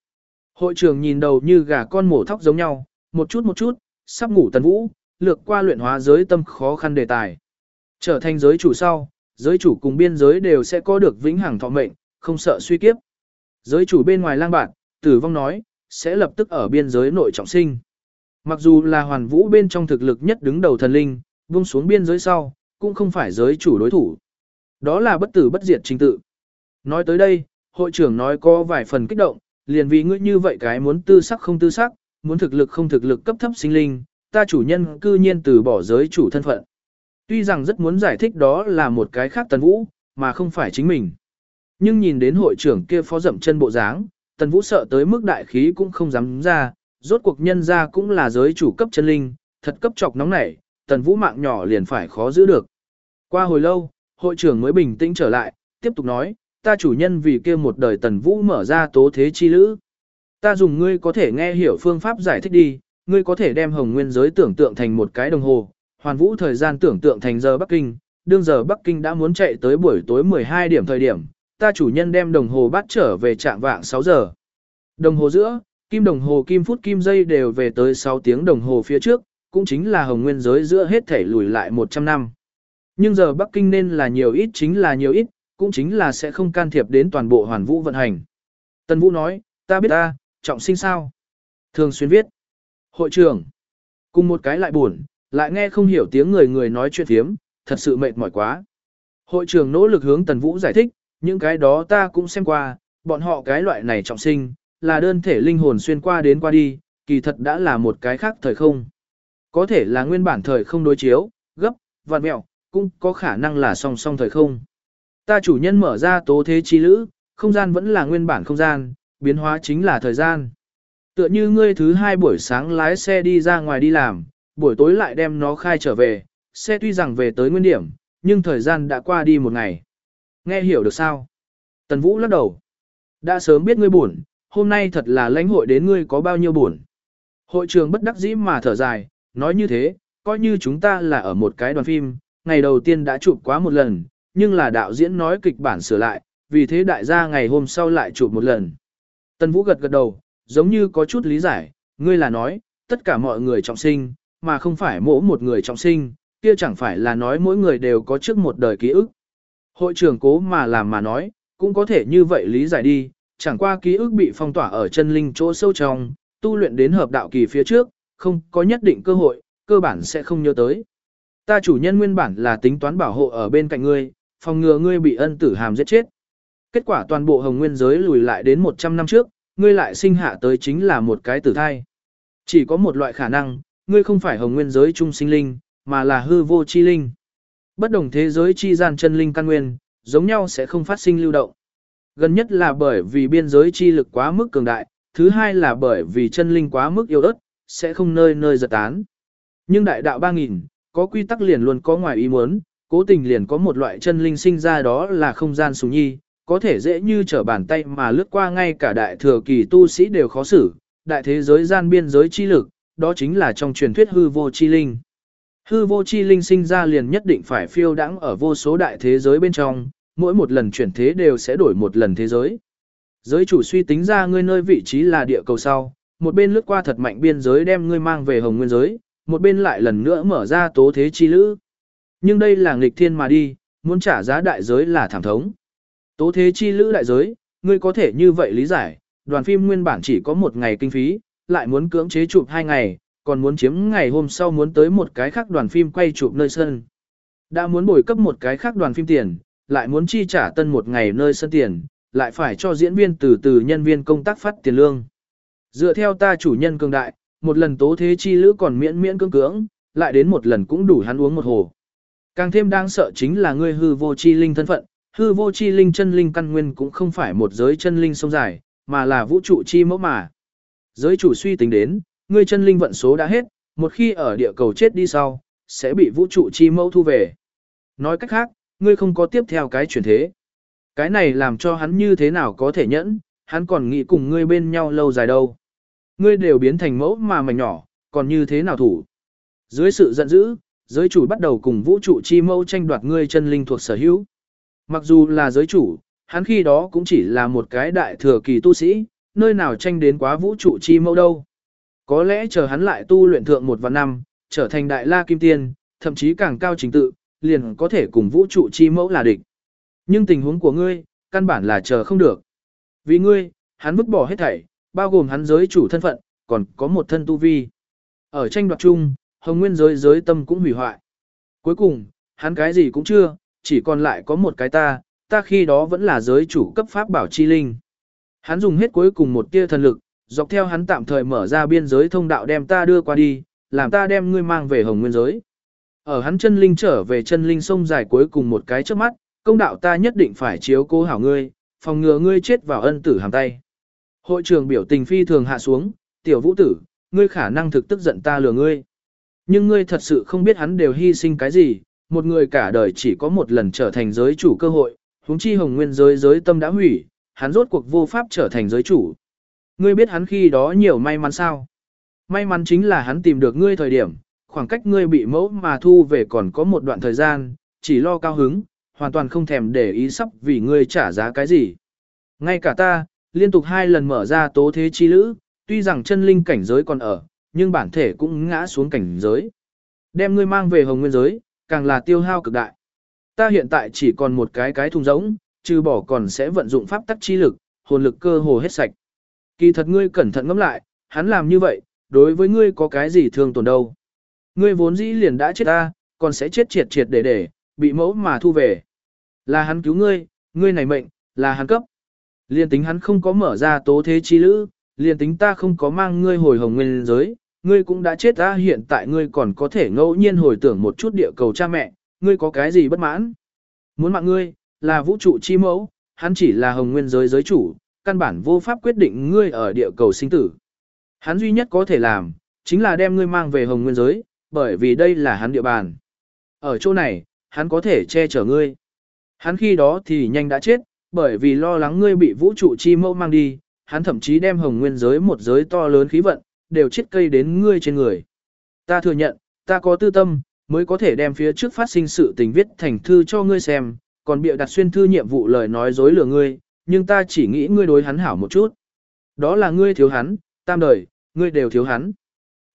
Hội trưởng nhìn đầu như gà con mổ thóc giống nhau, một chút một chút, sắp ngủ tần vũ, lược qua luyện hóa giới tâm khó khăn đề tài. Trở thành giới chủ sau, giới chủ cùng biên giới đều sẽ có được vĩnh hằng thọ mệnh, không sợ suy kiếp. Giới chủ bên ngoài lang bạn, tử vong nói, sẽ lập tức ở biên giới nội trọng sinh. Mặc dù là hoàn vũ bên trong thực lực nhất đứng đầu thần linh, vung xuống biên giới sau, cũng không phải giới chủ đối thủ. Đó là bất tử bất diệt trình tự. Nói tới đây, hội trưởng nói có vài phần kích động, liền vì ngươi như vậy cái muốn tư sắc không tư sắc, muốn thực lực không thực lực cấp thấp sinh linh, ta chủ nhân cư nhiên từ bỏ giới chủ thân phận. Tuy rằng rất muốn giải thích đó là một cái khác tần vũ, mà không phải chính mình. Nhưng nhìn đến hội trưởng kia phó dậm chân bộ dáng, tần vũ sợ tới mức đại khí cũng không dám ra, rốt cuộc nhân ra cũng là giới chủ cấp chân linh, thật cấp chọc nóng nảy, tần vũ mạng nhỏ liền phải khó giữ được. Qua hồi lâu, hội trưởng mới bình tĩnh trở lại, tiếp tục nói, ta chủ nhân vì kia một đời tần vũ mở ra tố thế chi lữ. Ta dùng ngươi có thể nghe hiểu phương pháp giải thích đi, ngươi có thể đem hồng nguyên giới tưởng tượng thành một cái đồng hồ, hoàn vũ thời gian tưởng tượng thành giờ Bắc Kinh, đương giờ Bắc Kinh đã muốn chạy tới buổi tối 12 điểm thời điểm, ta chủ nhân đem đồng hồ bắt trở về trạng vạng 6 giờ. Đồng hồ giữa, kim đồng hồ kim phút kim giây đều về tới 6 tiếng đồng hồ phía trước, cũng chính là hồng nguyên giới giữa hết thể lùi lại 100 năm. Nhưng giờ Bắc Kinh nên là nhiều ít chính là nhiều ít, cũng chính là sẽ không can thiệp đến toàn bộ hoàn vũ vận hành. Tân Vũ nói, ta biết ta, trọng sinh sao? Thường xuyên viết. Hội trưởng. Cùng một cái lại buồn, lại nghe không hiểu tiếng người người nói chuyện thiếm, thật sự mệt mỏi quá. Hội trưởng nỗ lực hướng Tần Vũ giải thích, những cái đó ta cũng xem qua, bọn họ cái loại này trọng sinh, là đơn thể linh hồn xuyên qua đến qua đi, kỳ thật đã là một cái khác thời không. Có thể là nguyên bản thời không đối chiếu, gấp, vạn mẹo, cũng có khả năng là song song thời không. Ta chủ nhân mở ra tố thế chi lữ, không gian vẫn là nguyên bản không gian, biến hóa chính là thời gian. Tựa như ngươi thứ hai buổi sáng lái xe đi ra ngoài đi làm, buổi tối lại đem nó khai trở về, xe tuy rằng về tới nguyên điểm, nhưng thời gian đã qua đi một ngày. Nghe hiểu được sao? Tần Vũ lắc đầu. Đã sớm biết ngươi buồn, hôm nay thật là lãnh hội đến ngươi có bao nhiêu buồn. Hội trường bất đắc dĩ mà thở dài, nói như thế, coi như chúng ta là ở một cái đoàn phim, ngày đầu tiên đã chụp quá một lần, nhưng là đạo diễn nói kịch bản sửa lại, vì thế đại gia ngày hôm sau lại chụp một lần. Tân Vũ gật gật đầu, giống như có chút lý giải, ngươi là nói, tất cả mọi người trọng sinh, mà không phải mỗi một người trọng sinh, kia chẳng phải là nói mỗi người đều có trước một đời ký ức. Hội trưởng cố mà làm mà nói, cũng có thể như vậy lý giải đi, chẳng qua ký ức bị phong tỏa ở chân linh chỗ sâu trong, tu luyện đến hợp đạo kỳ phía trước, không có nhất định cơ hội, cơ bản sẽ không nhớ tới. Ta chủ nhân nguyên bản là tính toán bảo hộ ở bên cạnh ngươi, phòng ngừa ngươi bị ân tử hàm giết chết. Kết quả toàn bộ hồng nguyên giới lùi lại đến 100 năm trước, ngươi lại sinh hạ tới chính là một cái tử thai. Chỉ có một loại khả năng, ngươi không phải hồng nguyên giới trung sinh linh, mà là hư vô chi linh. Bất đồng thế giới chi gian chân linh căn nguyên, giống nhau sẽ không phát sinh lưu động. Gần nhất là bởi vì biên giới chi lực quá mức cường đại, thứ hai là bởi vì chân linh quá mức yếu ớt, sẽ không nơi nơi giật tán. Nhưng đại đạo 3000, có quy tắc liền luôn có ngoài ý muốn, cố tình liền có một loại chân linh sinh ra đó là không gian sùng nhi, có thể dễ như trở bàn tay mà lướt qua ngay cả đại thừa kỳ tu sĩ đều khó xử, đại thế giới gian biên giới chi lực, đó chính là trong truyền thuyết hư vô chi linh. Hư vô chi linh sinh ra liền nhất định phải phiêu đãng ở vô số đại thế giới bên trong, mỗi một lần chuyển thế đều sẽ đổi một lần thế giới. Giới chủ suy tính ra ngươi nơi vị trí là địa cầu sau, một bên lướt qua thật mạnh biên giới đem ngươi mang về hồng nguyên giới, một bên lại lần nữa mở ra tố thế chi lữ. Nhưng đây là nghịch thiên mà đi, muốn trả giá đại giới là thảm thống. Tố thế chi lữ đại giới, ngươi có thể như vậy lý giải, đoàn phim nguyên bản chỉ có một ngày kinh phí, lại muốn cưỡng chế chụp hai ngày, còn muốn chiếm ngày hôm sau muốn tới một cái khác đoàn phim quay chụp nơi sân. Đã muốn bồi cấp một cái khác đoàn phim tiền, lại muốn chi trả tân một ngày nơi sân tiền, lại phải cho diễn viên từ từ nhân viên công tác phát tiền lương. Dựa theo ta chủ nhân cường đại, một lần tố thế chi lữ còn miễn miễn cưỡng cưỡng, lại đến một lần cũng đủ hắn uống một hồ. Càng thêm đáng sợ chính là ngươi hư vô chi linh thân phận, hư vô chi linh chân linh căn nguyên cũng không phải một giới chân linh sông dài, mà là vũ trụ chi mẫu mà. Giới chủ suy tính đến, ngươi chân linh vận số đã hết, một khi ở địa cầu chết đi sau, sẽ bị vũ trụ chi mẫu thu về. Nói cách khác, ngươi không có tiếp theo cái chuyển thế. Cái này làm cho hắn như thế nào có thể nhẫn, hắn còn nghĩ cùng ngươi bên nhau lâu dài đâu. Ngươi đều biến thành mẫu mà mảnh nhỏ, còn như thế nào thủ. Dưới sự giận dữ, giới chủ bắt đầu cùng vũ trụ chi mẫu tranh đoạt ngươi chân linh thuộc sở hữu. Mặc dù là giới chủ, hắn khi đó cũng chỉ là một cái đại thừa kỳ tu sĩ, nơi nào tranh đến quá vũ trụ chi mẫu đâu. Có lẽ chờ hắn lại tu luyện thượng một vạn năm, trở thành đại la kim tiên, thậm chí càng cao trình tự, liền có thể cùng vũ trụ chi mẫu là địch. Nhưng tình huống của ngươi, căn bản là chờ không được. Vì ngươi, hắn vứt bỏ hết thảy, bao gồm hắn giới chủ thân phận, còn có một thân tu vi. Ở tranh đoạt chung, hồng nguyên giới giới tâm cũng hủy hoại. Cuối cùng, hắn cái gì cũng chưa, chỉ còn lại có một cái ta, ta khi đó vẫn là giới chủ cấp pháp bảo chi linh. Hắn dùng hết cuối cùng một tia thần lực, dọc theo hắn tạm thời mở ra biên giới thông đạo đem ta đưa qua đi, làm ta đem ngươi mang về hồng nguyên giới. Ở hắn chân linh trở về chân linh sông dài cuối cùng một cái trước mắt, công đạo ta nhất định phải chiếu cố hảo ngươi, phòng ngừa ngươi chết vào ân tử hàm tay. Hội trưởng biểu tình phi thường hạ xuống, tiểu vũ tử, ngươi khả năng thực tức giận ta lừa ngươi. Nhưng ngươi thật sự không biết hắn đều hy sinh cái gì, một người cả đời chỉ có một lần trở thành giới chủ cơ hội, huống chi hồng nguyên giới giới tâm đã hủy, hắn rốt cuộc vô pháp trở thành giới chủ. Ngươi biết hắn khi đó nhiều may mắn sao? May mắn chính là hắn tìm được ngươi thời điểm, khoảng cách ngươi bị mẫu mà thu về còn có một đoạn thời gian, chỉ lo cao hứng, hoàn toàn không thèm để ý sắp vì ngươi trả giá cái gì. Ngay cả ta, liên tục hai lần mở ra tố thế chi lữ, tuy rằng chân linh cảnh giới còn ở, nhưng bản thể cũng ngã xuống cảnh giới. Đem ngươi mang về hồng nguyên giới, càng là tiêu hao cực đại. Ta hiện tại chỉ còn một cái cái thùng rỗng, trừ bỏ còn sẽ vận dụng pháp tắc chi lực, hồn lực cơ hồ hết sạch. Kỳ thật ngươi cẩn thận ngẫm lại, hắn làm như vậy, đối với ngươi có cái gì thương tổn đâu. Ngươi vốn dĩ liền đã chết ta, còn sẽ chết triệt triệt để để, bị mẫu mà thu về. Là hắn cứu ngươi, ngươi này mệnh, là hắn cấp. Liên tính hắn không có mở ra tố thế chi lữ, liên tính ta không có mang ngươi hồi hồng nguyên giới, ngươi cũng đã chết ta hiện tại ngươi còn có thể ngẫu nhiên hồi tưởng một chút địa cầu cha mẹ, ngươi có cái gì bất mãn. Muốn mạng ngươi, là vũ trụ chi mẫu, hắn chỉ là hồng nguyên giới giới chủ, căn bản vô pháp quyết định ngươi ở địa cầu sinh tử. Hắn duy nhất có thể làm, chính là đem ngươi mang về hồng nguyên giới, bởi vì đây là hắn địa bàn. Ở chỗ này, hắn có thể che chở ngươi. Hắn khi đó thì nhanh đã chết, bởi vì lo lắng ngươi bị vũ trụ chi mẫu mang đi, hắn thậm chí đem hồng nguyên giới một giới to lớn khí vận, đều chết cây đến ngươi trên người. Ta thừa nhận, ta có tư tâm, mới có thể đem phía trước phát sinh sự tình viết thành thư cho ngươi xem, còn bịa đặt xuyên thư nhiệm vụ lời nói dối lừa ngươi, nhưng ta chỉ nghĩ ngươi đối hắn hảo một chút. Đó là ngươi thiếu hắn, tam đời, ngươi đều thiếu hắn.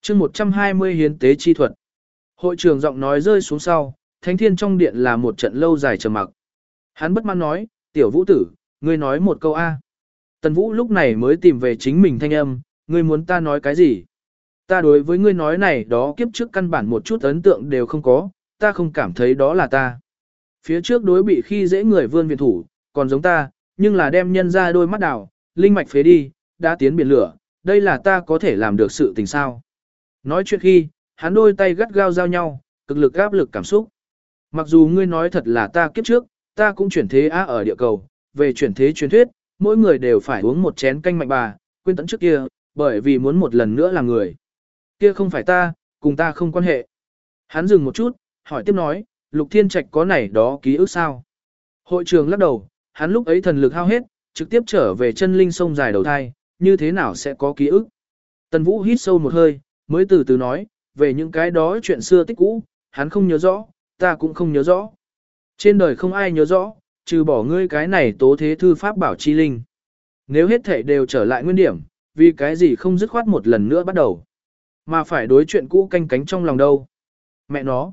chương 120 hiến tế chi thuật. Hội trưởng giọng nói rơi xuống sau, thánh thiên trong điện là một trận lâu dài trầm mặc. Hắn bất mãn nói, tiểu vũ tử, ngươi nói một câu A. Tần vũ lúc này mới tìm về chính mình thanh âm, ngươi muốn ta nói cái gì? Ta đối với ngươi nói này đó kiếp trước căn bản một chút ấn tượng đều không có, ta không cảm thấy đó là ta. Phía trước đối bị khi dễ người vươn viện thủ, còn giống ta, nhưng là đem nhân ra đôi mắt đào, linh mạch phế đi, đã tiến biển lửa, đây là ta có thể làm được sự tình sao. Nói chuyện khi, hắn đôi tay gắt gao giao nhau, cực lực áp lực cảm xúc. Mặc dù ngươi nói thật là ta kiếp trước, ta cũng chuyển thế á ở địa cầu, về chuyển thế truyền thuyết, mỗi người đều phải uống một chén canh mạnh bà, quên tận trước kia, bởi vì muốn một lần nữa làm người. Kia không phải ta, cùng ta không quan hệ. Hắn dừng một chút, hỏi tiếp nói, Lục Thiên Trạch có này đó ký ức sao? Hội trường lắc đầu, hắn lúc ấy thần lực hao hết, trực tiếp trở về chân linh sông dài đầu thai, như thế nào sẽ có ký ức? Tần Vũ hít sâu một hơi, mới từ từ nói, về những cái đó chuyện xưa tích cũ, hắn không nhớ rõ, ta cũng không nhớ rõ. Trên đời không ai nhớ rõ, trừ bỏ ngươi cái này tố thế thư pháp bảo chi linh. Nếu hết thể đều trở lại nguyên điểm, vì cái gì không dứt khoát một lần nữa bắt đầu. Mà phải đối chuyện cũ canh cánh trong lòng đâu. Mẹ nó.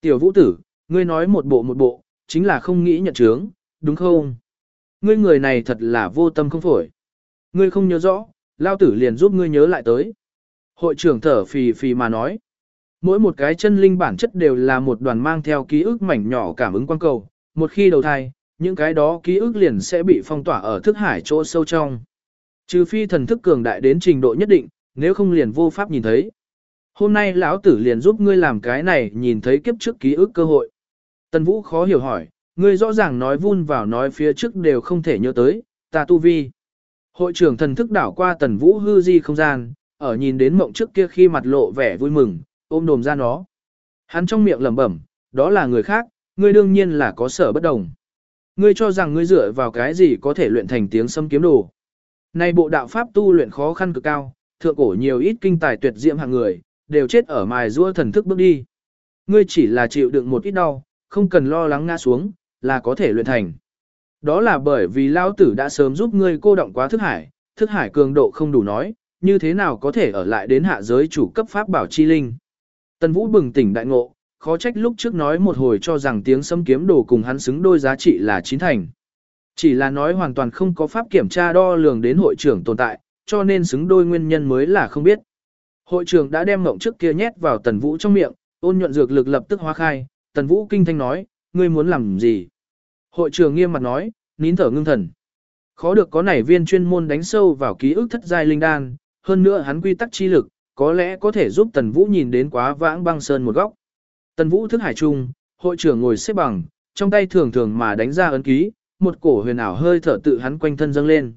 Tiểu vũ tử, ngươi nói một bộ một bộ, chính là không nghĩ nhận chướng, đúng không? Ngươi người này thật là vô tâm không phổi. Ngươi không nhớ rõ, lao tử liền giúp ngươi nhớ lại tới. Hội trưởng thở phì phì mà nói. Mỗi một cái chân linh bản chất đều là một đoàn mang theo ký ức mảnh nhỏ cảm ứng quan cầu. Một khi đầu thai, những cái đó ký ức liền sẽ bị phong tỏa ở thức hải chỗ sâu trong. Trừ phi thần thức cường đại đến trình độ nhất định, nếu không liền vô pháp nhìn thấy. Hôm nay lão tử liền giúp ngươi làm cái này nhìn thấy kiếp trước ký ức cơ hội. Tần Vũ khó hiểu hỏi, ngươi rõ ràng nói vun vào nói phía trước đều không thể nhớ tới, ta tu vi. Hội trưởng thần thức đảo qua Tần Vũ hư di không gian, ở nhìn đến mộng trước kia khi mặt lộ vẻ vui mừng, ôm đồm ra nó. Hắn trong miệng lẩm bẩm, đó là người khác, ngươi đương nhiên là có sở bất đồng. Ngươi cho rằng ngươi dựa vào cái gì có thể luyện thành tiếng sâm kiếm đồ. Nay bộ đạo pháp tu luyện khó khăn cực cao, thượng cổ nhiều ít kinh tài tuyệt diễm hàng người, đều chết ở mài rua thần thức bước đi. Ngươi chỉ là chịu đựng một ít đau, không cần lo lắng ngã xuống, là có thể luyện thành. Đó là bởi vì lao tử đã sớm giúp ngươi cô động quá thức hải, thức hải cường độ không đủ nói, như thế nào có thể ở lại đến hạ giới chủ cấp pháp bảo chi linh. Tần Vũ bừng tỉnh đại ngộ, khó trách lúc trước nói một hồi cho rằng tiếng sâm kiếm đồ cùng hắn xứng đôi giá trị là chín thành. Chỉ là nói hoàn toàn không có pháp kiểm tra đo lường đến hội trưởng tồn tại, cho nên xứng đôi nguyên nhân mới là không biết. Hội trưởng đã đem mộng trước kia nhét vào Tần Vũ trong miệng, ôn nhuận dược lực lập tức hóa khai, Tần Vũ kinh thanh nói, ngươi muốn làm gì? Hội trưởng nghiêm mặt nói, nín thở ngưng thần. Khó được có nảy viên chuyên môn đánh sâu vào ký ức thất giai linh đan, hơn nữa hắn quy tắc chi lực, có lẽ có thể giúp Tần Vũ nhìn đến quá vãng băng sơn một góc. Tần Vũ thức hải trung, hội trưởng ngồi xếp bằng, trong tay thường thường mà đánh ra ấn ký, một cổ huyền ảo hơi thở tự hắn quanh thân dâng lên.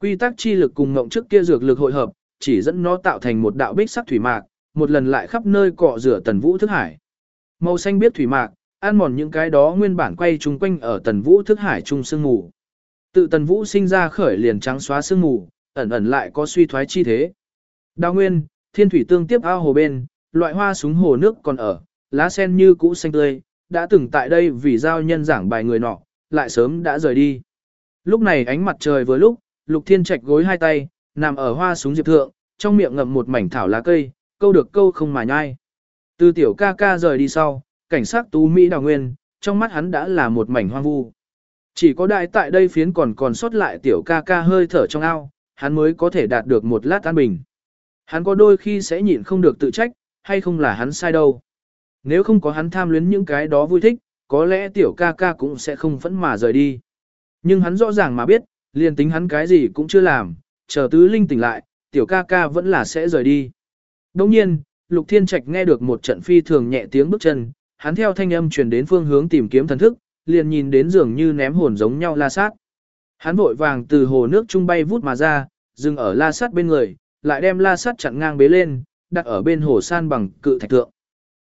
Quy tắc chi lực cùng ngộng trước kia dược lực hội hợp, chỉ dẫn nó tạo thành một đạo bích sắc thủy mạc, một lần lại khắp nơi cọ rửa Tần Vũ thức hải. Màu xanh biết thủy mạc, ăn mòn những cái đó nguyên bản quay chung quanh ở Tần Vũ thức hải trung sương mù. Tự Tần Vũ sinh ra khởi liền trắng xóa sương mù, ẩn ẩn lại có suy thoái chi thế. Đào nguyên, thiên thủy tương tiếp ao hồ bên, loại hoa súng hồ nước còn ở, lá sen như cũ xanh tươi, đã từng tại đây vì giao nhân giảng bài người nọ, lại sớm đã rời đi. Lúc này ánh mặt trời vừa lúc, Lục Thiên Trạch gối hai tay, nằm ở hoa súng diệp thượng, trong miệng ngậm một mảnh thảo lá cây, câu được câu không mà nhai. Từ tiểu ca ca rời đi sau, cảnh sát tú Mỹ đào nguyên, trong mắt hắn đã là một mảnh hoang vu. Chỉ có đại tại đây phiến còn còn sót lại tiểu ca ca hơi thở trong ao, hắn mới có thể đạt được một lát an bình. Hắn có đôi khi sẽ nhịn không được tự trách, hay không là hắn sai đâu. Nếu không có hắn tham luyến những cái đó vui thích, có lẽ tiểu ca ca cũng sẽ không phẫn mà rời đi. Nhưng hắn rõ ràng mà biết, liền tính hắn cái gì cũng chưa làm, chờ tứ linh tỉnh lại, tiểu ca ca vẫn là sẽ rời đi. Đồng nhiên, Lục Thiên Trạch nghe được một trận phi thường nhẹ tiếng bước chân, hắn theo thanh âm truyền đến phương hướng tìm kiếm thần thức, liền nhìn đến dường như ném hồn giống nhau la sát. Hắn vội vàng từ hồ nước trung bay vút mà ra, dừng ở la sát bên người, lại đem la sát chặn ngang bế lên, đặt ở bên hồ san bằng cự thạch tượng.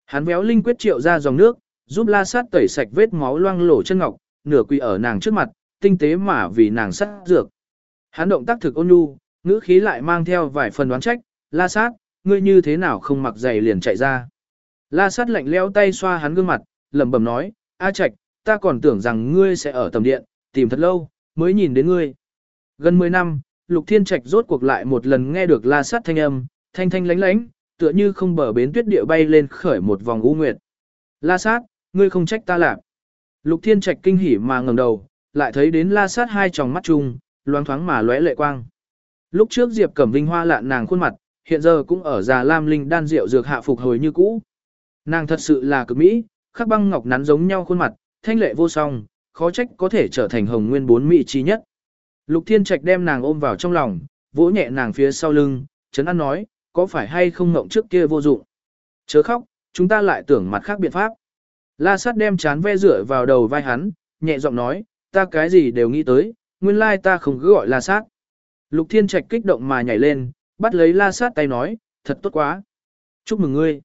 Hắn véo linh quyết triệu ra dòng nước, giúp la sát tẩy sạch vết máu loang lổ chân ngọc, nửa quỳ ở nàng trước mặt, tinh tế mà vì nàng sát dược. Hắn động tác thực ôn nhu, ngữ khí lại mang theo vài phần đoán trách, la sát, ngươi như thế nào không mặc giày liền chạy ra. La sát lạnh leo tay xoa hắn gương mặt, lẩm bẩm nói, A Trạch, ta còn tưởng rằng ngươi sẽ ở tầm điện, tìm thật lâu, mới nhìn đến ngươi. Gần 10 năm, Lục Thiên Trạch rốt cuộc lại một lần nghe được la sát thanh âm, thanh thanh lánh lánh, tựa như không bờ bến tuyết địa bay lên khởi một vòng u nguyệt. La sát, ngươi không trách ta làm. Lục Thiên Trạch kinh hỉ mà ngẩng đầu, lại thấy đến la sát hai tròng mắt chung, loáng thoáng mà lóe lệ quang. Lúc trước Diệp Cẩm Vinh hoa lạn nàng khuôn mặt, hiện giờ cũng ở già lam linh đan rượu dược hạ phục hồi như cũ. Nàng thật sự là cực mỹ, khắc băng ngọc nắn giống nhau khuôn mặt, thanh lệ vô song, khó trách có thể trở thành hồng nguyên bốn mỹ chi nhất. Lục Thiên Trạch đem nàng ôm vào trong lòng, vỗ nhẹ nàng phía sau lưng, chấn an nói, có phải hay không ngộng trước kia vô dụng. Chớ khóc, chúng ta lại tưởng mặt khác biện pháp. La sát đem chán ve rửa vào đầu vai hắn, nhẹ giọng nói, ta cái gì đều nghĩ tới, nguyên lai ta không cứ gọi la sát. Lục thiên trạch kích động mà nhảy lên, bắt lấy la sát tay nói, thật tốt quá. Chúc mừng ngươi.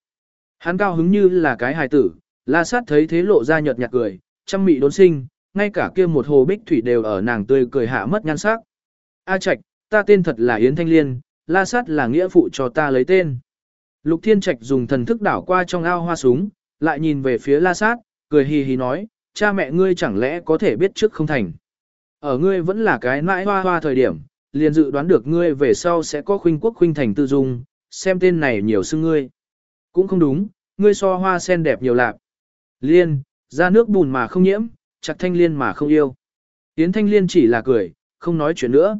Hắn cao hứng như là cái hài tử, la sát thấy thế lộ ra nhợt nhạt cười, chăm mị đốn sinh, ngay cả kia một hồ bích thủy đều ở nàng tươi cười hạ mất nhan sắc. A Trạch, ta tên thật là Yến Thanh Liên, La Sát là nghĩa phụ cho ta lấy tên. Lục Thiên Trạch dùng thần thức đảo qua trong ao hoa súng, lại nhìn về phía La Sát, cười hì hì nói, cha mẹ ngươi chẳng lẽ có thể biết trước không thành. Ở ngươi vẫn là cái mãi hoa hoa thời điểm, liền dự đoán được ngươi về sau sẽ có khuynh quốc khuynh thành tư dung, xem tên này nhiều xưng ngươi. Cũng không đúng, ngươi so hoa sen đẹp nhiều lạc. Liên, ra nước bùn mà không nhiễm, chặt thanh liên mà không yêu. Yến thanh liên chỉ là cười, không nói chuyện nữa.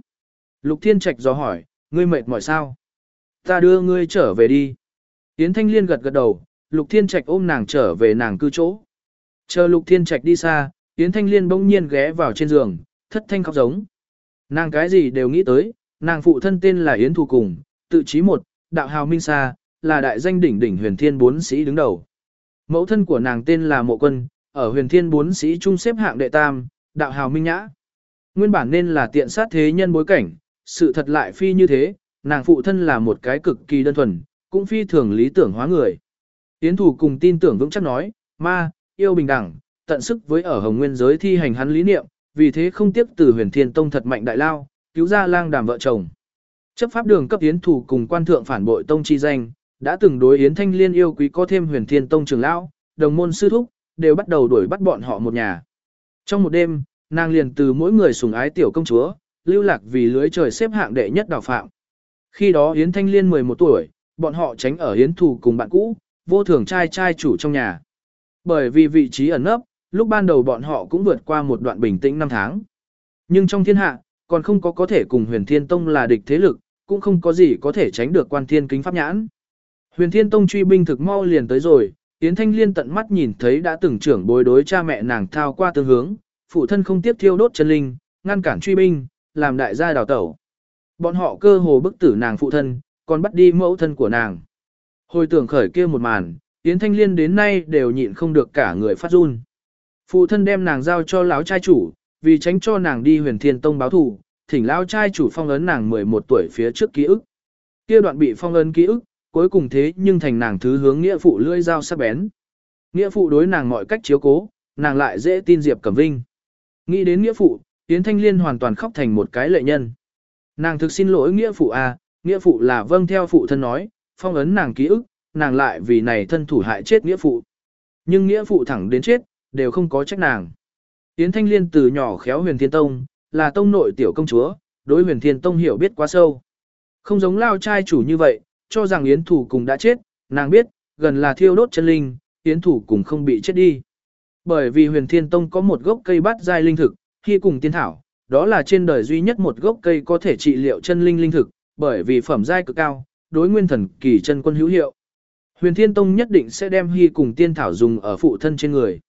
Lục thiên trạch do hỏi, ngươi mệt mỏi sao? Ta đưa ngươi trở về đi. Yến thanh liên gật gật đầu, lục thiên trạch ôm nàng trở về nàng cư chỗ. Chờ lục thiên trạch đi xa, Yến thanh liên bỗng nhiên ghé vào trên giường, thất thanh khóc giống. Nàng cái gì đều nghĩ tới, nàng phụ thân tên là Yến Thù Cùng, tự chí một, đạo hào minh sa, là đại danh đỉnh đỉnh huyền thiên bốn sĩ đứng đầu. Mẫu thân của nàng tên là Mộ Quân, ở huyền thiên bốn sĩ trung xếp hạng đệ tam, đạo hào minh nhã. Nguyên bản nên là tiện sát thế nhân bối cảnh, sự thật lại phi như thế, nàng phụ thân là một cái cực kỳ đơn thuần, cũng phi thường lý tưởng hóa người. Yến thủ cùng tin tưởng vững chắc nói, ma, yêu bình đẳng, tận sức với ở hồng nguyên giới thi hành hắn lý niệm, vì thế không tiếp từ huyền thiên tông thật mạnh đại lao, cứu ra lang đàm vợ chồng. Chấp pháp đường cấp Yến thủ cùng quan thượng phản bội tông chi danh, đã từng đối Yến Thanh Liên yêu quý có thêm huyền thiên tông trưởng lão, đồng môn sư thúc, đều bắt đầu đuổi bắt bọn họ một nhà. Trong một đêm, nàng liền từ mỗi người sùng ái tiểu công chúa, lưu lạc vì lưới trời xếp hạng đệ nhất đào phạm. Khi đó Yến Thanh Liên 11 tuổi, bọn họ tránh ở Yến Thù cùng bạn cũ, vô thường trai trai chủ trong nhà. Bởi vì vị trí ẩn nấp, lúc ban đầu bọn họ cũng vượt qua một đoạn bình tĩnh năm tháng. Nhưng trong thiên hạ, còn không có có thể cùng huyền thiên tông là địch thế lực, cũng không có gì có thể tránh được quan thiên kính pháp nhãn. Huyền thiên tông truy binh thực mau liền tới rồi, Yến Thanh Liên tận mắt nhìn thấy đã từng trưởng bối đối cha mẹ nàng thao qua tương hướng, phụ thân không tiếp thiêu đốt chân linh, ngăn cản truy binh, làm đại gia đào tẩu. Bọn họ cơ hồ bức tử nàng phụ thân, còn bắt đi mẫu thân của nàng. Hồi tưởng khởi kia một màn, Yến Thanh Liên đến nay đều nhịn không được cả người phát run. Phụ thân đem nàng giao cho lão trai chủ, vì tránh cho nàng đi huyền thiên tông báo thù, thỉnh lão trai chủ phong ấn nàng 11 tuổi phía trước ký ức. Kia đoạn bị phong ấn ký ức, cuối cùng thế nhưng thành nàng thứ hướng nghĩa phụ lưỡi dao sắc bén. Nghĩa phụ đối nàng mọi cách chiếu cố, nàng lại dễ tin Diệp Cẩm Vinh. Nghĩ đến nghĩa phụ, Yến Thanh Liên hoàn toàn khóc thành một cái lệ nhân. Nàng thực xin lỗi nghĩa phụ a, à, nghĩa phụ là vâng theo phụ thân nói, phong ấn nàng ký ức, nàng lại vì này thân thủ hại chết nghĩa phụ. Nhưng nghĩa phụ thẳng đến chết, đều không có trách nàng. Yến Thanh Liên từ nhỏ khéo huyền thiên tông, là tông nội tiểu công chúa, đối huyền thiên tông hiểu biết quá sâu. Không giống lao trai chủ như vậy, cho rằng Yến Thủ cùng đã chết, nàng biết, gần là thiêu đốt chân linh, Yến Thủ cùng không bị chết đi. Bởi vì huyền thiên tông có một gốc cây bát giai linh thực, khi cùng tiên thảo, đó là trên đời duy nhất một gốc cây có thể trị liệu chân linh linh thực, bởi vì phẩm giai cực cao, đối nguyên thần kỳ chân quân hữu hiệu. Huyền Thiên Tông nhất định sẽ đem hy cùng tiên thảo dùng ở phụ thân trên người.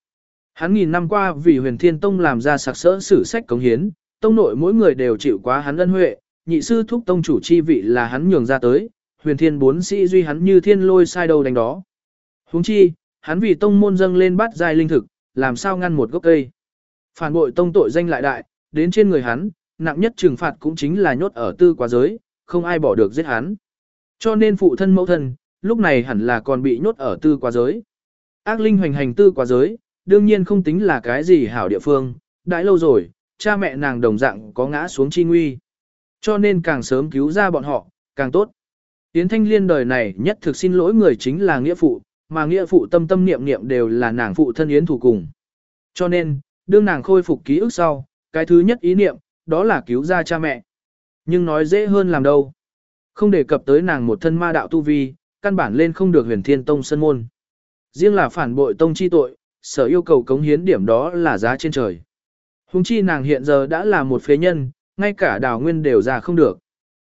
Hắn nghìn năm qua vì Huyền Thiên Tông làm ra sặc sỡ sử sách cống hiến, tông nội mỗi người đều chịu quá hắn ân huệ, nhị sư thúc tông chủ chi vị là hắn nhường ra tới, huyền thiên bốn sĩ duy hắn như thiên lôi sai đầu đánh đó. Huống chi, hắn vì tông môn dâng lên bắt giai linh thực, làm sao ngăn một gốc cây. Phản bội tông tội danh lại đại, đến trên người hắn, nặng nhất trừng phạt cũng chính là nhốt ở tư quá giới, không ai bỏ được giết hắn. Cho nên phụ thân mẫu thân, lúc này hẳn là còn bị nhốt ở tư quá giới. Ác linh hoành hành tư quá giới, đương nhiên không tính là cái gì hảo địa phương, đãi lâu rồi, cha mẹ nàng đồng dạng có ngã xuống chi nguy. Cho nên càng sớm cứu ra bọn họ, càng tốt. Yến Thanh Liên đời này nhất thực xin lỗi người chính là nghĩa phụ, mà nghĩa phụ tâm tâm niệm niệm đều là nàng phụ thân Yến thủ cùng. Cho nên, đương nàng khôi phục ký ức sau, cái thứ nhất ý niệm, đó là cứu ra cha mẹ. Nhưng nói dễ hơn làm đâu. Không đề cập tới nàng một thân ma đạo tu vi, căn bản lên không được huyền thiên tông sân môn. Riêng là phản bội tông chi tội, sở yêu cầu cống hiến điểm đó là giá trên trời. Hùng chi nàng hiện giờ đã là một phế nhân, ngay cả đào nguyên đều ra không được.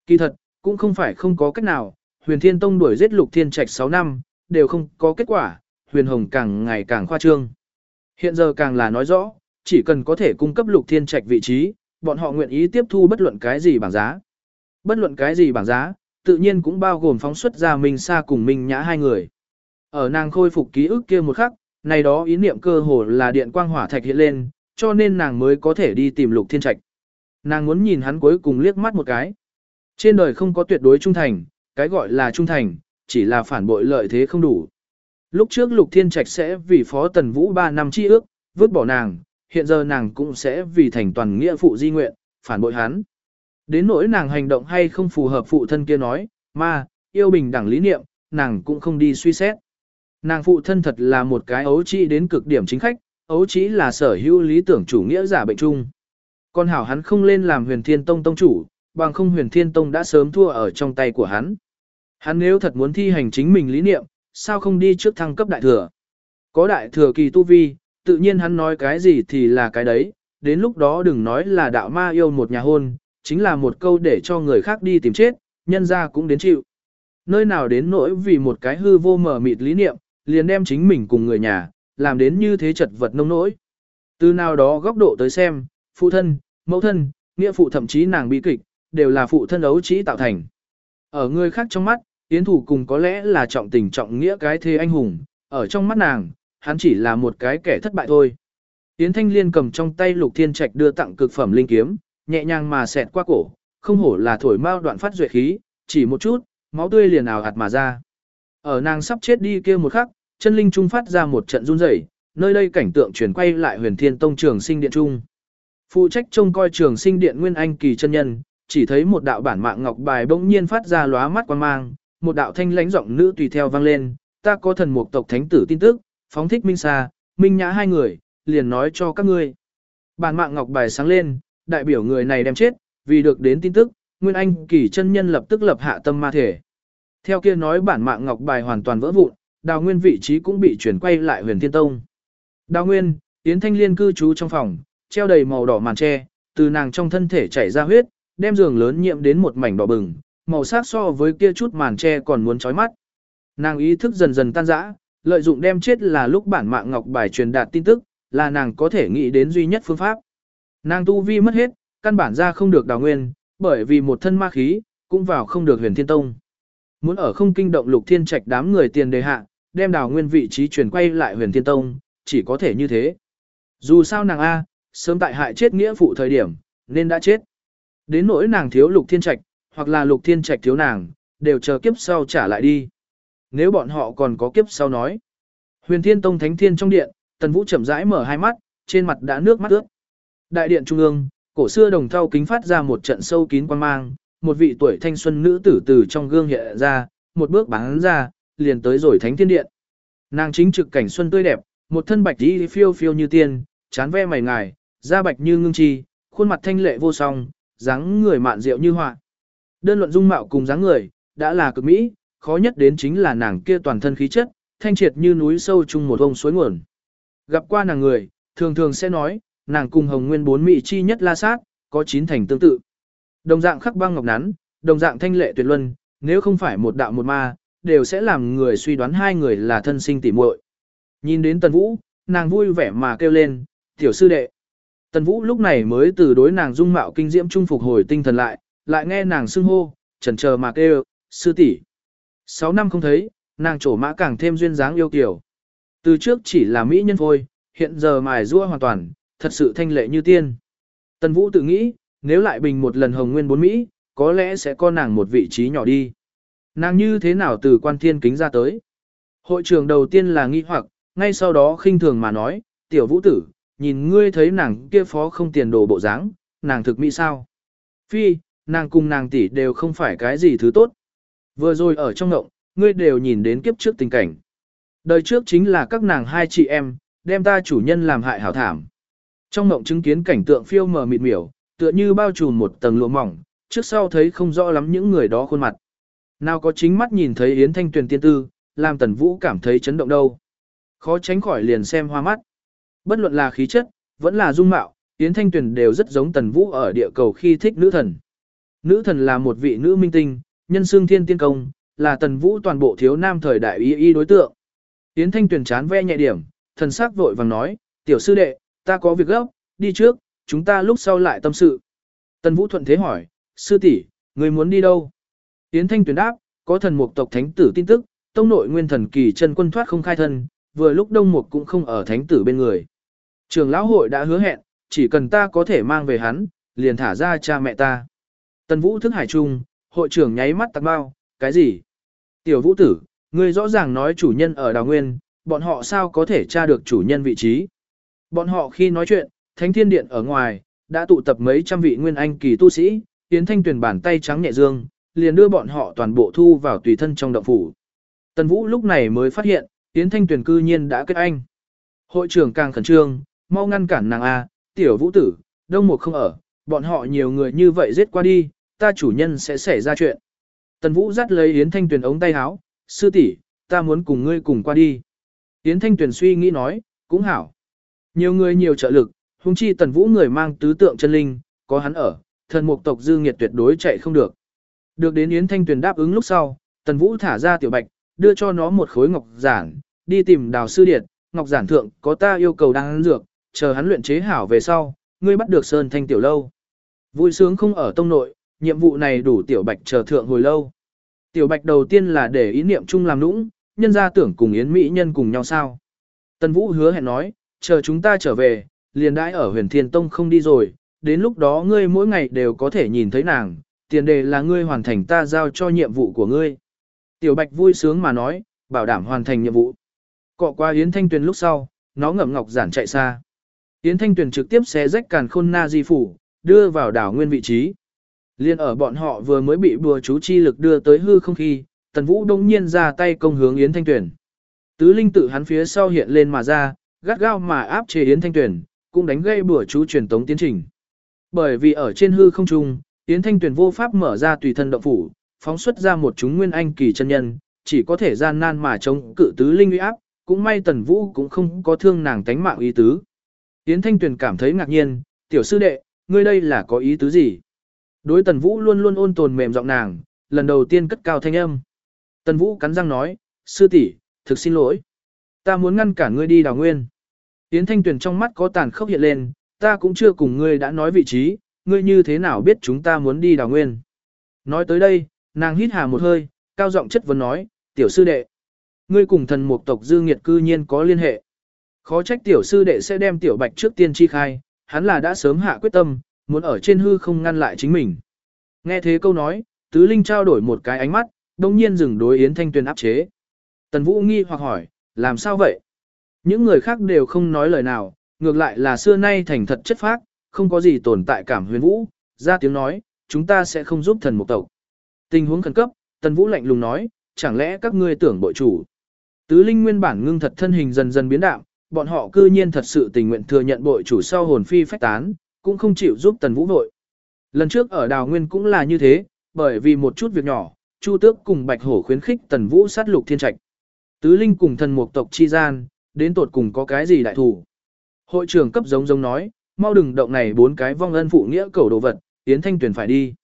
Kỳ thật, cũng không phải không có cách nào, huyền thiên tông đuổi giết lục thiên trạch 6 năm, đều không có kết quả, huyền hồng càng ngày càng khoa trương. Hiện giờ càng là nói rõ, chỉ cần có thể cung cấp lục thiên trạch vị trí, bọn họ nguyện ý tiếp thu bất luận cái gì bảng giá. Bất luận cái gì bảng giá, tự nhiên cũng bao gồm phóng xuất ra Minh Sa cùng Minh Nhã hai người. Ở nàng khôi phục ký ức kia một khắc, này đó ý niệm cơ hồ là điện quang hỏa thạch hiện lên, cho nên nàng mới có thể đi tìm Lục Thiên Trạch. Nàng muốn nhìn hắn cuối cùng liếc mắt một cái. Trên đời không có tuyệt đối trung thành, cái gọi là trung thành, chỉ là phản bội lợi thế không đủ. Lúc trước Lục Thiên Trạch sẽ vì Phó Tần Vũ 3 năm chi ước, vứt bỏ nàng, hiện giờ nàng cũng sẽ vì thành toàn nghĩa phụ di nguyện, phản bội hắn. Đến nỗi nàng hành động hay không phù hợp phụ thân kia nói, mà, yêu bình đẳng lý niệm, nàng cũng không đi suy xét. Nàng phụ thân thật là một cái ấu trĩ đến cực điểm chính khách, ấu trĩ là sở hữu lý tưởng chủ nghĩa giả bệnh chung. Còn hảo hắn không lên làm huyền thiên tông tông chủ, bằng không huyền thiên tông đã sớm thua ở trong tay của hắn. Hắn nếu thật muốn thi hành chính mình lý niệm, sao không đi trước thăng cấp đại thừa? Có đại thừa kỳ tu vi, tự nhiên hắn nói cái gì thì là cái đấy, đến lúc đó đừng nói là đạo ma yêu một nhà hôn, chính là một câu để cho người khác đi tìm chết, nhân ra cũng đến chịu. Nơi nào đến nỗi vì một cái hư vô mờ mịt lý niệm, liền đem chính mình cùng người nhà, làm đến như thế chật vật nông nỗi. Từ nào đó góc độ tới xem, phụ thân, mẫu thân, nghĩa phụ thậm chí nàng bi kịch, đều là phụ thân ấu trí tạo thành. Ở người khác trong mắt, Yến Thủ cùng có lẽ là trọng tình trọng nghĩa cái thế anh hùng, ở trong mắt nàng, hắn chỉ là một cái kẻ thất bại thôi. Yến Thanh Liên cầm trong tay Lục Thiên Trạch đưa tặng cực phẩm linh kiếm, nhẹ nhàng mà xẹt qua cổ, không hổ là thổi mao đoạn phát duệ khí, chỉ một chút, máu tươi liền ào ạt mà ra. Ở nàng sắp chết đi kia một khắc, chân linh trung phát ra một trận run rẩy, nơi đây cảnh tượng chuyển quay lại huyền thiên tông trường sinh điện trung. Phụ trách trông coi trường sinh điện nguyên anh kỳ chân nhân, chỉ thấy một đạo bản mạng ngọc bài bỗng nhiên phát ra lóa mắt quan mang, một đạo thanh lãnh giọng nữ tùy theo vang lên, ta có thần mục tộc thánh tử tin tức, phóng thích minh xa, minh nhã hai người, liền nói cho các ngươi. Bản mạng ngọc bài sáng lên, đại biểu người này đem chết, vì được đến tin tức, Nguyên Anh kỳ chân nhân lập tức lập hạ tâm ma thể. Theo kia nói bản mạng ngọc bài hoàn toàn vỡ vụn, đào nguyên vị trí cũng bị chuyển quay lại huyền thiên tông. Đào nguyên, tiến thanh liên cư trú trong phòng, treo đầy màu đỏ màn tre, từ nàng trong thân thể chảy ra huyết, đem giường lớn nhiễm đến một mảnh đỏ bừng, màu sắc so với kia chút màn tre còn muốn chói mắt. Nàng ý thức dần dần tan rã, lợi dụng đem chết là lúc bản mạng ngọc bài truyền đạt tin tức, là nàng có thể nghĩ đến duy nhất phương pháp. Nàng tu vi mất hết, căn bản ra không được đào nguyên, bởi vì một thân ma khí, cũng vào không được huyền thiên tông. Muốn ở không kinh động lục thiên trạch đám người tiền đề hạ, đem đào nguyên vị trí chuyển quay lại huyền thiên tông, chỉ có thể như thế. Dù sao nàng A, sớm tại hại chết nghĩa phụ thời điểm, nên đã chết. Đến nỗi nàng thiếu lục thiên trạch, hoặc là lục thiên trạch thiếu nàng, đều chờ kiếp sau trả lại đi. Nếu bọn họ còn có kiếp sau nói. Huyền thiên tông thánh thiên trong điện, tần vũ chậm rãi mở hai mắt, trên mặt đã nước mắt ướt. Đại điện trung ương, cổ xưa đồng thau kính phát ra một trận sâu kín quan mang, một vị tuổi thanh xuân nữ tử từ trong gương hiện ra, một bước bán ra, liền tới rồi thánh thiên điện. Nàng chính trực cảnh xuân tươi đẹp, một thân bạch đi phiêu phiêu như tiên, chán ve mày ngài, da bạch như ngưng chi, khuôn mặt thanh lệ vô song, dáng người mạn diệu như họa. Đơn luận dung mạo cùng dáng người, đã là cực mỹ, khó nhất đến chính là nàng kia toàn thân khí chất, thanh triệt như núi sâu chung một ông suối nguồn. Gặp qua nàng người, thường thường sẽ nói, nàng cùng hồng nguyên bốn mỹ chi nhất la sát, có chín thành tương tự. Đồng dạng khắc băng ngọc nắn, đồng dạng thanh lệ tuyệt luân, nếu không phải một đạo một ma, đều sẽ làm người suy đoán hai người là thân sinh tỉ muội. Nhìn đến Tần Vũ, nàng vui vẻ mà kêu lên, tiểu sư đệ. Tần Vũ lúc này mới từ đối nàng dung mạo kinh diễm trung phục hồi tinh thần lại, lại nghe nàng xưng hô, chần chờ mà kêu, sư tỷ. Sáu năm không thấy, nàng trổ mã càng thêm duyên dáng yêu kiều. Từ trước chỉ là mỹ nhân thôi, hiện giờ mài rua hoàn toàn, thật sự thanh lệ như tiên. Tần Vũ tự nghĩ, nếu lại bình một lần hồng nguyên bốn Mỹ, có lẽ sẽ có nàng một vị trí nhỏ đi. Nàng như thế nào từ quan thiên kính ra tới? Hội trường đầu tiên là nghi hoặc, ngay sau đó khinh thường mà nói, tiểu vũ tử, nhìn ngươi thấy nàng kia phó không tiền đồ bộ dáng, nàng thực mỹ sao? Phi, nàng cùng nàng tỷ đều không phải cái gì thứ tốt. Vừa rồi ở trong ngộng, ngươi đều nhìn đến kiếp trước tình cảnh. Đời trước chính là các nàng hai chị em, đem ta chủ nhân làm hại hảo thảm. Trong ngộng chứng kiến cảnh tượng phiêu mờ mịt miểu, tựa như bao trùm một tầng lụa mỏng, trước sau thấy không rõ lắm những người đó khuôn mặt. Nào có chính mắt nhìn thấy Yến Thanh Tuyền tiên tư, làm Tần Vũ cảm thấy chấn động đâu. Khó tránh khỏi liền xem hoa mắt. Bất luận là khí chất, vẫn là dung mạo, Yến Thanh Tuyền đều rất giống Tần Vũ ở địa cầu khi thích nữ thần. Nữ thần là một vị nữ minh tinh, nhân xương thiên tiên công, là Tần Vũ toàn bộ thiếu nam thời đại y y đối tượng. Yến Thanh Tuyền chán ve nhẹ điểm, thần sắc vội vàng nói, tiểu sư đệ, ta có việc gấp, đi trước, chúng ta lúc sau lại tâm sự. Tần Vũ thuận thế hỏi, sư tỷ, người muốn đi đâu? Yến Thanh Tuyền đáp, có thần mục tộc thánh tử tin tức, tông nội nguyên thần kỳ chân quân thoát không khai thân, vừa lúc đông mục cũng không ở thánh tử bên người. Trường lão hội đã hứa hẹn, chỉ cần ta có thể mang về hắn, liền thả ra cha mẹ ta. Tần vũ thức hải trung, hội trưởng nháy mắt tạc bao, cái gì? Tiểu vũ tử, ngươi rõ ràng nói chủ nhân ở đào nguyên, bọn họ sao có thể tra được chủ nhân vị trí? Bọn họ khi nói chuyện, thánh thiên điện ở ngoài, đã tụ tập mấy trăm vị nguyên anh kỳ tu sĩ, Yến thanh tuyển bàn tay trắng nhẹ dương, liền đưa bọn họ toàn bộ thu vào tùy thân trong động phủ. Tần Vũ lúc này mới phát hiện, Yến Thanh Tuyền cư nhiên đã kết anh. Hội trưởng càng khẩn trương, mau ngăn cản nàng A, tiểu vũ tử, đông một không ở, bọn họ nhiều người như vậy giết qua đi, ta chủ nhân sẽ xảy ra chuyện. Tần Vũ dắt lấy Yến Thanh Tuyền ống tay háo sư tỷ, ta muốn cùng ngươi cùng qua đi. Yến Thanh Tuyền suy nghĩ nói, cũng hảo. Nhiều người nhiều trợ lực, huống chi Tần Vũ người mang tứ tượng chân linh, có hắn ở, thần mục tộc dư nghiệt tuyệt đối chạy không được. Được đến Yến Thanh Tuyền đáp ứng lúc sau, Tần Vũ thả ra tiểu bạch, đưa cho nó một khối ngọc giản, đi tìm đào sư điệt, ngọc giản thượng có ta yêu cầu đang ăn dược, chờ hắn luyện chế hảo về sau, ngươi bắt được sơn thanh tiểu lâu. Vui sướng không ở tông nội, nhiệm vụ này đủ tiểu bạch chờ thượng hồi lâu. Tiểu bạch đầu tiên là để ý niệm chung làm nũng, nhân ra tưởng cùng yến mỹ nhân cùng nhau sao. Tần Vũ hứa hẹn nói, chờ chúng ta trở về, liền đãi ở huyền thiên tông không đi rồi, đến lúc đó ngươi mỗi ngày đều có thể nhìn thấy nàng, tiền đề là ngươi hoàn thành ta giao cho nhiệm vụ của ngươi. Tiểu Bạch vui sướng mà nói, bảo đảm hoàn thành nhiệm vụ. Cọ qua Yến Thanh Tuyền lúc sau, nó ngậm ngọc giản chạy xa. Yến Thanh Tuyền trực tiếp xé rách càn khôn na di phủ, đưa vào đảo nguyên vị trí. Liên ở bọn họ vừa mới bị bùa chú chi lực đưa tới hư không khi, Tần Vũ đông nhiên ra tay công hướng Yến Thanh Tuyền. Tứ linh tự hắn phía sau hiện lên mà ra, gắt gao mà áp chế Yến Thanh Tuyền, cũng đánh gây bùa chú truyền tống tiến trình. Bởi vì ở trên hư không trung, Yến Thanh Tuyền vô pháp mở ra tùy thân động phủ, phóng xuất ra một chúng nguyên anh kỳ chân nhân, chỉ có thể gian nan mà chống cự tứ linh uy áp, cũng may Tần Vũ cũng không có thương nàng tánh mạng ý tứ. Yến Thanh Tuyền cảm thấy ngạc nhiên, tiểu sư đệ, ngươi đây là có ý tứ gì? Đối Tần Vũ luôn luôn ôn tồn mềm giọng nàng, lần đầu tiên cất cao thanh âm. Tần Vũ cắn răng nói, sư tỷ, thực xin lỗi. Ta muốn ngăn cản ngươi đi đào nguyên. Yến Thanh Tuyền trong mắt có tàn khốc hiện lên, ta cũng chưa cùng ngươi đã nói vị trí, ngươi như thế nào biết chúng ta muốn đi đào nguyên. Nói tới đây, nàng hít hà một hơi, cao giọng chất vấn nói, tiểu sư đệ. Ngươi cùng thần mục tộc dư nghiệt cư nhiên có liên hệ. Khó trách tiểu sư đệ sẽ đem tiểu bạch trước tiên chi khai, hắn là đã sớm hạ quyết tâm, muốn ở trên hư không ngăn lại chính mình. Nghe thế câu nói, tứ linh trao đổi một cái ánh mắt, đồng nhiên dừng đối Yến Thanh Tuyền áp chế. Tần Vũ nghi hoặc hỏi, làm sao vậy? Những người khác đều không nói lời nào, ngược lại là xưa nay thành thật chất phác, không có gì tồn tại cảm huyền vũ, ra tiếng nói, chúng ta sẽ không giúp thần mục tộc. Tình huống khẩn cấp, Tần Vũ lạnh lùng nói, chẳng lẽ các ngươi tưởng bội chủ. Tứ linh nguyên bản ngưng thật thân hình dần dần biến đạo, bọn họ cư nhiên thật sự tình nguyện thừa nhận bội chủ sau hồn phi phách tán, cũng không chịu giúp Tần Vũ vội. Lần trước ở Đào Nguyên cũng là như thế, bởi vì một chút việc nhỏ, Chu Tước cùng Bạch Hổ khuyến khích Tần Vũ sát lục thiên trạch. Tứ linh cùng thần mục tộc chi gian, đến tột cùng có cái gì đại thủ. Hội trưởng cấp giống giống nói, mau đừng động này bốn cái vong ân phụ nghĩa cầu đồ vật, Yến Thanh Tuyền phải đi.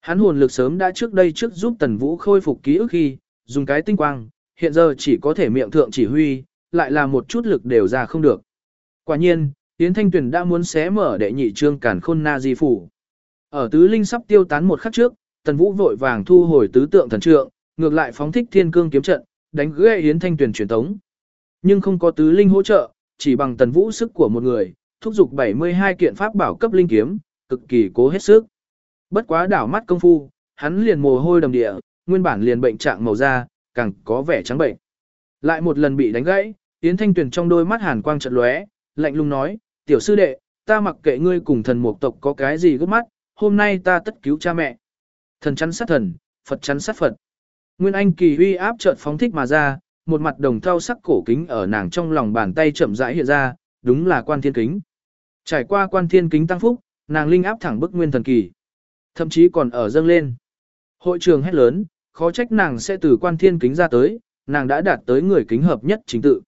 Hắn hồn lực sớm đã trước đây trước giúp Tần Vũ khôi phục ký ức khi, dùng cái tinh quang, hiện giờ chỉ có thể miệng thượng chỉ huy, lại là một chút lực đều ra không được. Quả nhiên, Yến Thanh Tuyền đã muốn xé mở đệ nhị trương cản khôn na di phủ. Ở tứ linh sắp tiêu tán một khắc trước, Tần Vũ vội vàng thu hồi tứ tượng thần trượng, ngược lại phóng thích thiên cương kiếm trận, đánh gãy Yến Thanh Tuyền truyền tống. Nhưng không có tứ linh hỗ trợ, chỉ bằng Tần Vũ sức của một người, thúc giục 72 kiện pháp bảo cấp linh kiếm, cực kỳ cố hết sức. Bất quá đảo mắt công phu, hắn liền mồ hôi đầm địa, nguyên bản liền bệnh trạng màu da, càng có vẻ trắng bệnh. Lại một lần bị đánh gãy, Yến Thanh Tuyền trong đôi mắt hàn quang trận lóe, lạnh lùng nói, tiểu sư đệ, ta mặc kệ ngươi cùng thần mục tộc có cái gì gấp mắt, hôm nay ta tất cứu cha mẹ. Thần chắn sát thần, Phật chắn sát Phật. Nguyên Anh kỳ uy áp chợt phóng thích mà ra, một mặt đồng thau sắc cổ kính ở nàng trong lòng bàn tay chậm rãi hiện ra, đúng là quan thiên kính. Trải qua quan thiên kính tăng phúc, nàng linh áp thẳng bức nguyên thần kỳ. Thậm chí còn ở dâng lên. Hội trường hét lớn, khó trách nàng sẽ từ quan thiên kính ra tới, nàng đã đạt tới người kính hợp nhất chính tự.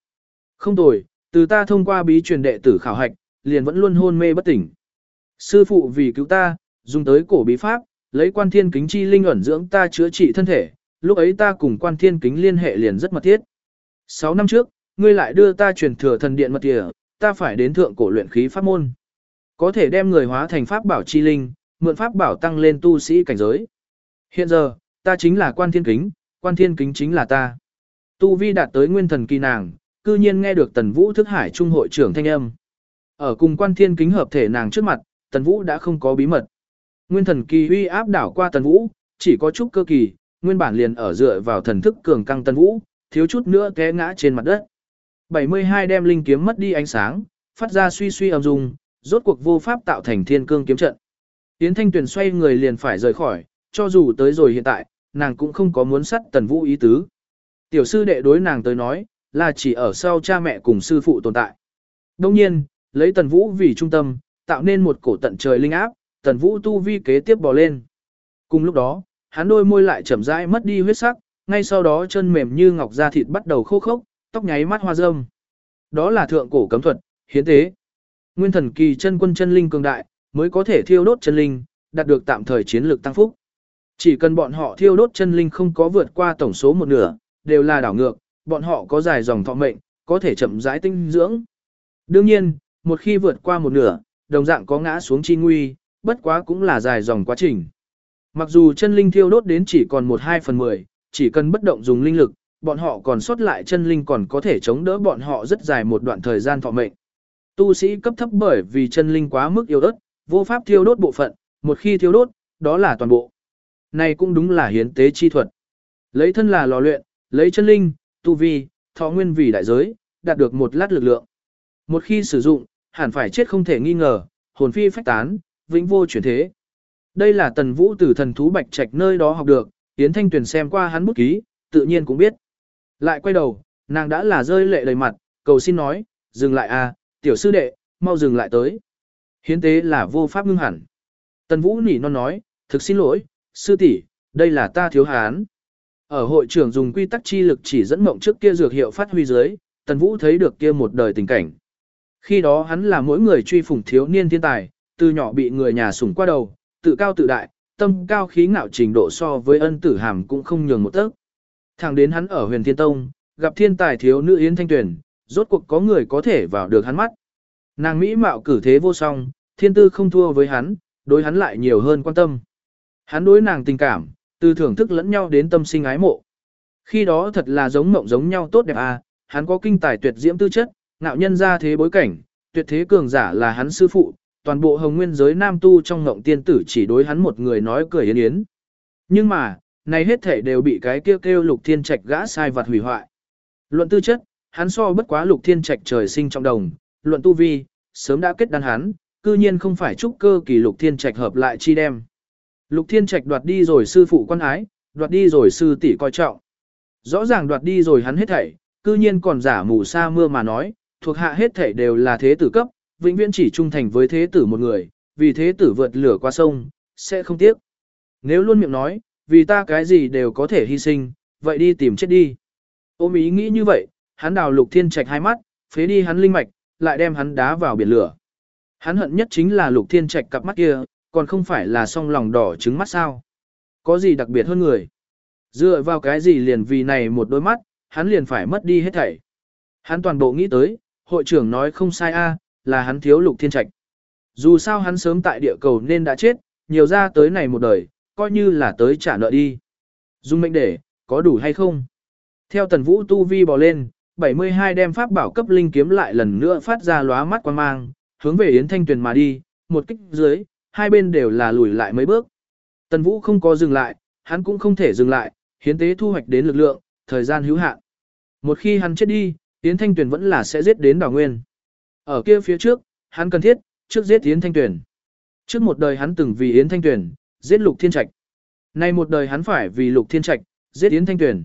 Không tồi, từ ta thông qua bí truyền đệ tử khảo hạch, liền vẫn luôn hôn mê bất tỉnh. Sư phụ vì cứu ta, dùng tới cổ bí pháp, lấy quan thiên kính chi linh ẩn dưỡng ta chữa trị thân thể, lúc ấy ta cùng quan thiên kính liên hệ liền rất mật thiết. Sáu năm trước, ngươi lại đưa ta truyền thừa thần điện mật tỉa, ta phải đến thượng cổ luyện khí pháp môn. Có thể đem người hóa thành pháp bảo chi linh, mượn pháp bảo tăng lên tu sĩ cảnh giới. Hiện giờ, ta chính là quan thiên kính, quan thiên kính chính là ta. Tu vi đạt tới nguyên thần kỳ nàng, cư nhiên nghe được Tần Vũ thức hải trung hội trưởng thanh âm. Ở cùng quan thiên kính hợp thể nàng trước mặt, Tần Vũ đã không có bí mật. Nguyên thần kỳ uy áp đảo qua Tần Vũ, chỉ có chút cơ kỳ, nguyên bản liền ở dựa vào thần thức cường căng Tần Vũ, thiếu chút nữa té ngã trên mặt đất. 72 đem linh kiếm mất đi ánh sáng, phát ra suy suy âm dung, rốt cuộc vô pháp tạo thành thiên cương kiếm trận. Tiến Thanh Tuyền xoay người liền phải rời khỏi, cho dù tới rồi hiện tại, nàng cũng không có muốn sắt Tần Vũ ý tứ. Tiểu sư đệ đối nàng tới nói, là chỉ ở sau cha mẹ cùng sư phụ tồn tại. Đồng nhiên, lấy Tần Vũ vì trung tâm, tạo nên một cổ tận trời linh áp, Tần Vũ tu vi kế tiếp bò lên. Cùng lúc đó, hắn đôi môi lại chậm rãi mất đi huyết sắc, ngay sau đó chân mềm như ngọc da thịt bắt đầu khô khốc, tóc nháy mắt hoa râm. Đó là thượng cổ cấm thuật, hiến tế. Nguyên thần kỳ chân quân chân linh cường đại, mới có thể thiêu đốt chân linh, đạt được tạm thời chiến lược tăng phúc. Chỉ cần bọn họ thiêu đốt chân linh không có vượt qua tổng số một nửa, đều là đảo ngược, bọn họ có dài dòng thọ mệnh, có thể chậm rãi tinh dưỡng. Đương nhiên, một khi vượt qua một nửa, đồng dạng có ngã xuống chi nguy, bất quá cũng là dài dòng quá trình. Mặc dù chân linh thiêu đốt đến chỉ còn 1-2 phần 10, chỉ cần bất động dùng linh lực, bọn họ còn sót lại chân linh còn có thể chống đỡ bọn họ rất dài một đoạn thời gian thọ mệnh. Tu sĩ cấp thấp bởi vì chân linh quá mức yếu ớt, vô pháp thiêu đốt bộ phận, một khi thiêu đốt, đó là toàn bộ. Này cũng đúng là hiến tế chi thuật. Lấy thân là lò luyện, lấy chân linh, tu vi, thọ nguyên vì đại giới, đạt được một lát lực lượng. Một khi sử dụng, hẳn phải chết không thể nghi ngờ, hồn phi phách tán, vĩnh vô chuyển thế. Đây là tần vũ từ thần thú bạch trạch nơi đó học được, Yến Thanh Tuyền xem qua hắn bút ký, tự nhiên cũng biết. Lại quay đầu, nàng đã là rơi lệ đầy mặt, cầu xin nói, dừng lại a, à, tiểu sư đệ, mau dừng lại tới. Hiến tế là vô pháp ngưng hẳn. Tần Vũ nỉ non nói, thực xin lỗi, sư tỷ, đây là ta thiếu hán. Ở hội trưởng dùng quy tắc chi lực chỉ dẫn mộng trước kia dược hiệu phát huy dưới, Tần Vũ thấy được kia một đời tình cảnh. Khi đó hắn là mỗi người truy phủng thiếu niên thiên tài, từ nhỏ bị người nhà sủng qua đầu, tự cao tự đại, tâm cao khí ngạo trình độ so với ân tử hàm cũng không nhường một tấc. Thẳng đến hắn ở huyền thiên tông, gặp thiên tài thiếu nữ Yến Thanh Tuyền, rốt cuộc có người có thể vào được hắn mắt. Nàng Mỹ mạo cử thế vô song, thiên tư không thua với hắn, đối hắn lại nhiều hơn quan tâm. Hắn đối nàng tình cảm, từ thưởng thức lẫn nhau đến tâm sinh ái mộ. Khi đó thật là giống mộng giống nhau tốt đẹp à, hắn có kinh tài tuyệt diễm tư chất, ngạo nhân ra thế bối cảnh, tuyệt thế cường giả là hắn sư phụ, toàn bộ hồng nguyên giới nam tu trong ngộng tiên tử chỉ đối hắn một người nói cười yến yến. Nhưng mà, này hết thể đều bị cái kêu kêu lục thiên trạch gã sai vặt hủy hoại. Luận tư chất, hắn so bất quá lục thiên trạch trời sinh trong đồng, luận tu vi, sớm đã kết đan hắn, cư nhiên không phải trúc cơ kỳ lục thiên trạch hợp lại chi đem. Lục thiên trạch đoạt đi rồi sư phụ quan ái, đoạt đi rồi sư tỷ coi trọng. Rõ ràng đoạt đi rồi hắn hết thảy, cư nhiên còn giả mù sa mưa mà nói, thuộc hạ hết thảy đều là thế tử cấp, vĩnh viễn chỉ trung thành với thế tử một người, vì thế tử vượt lửa qua sông, sẽ không tiếc. Nếu luôn miệng nói, vì ta cái gì đều có thể hy sinh, vậy đi tìm chết đi. Ôm ý nghĩ như vậy, hắn đào lục thiên trạch hai mắt, phế đi hắn linh mạch, lại đem hắn đá vào biển lửa. Hắn hận nhất chính là lục thiên trạch cặp mắt kia, còn không phải là song lòng đỏ trứng mắt sao. Có gì đặc biệt hơn người? Dựa vào cái gì liền vì này một đôi mắt, hắn liền phải mất đi hết thảy. Hắn toàn bộ nghĩ tới, hội trưởng nói không sai a, là hắn thiếu lục thiên trạch. Dù sao hắn sớm tại địa cầu nên đã chết, nhiều ra tới này một đời, coi như là tới trả nợ đi. Dung mệnh để, có đủ hay không? Theo tần vũ tu vi bò lên, 72 đem pháp bảo cấp linh kiếm lại lần nữa phát ra lóa mắt quan mang, hướng về Yến Thanh Tuyền mà đi, một kích dưới, hai bên đều là lùi lại mấy bước. Tần Vũ không có dừng lại, hắn cũng không thể dừng lại, hiến tế thu hoạch đến lực lượng, thời gian hữu hạn. Một khi hắn chết đi, Yến Thanh Tuyền vẫn là sẽ giết đến đảo nguyên. Ở kia phía trước, hắn cần thiết, trước giết Yến Thanh Tuyền. Trước một đời hắn từng vì Yến Thanh Tuyền, giết Lục Thiên Trạch. Nay một đời hắn phải vì Lục Thiên Trạch, giết Yến Thanh Tuyền.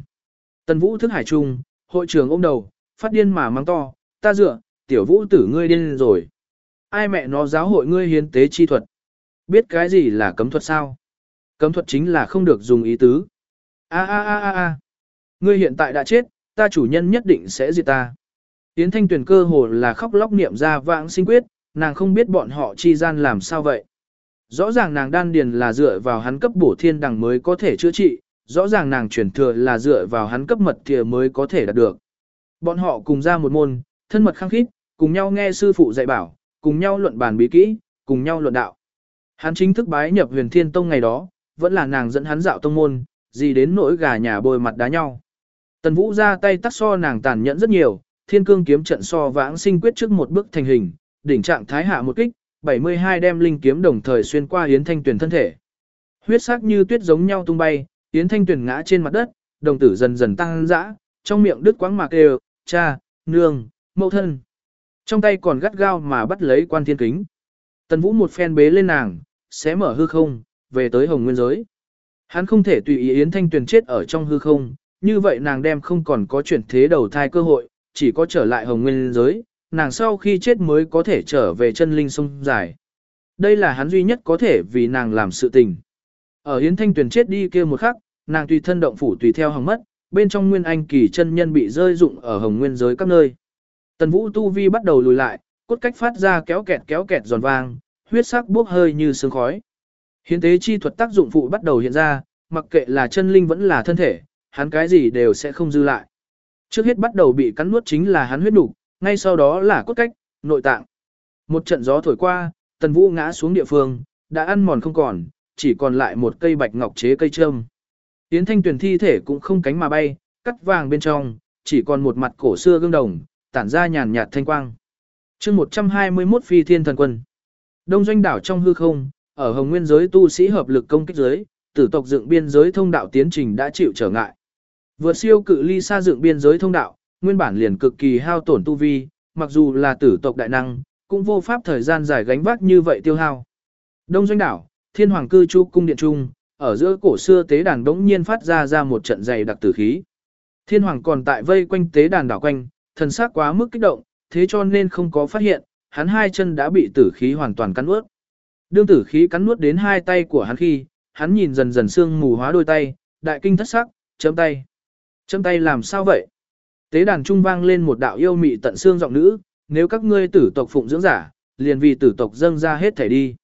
Tần Vũ thức hải trung, hội trưởng ôm đầu, phát điên mà mắng to, ta dựa, tiểu vũ tử ngươi điên rồi. Ai mẹ nó giáo hội ngươi hiến tế chi thuật. Biết cái gì là cấm thuật sao? Cấm thuật chính là không được dùng ý tứ. A a a a a. Ngươi hiện tại đã chết, ta chủ nhân nhất định sẽ diệt ta. Yến Thanh Tuyền cơ hồ là khóc lóc niệm ra vãng sinh quyết, nàng không biết bọn họ chi gian làm sao vậy. Rõ ràng nàng đan điền là dựa vào hắn cấp bổ thiên đằng mới có thể chữa trị, rõ ràng nàng chuyển thừa là dựa vào hắn cấp mật thìa mới có thể đạt được. Bọn họ cùng ra một môn, thân mật khăng khít, cùng nhau nghe sư phụ dạy bảo, cùng nhau luận bàn bí kỹ, cùng nhau luận đạo. Hắn chính thức bái nhập huyền thiên tông ngày đó, vẫn là nàng dẫn hắn dạo tông môn, gì đến nỗi gà nhà bôi mặt đá nhau. Tần Vũ ra tay tắt so nàng tàn nhẫn rất nhiều, thiên cương kiếm trận so vãng sinh quyết trước một bước thành hình, đỉnh trạng thái hạ một kích, 72 đem linh kiếm đồng thời xuyên qua Yến Thanh Tuyền thân thể. Huyết sắc như tuyết giống nhau tung bay, Yến Thanh Tuyền ngã trên mặt đất, đồng tử dần dần tăng dã, trong miệng đứt quãng mạc đều, cha, nương, mẫu thân. Trong tay còn gắt gao mà bắt lấy quan thiên kính. Tần Vũ một phen bế lên nàng, xé mở hư không, về tới hồng nguyên giới. Hắn không thể tùy ý Yến Thanh Tuyền chết ở trong hư không, như vậy nàng đem không còn có chuyển thế đầu thai cơ hội, chỉ có trở lại hồng nguyên giới, nàng sau khi chết mới có thể trở về chân linh sông dài. Đây là hắn duy nhất có thể vì nàng làm sự tình. Ở Yến Thanh Tuyền chết đi kia một khắc, nàng tùy thân động phủ tùy theo hồng mất, bên trong nguyên anh kỳ chân nhân bị rơi dụng ở hồng nguyên giới các nơi. Tần Vũ tu vi bắt đầu lùi lại, cốt cách phát ra kéo kẹt kéo kẹt giòn vang, huyết sắc bốc hơi như sương khói. Hiến tế chi thuật tác dụng phụ bắt đầu hiện ra, mặc kệ là chân linh vẫn là thân thể, hắn cái gì đều sẽ không dư lại. Trước hết bắt đầu bị cắn nuốt chính là hắn huyết đủ, ngay sau đó là cốt cách, nội tạng. Một trận gió thổi qua, Tần Vũ ngã xuống địa phương, đã ăn mòn không còn, chỉ còn lại một cây bạch ngọc chế cây trâm. Yến Thanh Tuyền thi thể cũng không cánh mà bay, cắt vàng bên trong, chỉ còn một mặt cổ xưa gương đồng, tản ra nhàn nhạt thanh quang. chương 121 phi thiên thần quân. Đông doanh đảo trong hư không, ở hồng nguyên giới tu sĩ hợp lực công kích giới, tử tộc dựng biên giới thông đạo tiến trình đã chịu trở ngại. Vượt siêu cự ly xa dựng biên giới thông đạo, nguyên bản liền cực kỳ hao tổn tu vi, mặc dù là tử tộc đại năng, cũng vô pháp thời gian dài gánh vác như vậy tiêu hao. Đông doanh đảo, thiên hoàng cư chu cung điện trung, ở giữa cổ xưa tế đàn đống nhiên phát ra ra một trận dày đặc tử khí. Thiên hoàng còn tại vây quanh tế đàn đảo quanh, thần sắc quá mức kích động, thế cho nên không có phát hiện, hắn hai chân đã bị tử khí hoàn toàn cắn nuốt. Đương tử khí cắn nuốt đến hai tay của hắn khi, hắn nhìn dần dần xương mù hóa đôi tay, đại kinh thất sắc, chấm tay. Chấm tay làm sao vậy? Tế đàn trung vang lên một đạo yêu mị tận xương giọng nữ, nếu các ngươi tử tộc phụng dưỡng giả, liền vì tử tộc dâng ra hết thể đi.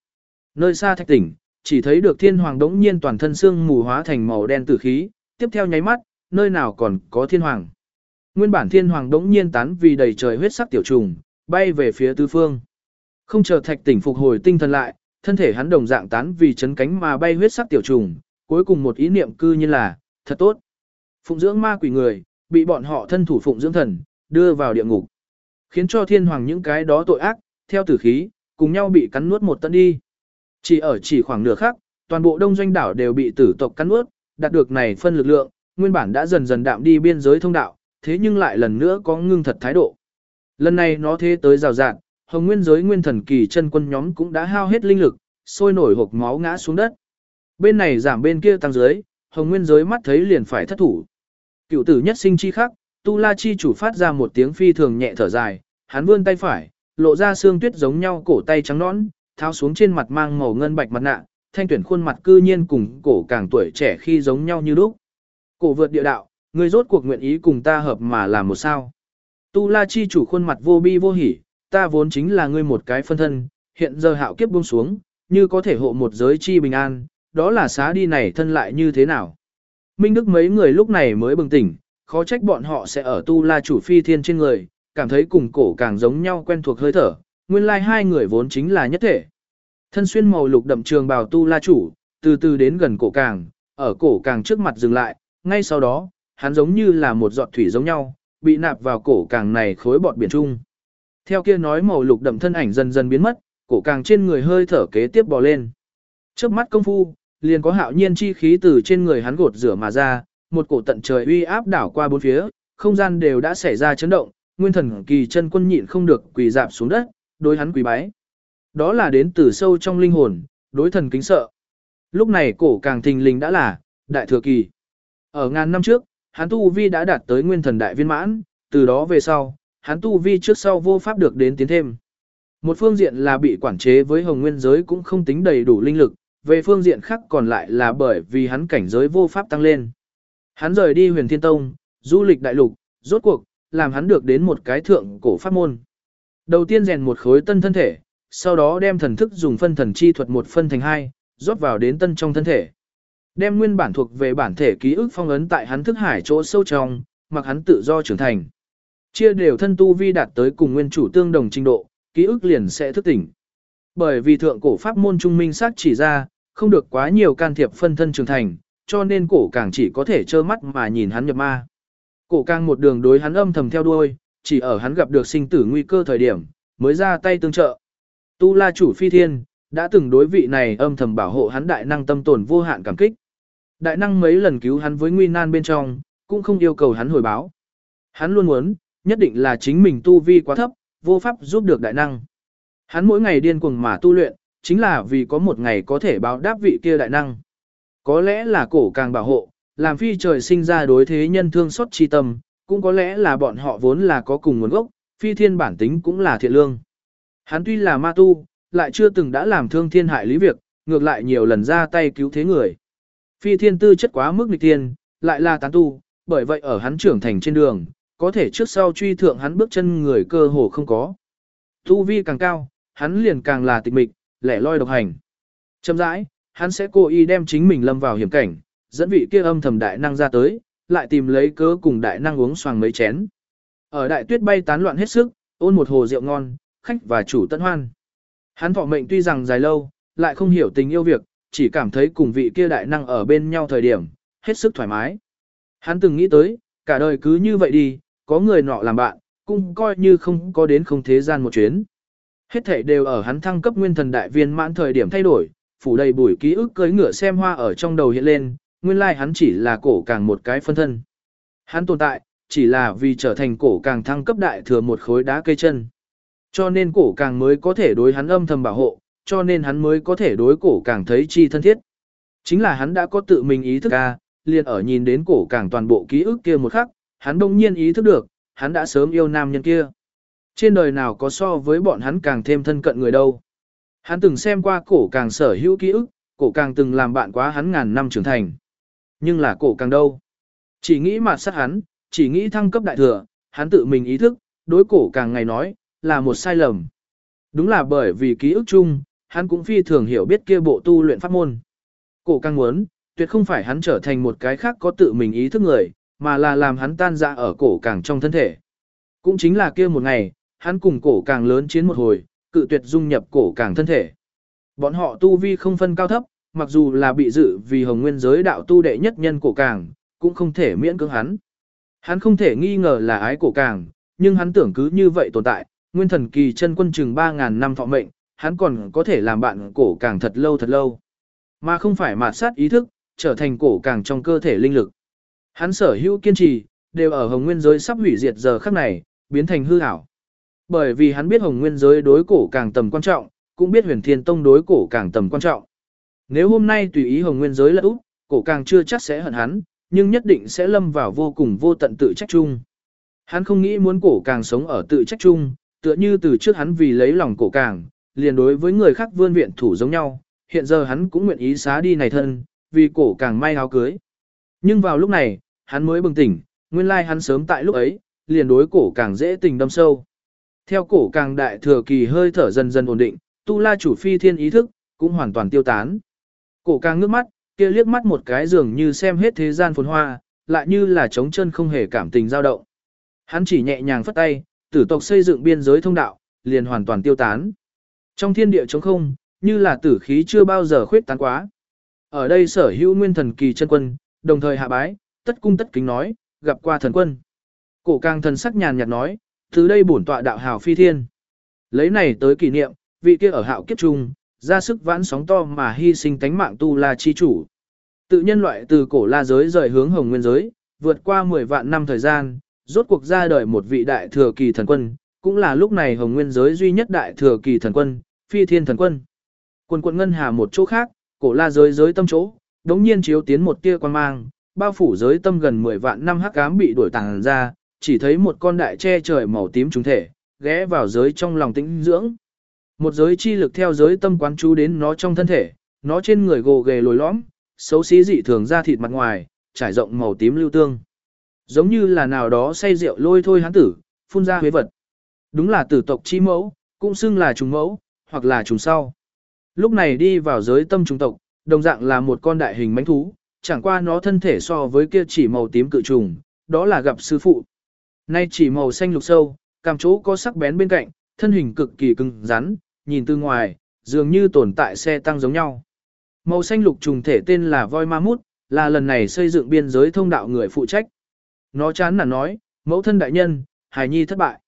Nơi xa thạch tỉnh, chỉ thấy được thiên hoàng đống nhiên toàn thân xương mù hóa thành màu đen tử khí, tiếp theo nháy mắt, nơi nào còn có thiên hoàng. Nguyên bản thiên hoàng đống nhiên tán vì đầy trời huyết sắc tiểu trùng, bay về phía tứ phương. Không chờ thạch tỉnh phục hồi tinh thần lại, thân thể hắn đồng dạng tán vì chấn cánh mà bay huyết sắc tiểu trùng, cuối cùng một ý niệm cư như là, thật tốt. Phụng dưỡng ma quỷ người, bị bọn họ thân thủ phụng dưỡng thần, đưa vào địa ngục. Khiến cho thiên hoàng những cái đó tội ác, theo tử khí, cùng nhau bị cắn nuốt một tận đi. Chỉ ở chỉ khoảng nửa khắc, toàn bộ đông doanh đảo đều bị tử tộc cắn nuốt, đạt được này phân lực lượng, nguyên bản đã dần dần đạm đi biên giới thông đạo, thế nhưng lại lần nữa có ngưng thật thái độ. Lần này nó thế tới rào rạn, hồng nguyên giới nguyên thần kỳ chân quân nhóm cũng đã hao hết linh lực, sôi nổi hộp máu ngã xuống đất. Bên này giảm bên kia tăng dưới, hồng nguyên giới mắt thấy liền phải thất thủ. Cựu tử nhất sinh chi khắc, tu la chi chủ phát ra một tiếng phi thường nhẹ thở dài, hắn vươn tay phải, lộ ra xương tuyết giống nhau cổ tay trắng nõn, tháo xuống trên mặt mang màu ngân bạch mặt nạ, thanh tuyển khuôn mặt cư nhiên cùng cổ càng tuổi trẻ khi giống nhau như lúc. Cổ vượt địa đạo, người rốt cuộc nguyện ý cùng ta hợp mà làm một sao. Tu la chi chủ khuôn mặt vô bi vô hỉ, ta vốn chính là ngươi một cái phân thân, hiện giờ hạo kiếp buông xuống, như có thể hộ một giới chi bình an, đó là xá đi này thân lại như thế nào. Minh Đức mấy người lúc này mới bừng tỉnh, khó trách bọn họ sẽ ở tu la chủ phi thiên trên người, cảm thấy cùng cổ càng giống nhau quen thuộc hơi thở, nguyên lai like hai người vốn chính là nhất thể. Thân xuyên màu lục đậm trường bào tu la chủ, từ từ đến gần cổ càng, ở cổ càng trước mặt dừng lại, ngay sau đó, hắn giống như là một giọt thủy giống nhau, bị nạp vào cổ càng này khối bọt biển trung. Theo kia nói màu lục đậm thân ảnh dần dần biến mất, cổ càng trên người hơi thở kế tiếp bò lên. Trước mắt công phu, liền có hạo nhiên chi khí từ trên người hắn gột rửa mà ra, một cổ tận trời uy áp đảo qua bốn phía, không gian đều đã xảy ra chấn động, nguyên thần kỳ chân quân nhịn không được quỳ dạp xuống đất, đối hắn quỳ bái. Đó là đến từ sâu trong linh hồn, đối thần kính sợ. Lúc này cổ càng thình lình đã là, đại thừa kỳ. Ở ngàn năm trước, hắn tu vi đã đạt tới nguyên thần đại viên mãn, từ đó về sau, hắn tu vi trước sau vô pháp được đến tiến thêm. Một phương diện là bị quản chế với hồng nguyên giới cũng không tính đầy đủ linh lực, về phương diện khác còn lại là bởi vì hắn cảnh giới vô pháp tăng lên. Hắn rời đi huyền thiên tông, du lịch đại lục, rốt cuộc, làm hắn được đến một cái thượng cổ pháp môn. Đầu tiên rèn một khối tân thân thể, sau đó đem thần thức dùng phân thần chi thuật một phân thành hai, rót vào đến tân trong thân thể. Đem nguyên bản thuộc về bản thể ký ức phong ấn tại hắn thức hải chỗ sâu trong, mặc hắn tự do trưởng thành. Chia đều thân tu vi đạt tới cùng nguyên chủ tương đồng trình độ, ký ức liền sẽ thức tỉnh. Bởi vì thượng cổ pháp môn trung minh sát chỉ ra, không được quá nhiều can thiệp phân thân trưởng thành, cho nên cổ càng chỉ có thể trơ mắt mà nhìn hắn nhập ma. Cổ càng một đường đối hắn âm thầm theo đuôi, chỉ ở hắn gặp được sinh tử nguy cơ thời điểm, mới ra tay tương trợ. Tu la chủ phi thiên, đã từng đối vị này âm thầm bảo hộ hắn đại năng tâm tồn vô hạn cảm kích. Đại năng mấy lần cứu hắn với nguy nan bên trong, cũng không yêu cầu hắn hồi báo. Hắn luôn muốn, nhất định là chính mình tu vi quá thấp, vô pháp giúp được đại năng. Hắn mỗi ngày điên cuồng mà tu luyện, chính là vì có một ngày có thể báo đáp vị kia đại năng. Có lẽ là cổ càng bảo hộ, làm phi trời sinh ra đối thế nhân thương xót chi tâm, cũng có lẽ là bọn họ vốn là có cùng nguồn gốc, phi thiên bản tính cũng là thiện lương. Hắn tuy là ma tu, lại chưa từng đã làm thương thiên hại lý việc, ngược lại nhiều lần ra tay cứu thế người. Phi thiên tư chất quá mức nghịch thiên, lại là tán tu, bởi vậy ở hắn trưởng thành trên đường, có thể trước sau truy thượng hắn bước chân người cơ hồ không có. Tu vi càng cao, hắn liền càng là tịch mịch, lẻ loi độc hành. Châm rãi, hắn sẽ cố ý đem chính mình lâm vào hiểm cảnh, dẫn vị kia âm thầm đại năng ra tới, lại tìm lấy cớ cùng đại năng uống xoàng mấy chén. Ở đại tuyết bay tán loạn hết sức, ôn một hồ rượu ngon, khách và chủ tận hoan. Hắn thọ mệnh tuy rằng dài lâu, lại không hiểu tình yêu việc, chỉ cảm thấy cùng vị kia đại năng ở bên nhau thời điểm, hết sức thoải mái. Hắn từng nghĩ tới, cả đời cứ như vậy đi, có người nọ làm bạn, cũng coi như không có đến không thế gian một chuyến. Hết thảy đều ở hắn thăng cấp nguyên thần đại viên mãn thời điểm thay đổi, phủ đầy bụi ký ức cưới ngựa xem hoa ở trong đầu hiện lên, nguyên lai hắn chỉ là cổ càng một cái phân thân. Hắn tồn tại, chỉ là vì trở thành cổ càng thăng cấp đại thừa một khối đá cây chân. Cho nên cổ càng mới có thể đối hắn âm thầm bảo hộ, cho nên hắn mới có thể đối cổ càng thấy chi thân thiết. Chính là hắn đã có tự mình ý thức ra, liền ở nhìn đến cổ càng toàn bộ ký ức kia một khắc, hắn đông nhiên ý thức được, hắn đã sớm yêu nam nhân kia. Trên đời nào có so với bọn hắn càng thêm thân cận người đâu. Hắn từng xem qua cổ càng sở hữu ký ức, cổ càng từng làm bạn quá hắn ngàn năm trưởng thành. Nhưng là cổ càng đâu. Chỉ nghĩ mà sát hắn, chỉ nghĩ thăng cấp đại thừa, hắn tự mình ý thức, đối cổ càng ngày nói, là một sai lầm. Đúng là bởi vì ký ức chung, hắn cũng phi thường hiểu biết kia bộ tu luyện pháp môn. Cổ càng muốn, tuyệt không phải hắn trở thành một cái khác có tự mình ý thức người, mà là làm hắn tan ra ở cổ càng trong thân thể. Cũng chính là kia một ngày, hắn cùng cổ càng lớn chiến một hồi, cự tuyệt dung nhập cổ càng thân thể. Bọn họ tu vi không phân cao thấp, mặc dù là bị dự vì hồng nguyên giới đạo tu đệ nhất nhân cổ càng, cũng không thể miễn cưỡng hắn. Hắn không thể nghi ngờ là ái cổ càng, nhưng hắn tưởng cứ như vậy tồn tại, nguyên thần kỳ chân quân chừng 3.000 năm thọ mệnh, hắn còn có thể làm bạn cổ càng thật lâu thật lâu. Mà không phải mạt sát ý thức, trở thành cổ càng trong cơ thể linh lực. Hắn sở hữu kiên trì, đều ở hồng nguyên giới sắp hủy diệt giờ khắc này, biến thành hư ảo. Bởi vì hắn biết hồng nguyên giới đối cổ càng tầm quan trọng, cũng biết huyền thiên tông đối cổ càng tầm quan trọng. Nếu hôm nay tùy ý hồng nguyên giới là úp, cổ càng chưa chắc sẽ hận hắn, nhưng nhất định sẽ lâm vào vô cùng vô tận tự trách chung. Hắn không nghĩ muốn cổ càng sống ở tự trách chung, tựa như từ trước hắn vì lấy lòng cổ càng, liền đối với người khác vươn viện thủ giống nhau, hiện giờ hắn cũng nguyện ý xá đi này thân, vì cổ càng may áo cưới. Nhưng vào lúc này, hắn mới bừng tỉnh, nguyên lai hắn sớm tại lúc ấy, liền đối cổ càng dễ tình đâm sâu. Theo cổ càng đại thừa kỳ hơi thở dần dần ổn định, tu la chủ phi thiên ý thức, cũng hoàn toàn tiêu tán. Cổ càng ngước mắt, kia liếc mắt một cái dường như xem hết thế gian phồn hoa, lại như là trống chân không hề cảm tình dao động. Hắn chỉ nhẹ nhàng phất tay, tử tộc xây dựng biên giới thông đạo, liền hoàn toàn tiêu tán. Trong thiên địa trống không, như là tử khí chưa bao giờ khuyết tán quá. Ở đây sở hữu nguyên thần kỳ chân quân, đồng thời hạ bái, tất cung tất kính nói, gặp qua thần quân. Cổ càng thần sắc nhàn nhạt nói, từ đây bổn tọa đạo hào phi thiên. Lấy này tới kỷ niệm, vị kia ở hạo kiếp trung, ra sức vãn sóng to mà hy sinh tánh mạng tu la chi chủ. Tự nhân loại từ cổ la giới rời hướng hồng nguyên giới, vượt qua 10 vạn năm thời gian, rốt cuộc ra đời một vị đại thừa kỳ thần quân, cũng là lúc này hồng nguyên giới duy nhất đại thừa kỳ thần quân, phi thiên thần quân. Quân quận ngân hà một chỗ khác, cổ la giới giới tâm chỗ, đống nhiên chiếu tiến một tia quan mang, bao phủ giới tâm gần 10 vạn năm hắc ám bị đuổi tàng ra, chỉ thấy một con đại che trời màu tím trùng thể, ghé vào giới trong lòng tĩnh dưỡng. Một giới chi lực theo giới tâm quán chú đến nó trong thân thể, nó trên người gồ ghề lồi lõm, xấu xí dị thường ra thịt mặt ngoài, trải rộng màu tím lưu tương. Giống như là nào đó say rượu lôi thôi hắn tử, phun ra huế vật. Đúng là tử tộc chi mẫu, cũng xưng là trùng mẫu, hoặc là trùng sau. Lúc này đi vào giới tâm trùng tộc, đồng dạng là một con đại hình mánh thú, chẳng qua nó thân thể so với kia chỉ màu tím cự trùng, đó là gặp sư phụ. Nay chỉ màu xanh lục sâu, cảm chỗ có sắc bén bên cạnh, thân hình cực kỳ cứng rắn, nhìn từ ngoài, dường như tồn tại xe tăng giống nhau. Màu xanh lục trùng thể tên là voi ma mút, là lần này xây dựng biên giới thông đạo người phụ trách. nó chán nản nói, mẫu thân đại nhân, hài nhi thất bại.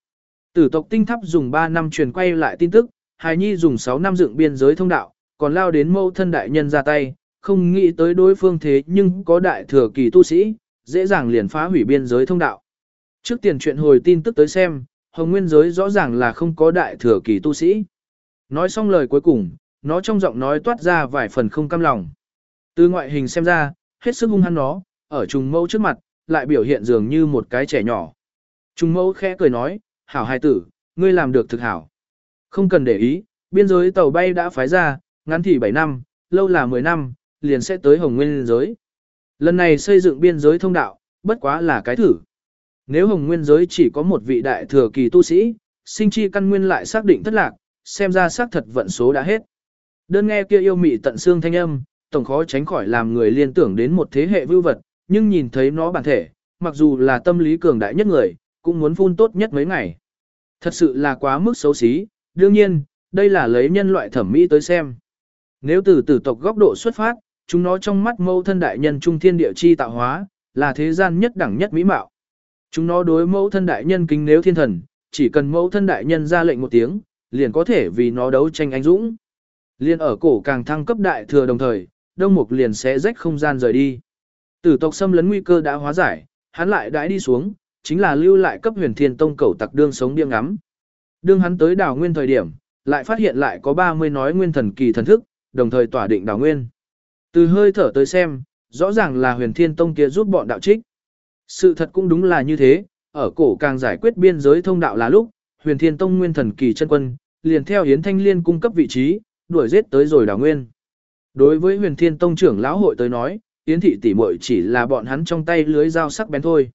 Tử tộc tinh tháp dùng 3 năm truyền quay lại tin tức, hài nhi dùng 6 năm dựng biên giới thông đạo, còn lao đến mẫu thân đại nhân ra tay, không nghĩ tới đối phương thế nhưng có đại thừa kỳ tu sĩ, dễ dàng liền phá hủy biên giới thông đạo. Trước tiền chuyện hồi tin tức tới xem, hồng nguyên giới rõ ràng là không có đại thừa kỳ tu sĩ. Nói xong lời cuối cùng, nó trong giọng nói toát ra vài phần không cam lòng. Từ ngoại hình xem ra, hết sức hung hăng nó, ở trùng mẫu trước mặt, lại biểu hiện dường như một cái trẻ nhỏ. Trùng mẫu khẽ cười nói, hảo hài tử, ngươi làm được thực hảo. Không cần để ý, biên giới tàu bay đã phái ra, ngắn thì 7 năm, lâu là 10 năm, liền sẽ tới hồng nguyên giới. Lần này xây dựng biên giới thông đạo, bất quá là cái thử. Nếu hồng nguyên giới chỉ có một vị đại thừa kỳ tu sĩ, sinh chi căn nguyên lại xác định thất lạc, xem ra xác thật vận số đã hết. Đơn nghe kia yêu mị tận xương thanh âm, tổng khó tránh khỏi làm người liên tưởng đến một thế hệ vưu vật, nhưng nhìn thấy nó bản thể, mặc dù là tâm lý cường đại nhất người, cũng muốn phun tốt nhất mấy ngày. Thật sự là quá mức xấu xí, đương nhiên, đây là lấy nhân loại thẩm mỹ tới xem. Nếu từ tử tộc góc độ xuất phát, chúng nó trong mắt mẫu thân đại nhân trung thiên địa chi tạo hóa, là thế gian nhất đẳng nhất mỹ mạo. Chúng nó đối mẫu thân đại nhân kính nếu thiên thần, chỉ cần mẫu thân đại nhân ra lệnh một tiếng, liền có thể vì nó đấu tranh anh dũng. Liên ở cổ càng thăng cấp đại thừa đồng thời, đông mục liền sẽ rách không gian rời đi. Tử tộc xâm lấn nguy cơ đã hóa giải, hắn lại đãi đi xuống, chính là lưu lại cấp huyền thiên tông cầu tặc đương sống điên ngắm. Đương hắn tới đảo nguyên thời điểm, lại phát hiện lại có 30 nói nguyên thần kỳ thần thức, đồng thời tỏa định đảo nguyên. Từ hơi thở tới xem, rõ ràng là huyền thiên tông kia giúp bọn đạo trích. Sự thật cũng đúng là như thế, ở cổ càng giải quyết biên giới thông đạo là lúc, huyền thiên tông nguyên thần kỳ chân quân, liền theo Yến Thanh Liên cung cấp vị trí, đuổi giết tới rồi đảo nguyên. Đối với huyền thiên tông trưởng lão hội tới nói, Yến thị tỷ muội chỉ là bọn hắn trong tay lưới dao sắc bén thôi.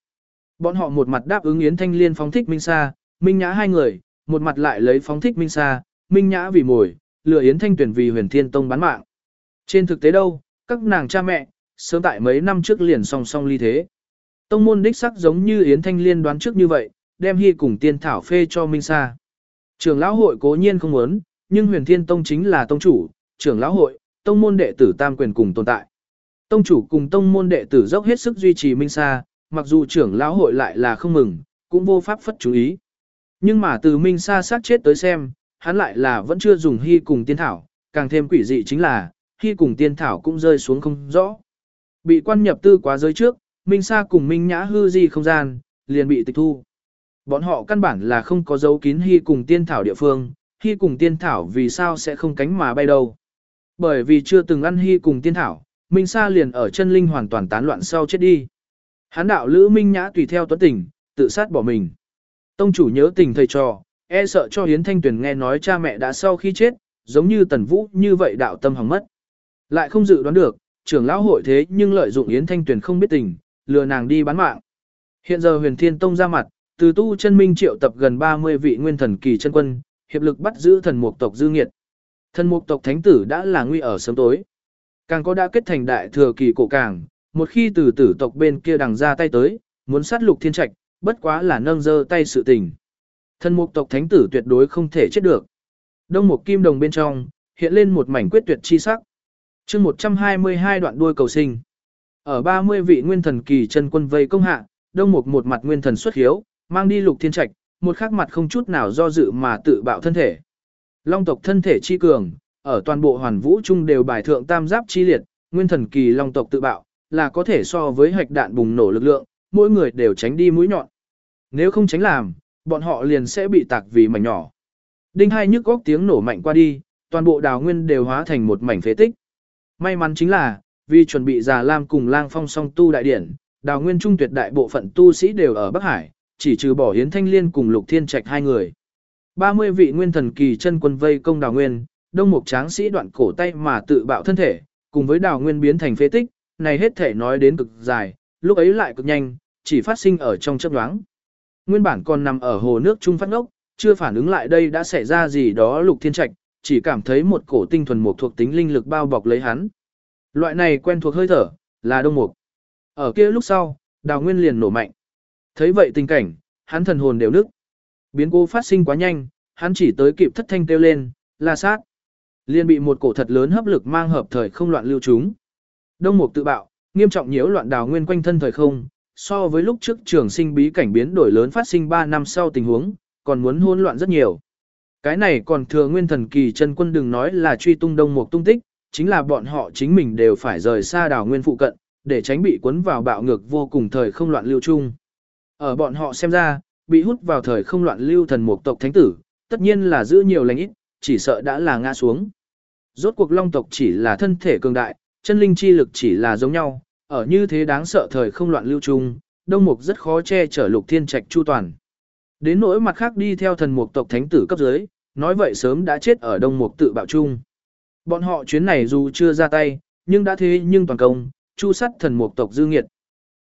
Bọn họ một mặt đáp ứng Yến Thanh Liên phóng thích Minh Sa, Minh Nhã hai người, một mặt lại lấy phóng thích Minh Sa, Minh Nhã vì mồi, lừa Yến Thanh tuyển vì huyền thiên tông bán mạng. Trên thực tế đâu, các nàng cha mẹ, sớm tại mấy năm trước liền song song ly thế. Tông môn đích sắc giống như Yến Thanh Liên đoán trước như vậy, đem hy cùng tiên thảo phê cho Minh Sa. Trưởng lão hội cố nhiên không muốn, nhưng huyền thiên tông chính là tông chủ, trưởng lão hội, tông môn đệ tử tam quyền cùng tồn tại. Tông chủ cùng tông môn đệ tử dốc hết sức duy trì Minh Sa, mặc dù trưởng lão hội lại là không mừng, cũng vô pháp phất chú ý. Nhưng mà từ Minh Sa sát chết tới xem, hắn lại là vẫn chưa dùng hy cùng tiên thảo, càng thêm quỷ dị chính là, hy cùng tiên thảo cũng rơi xuống không rõ. Bị quan nhập tư quá giới trước, Minh Sa cùng Minh Nhã hư di không gian, liền bị tịch thu. Bọn họ căn bản là không có dấu kín hy cùng tiên thảo địa phương, hy cùng tiên thảo vì sao sẽ không cánh mà bay đâu. Bởi vì chưa từng ăn hy cùng tiên thảo, Minh Sa liền ở chân linh hoàn toàn tán loạn sau chết đi. Hán đạo Lữ Minh Nhã tùy theo tuấn tình, tự sát bỏ mình. Tông chủ nhớ tình thầy trò, e sợ cho Hiến Thanh Tuyền nghe nói cha mẹ đã sau khi chết, giống như Tần Vũ như vậy đạo tâm hỏng mất. Lại không dự đoán được, trưởng lão hội thế nhưng lợi dụng Yến Thanh Tuyền không biết tình, lừa nàng đi bán mạng. Hiện giờ huyền thiên tông ra mặt, từ tu chân minh triệu tập gần 30 vị nguyên thần kỳ chân quân, hiệp lực bắt giữ thần mục tộc dư nghiệt. Thần mục tộc thánh tử đã là nguy ở sớm tối. Càng có đã kết thành đại thừa kỳ cổ càng, một khi từ tử tộc bên kia đằng ra tay tới, muốn sát lục thiên trạch, bất quá là nâng dơ tay sự tình. Thần mục tộc thánh tử tuyệt đối không thể chết được. Đông mục kim đồng bên trong, hiện lên một mảnh quyết tuyệt chi sắc. chương 122 đoạn đuôi cầu sinh. Ở 30 vị nguyên thần kỳ chân quân vây công hạ, đông mục một mặt nguyên thần xuất hiếu, mang đi lục thiên trạch, một khắc mặt không chút nào do dự mà tự bạo thân thể. Long tộc thân thể chi cường, ở toàn bộ hoàn vũ trung đều bài thượng tam giáp chi liệt, nguyên thần kỳ long tộc tự bạo, là có thể so với hạch đạn bùng nổ lực lượng, mỗi người đều tránh đi mũi nhọn. Nếu không tránh làm, bọn họ liền sẽ bị tạc vì mảnh nhỏ. Đinh hai nhức góc tiếng nổ mạnh qua đi, toàn bộ đào nguyên đều hóa thành một mảnh phế tích. May mắn chính là, vì chuẩn bị già lam cùng lang phong song tu đại điển, đào nguyên trung tuyệt đại bộ phận tu sĩ đều ở Bắc Hải, chỉ trừ bỏ hiến thanh liên cùng lục thiên trạch hai người. 30 vị nguyên thần kỳ chân quân vây công đào nguyên, đông mục tráng sĩ đoạn cổ tay mà tự bạo thân thể, cùng với đào nguyên biến thành phế tích, này hết thể nói đến cực dài, lúc ấy lại cực nhanh, chỉ phát sinh ở trong chấp nhoáng. Nguyên bản còn nằm ở hồ nước trung phát ngốc, chưa phản ứng lại đây đã xảy ra gì đó lục thiên trạch, chỉ cảm thấy một cổ tinh thuần mục thuộc tính linh lực bao bọc lấy hắn. Loại này quen thuộc hơi thở, là đông mục. Ở kia lúc sau, đào nguyên liền nổ mạnh. Thấy vậy tình cảnh, hắn thần hồn đều nức. Biến cố phát sinh quá nhanh, hắn chỉ tới kịp thất thanh kêu lên, la sát. Liền bị một cổ thật lớn hấp lực mang hợp thời không loạn lưu chúng. Đông mục tự bạo, nghiêm trọng nhiễu loạn đào nguyên quanh thân thời không, so với lúc trước trường sinh bí cảnh biến đổi lớn phát sinh 3 năm sau tình huống, còn muốn hỗn loạn rất nhiều. Cái này còn thừa nguyên thần kỳ chân quân đừng nói là truy tung đông một tung tích, chính là bọn họ chính mình đều phải rời xa đảo nguyên phụ cận, để tránh bị cuốn vào bạo ngược vô cùng thời không loạn lưu chung. Ở bọn họ xem ra, bị hút vào thời không loạn lưu thần mục tộc thánh tử, tất nhiên là giữ nhiều lành ít, chỉ sợ đã là ngã xuống. Rốt cuộc long tộc chỉ là thân thể cường đại, chân linh chi lực chỉ là giống nhau, ở như thế đáng sợ thời không loạn lưu trung đông mục rất khó che chở lục thiên trạch chu toàn. Đến nỗi mặt khác đi theo thần mục tộc thánh tử cấp dưới, nói vậy sớm đã chết ở đông mục tự bạo trung Bọn họ chuyến này dù chưa ra tay, nhưng đã thế nhưng toàn công, chu sắt thần mục tộc dư nghiệt.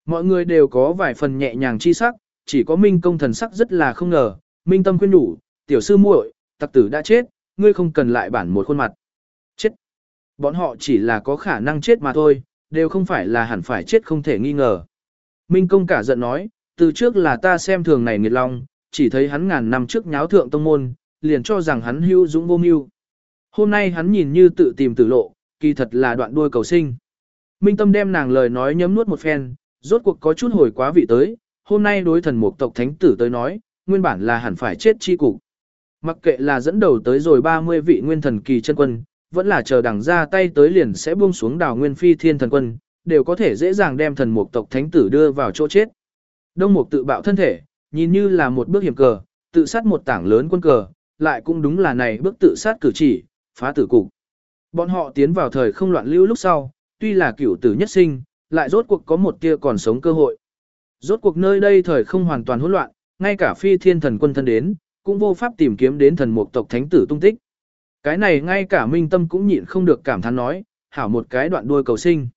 Mọi người đều có vài phần nhẹ nhàng chi sắc, chỉ có Minh công thần sắc rất là không ngờ, Minh tâm khuyên đủ, tiểu sư muội, tặc tử đã chết, ngươi không cần lại bản một khuôn mặt. Chết. Bọn họ chỉ là có khả năng chết mà thôi, đều không phải là hẳn phải chết không thể nghi ngờ. Minh công cả giận nói, từ trước là ta xem thường này nghiệt long, chỉ thấy hắn ngàn năm trước nháo thượng tông môn, liền cho rằng hắn hưu dũng vô mưu. Hôm nay hắn nhìn như tự tìm tử lộ, kỳ thật là đoạn đuôi cầu sinh. Minh tâm đem nàng lời nói nhấm nuốt một phen, rốt cuộc có chút hồi quá vị tới, hôm nay đối thần mục tộc thánh tử tới nói, nguyên bản là hẳn phải chết chi cục. Mặc kệ là dẫn đầu tới rồi 30 vị nguyên thần kỳ chân quân, vẫn là chờ đằng ra tay tới liền sẽ buông xuống Đào nguyên phi thiên thần quân, đều có thể dễ dàng đem thần mục tộc thánh tử đưa vào chỗ chết. Đông mục tự bạo thân thể, nhìn như là một bước hiểm cờ, tự sát một tảng lớn quân cờ, lại cũng đúng là này bước tự sát cử chỉ, phá tử cục. Bọn họ tiến vào thời không loạn lưu lúc sau, tuy là cửu tử nhất sinh, lại rốt cuộc có một tia còn sống cơ hội. Rốt cuộc nơi đây thời không hoàn toàn hỗn loạn, ngay cả phi thiên thần quân thân đến, cũng vô pháp tìm kiếm đến thần mục tộc thánh tử tung tích. Cái này ngay cả Minh Tâm cũng nhịn không được cảm thán nói, hảo một cái đoạn đuôi cầu sinh.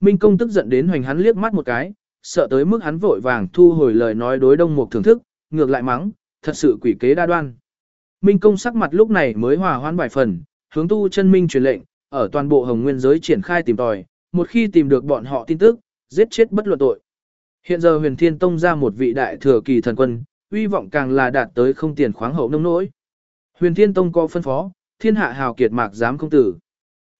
Minh Công tức giận đến hoành hắn liếc mắt một cái, sợ tới mức hắn vội vàng thu hồi lời nói đối đông một thưởng thức, ngược lại mắng, thật sự quỷ kế đa đoan. Minh Công sắc mặt lúc này mới hòa hoãn vài phần, hướng tu chân minh truyền lệnh, ở toàn bộ hồng nguyên giới triển khai tìm tòi, một khi tìm được bọn họ tin tức, giết chết bất luận tội. Hiện giờ huyền thiên tông ra một vị đại thừa kỳ thần quân, uy vọng càng là đạt tới không tiền khoáng hậu nông nỗi. Huyền thiên tông có phân phó, thiên hạ hào kiệt mạc giám công tử.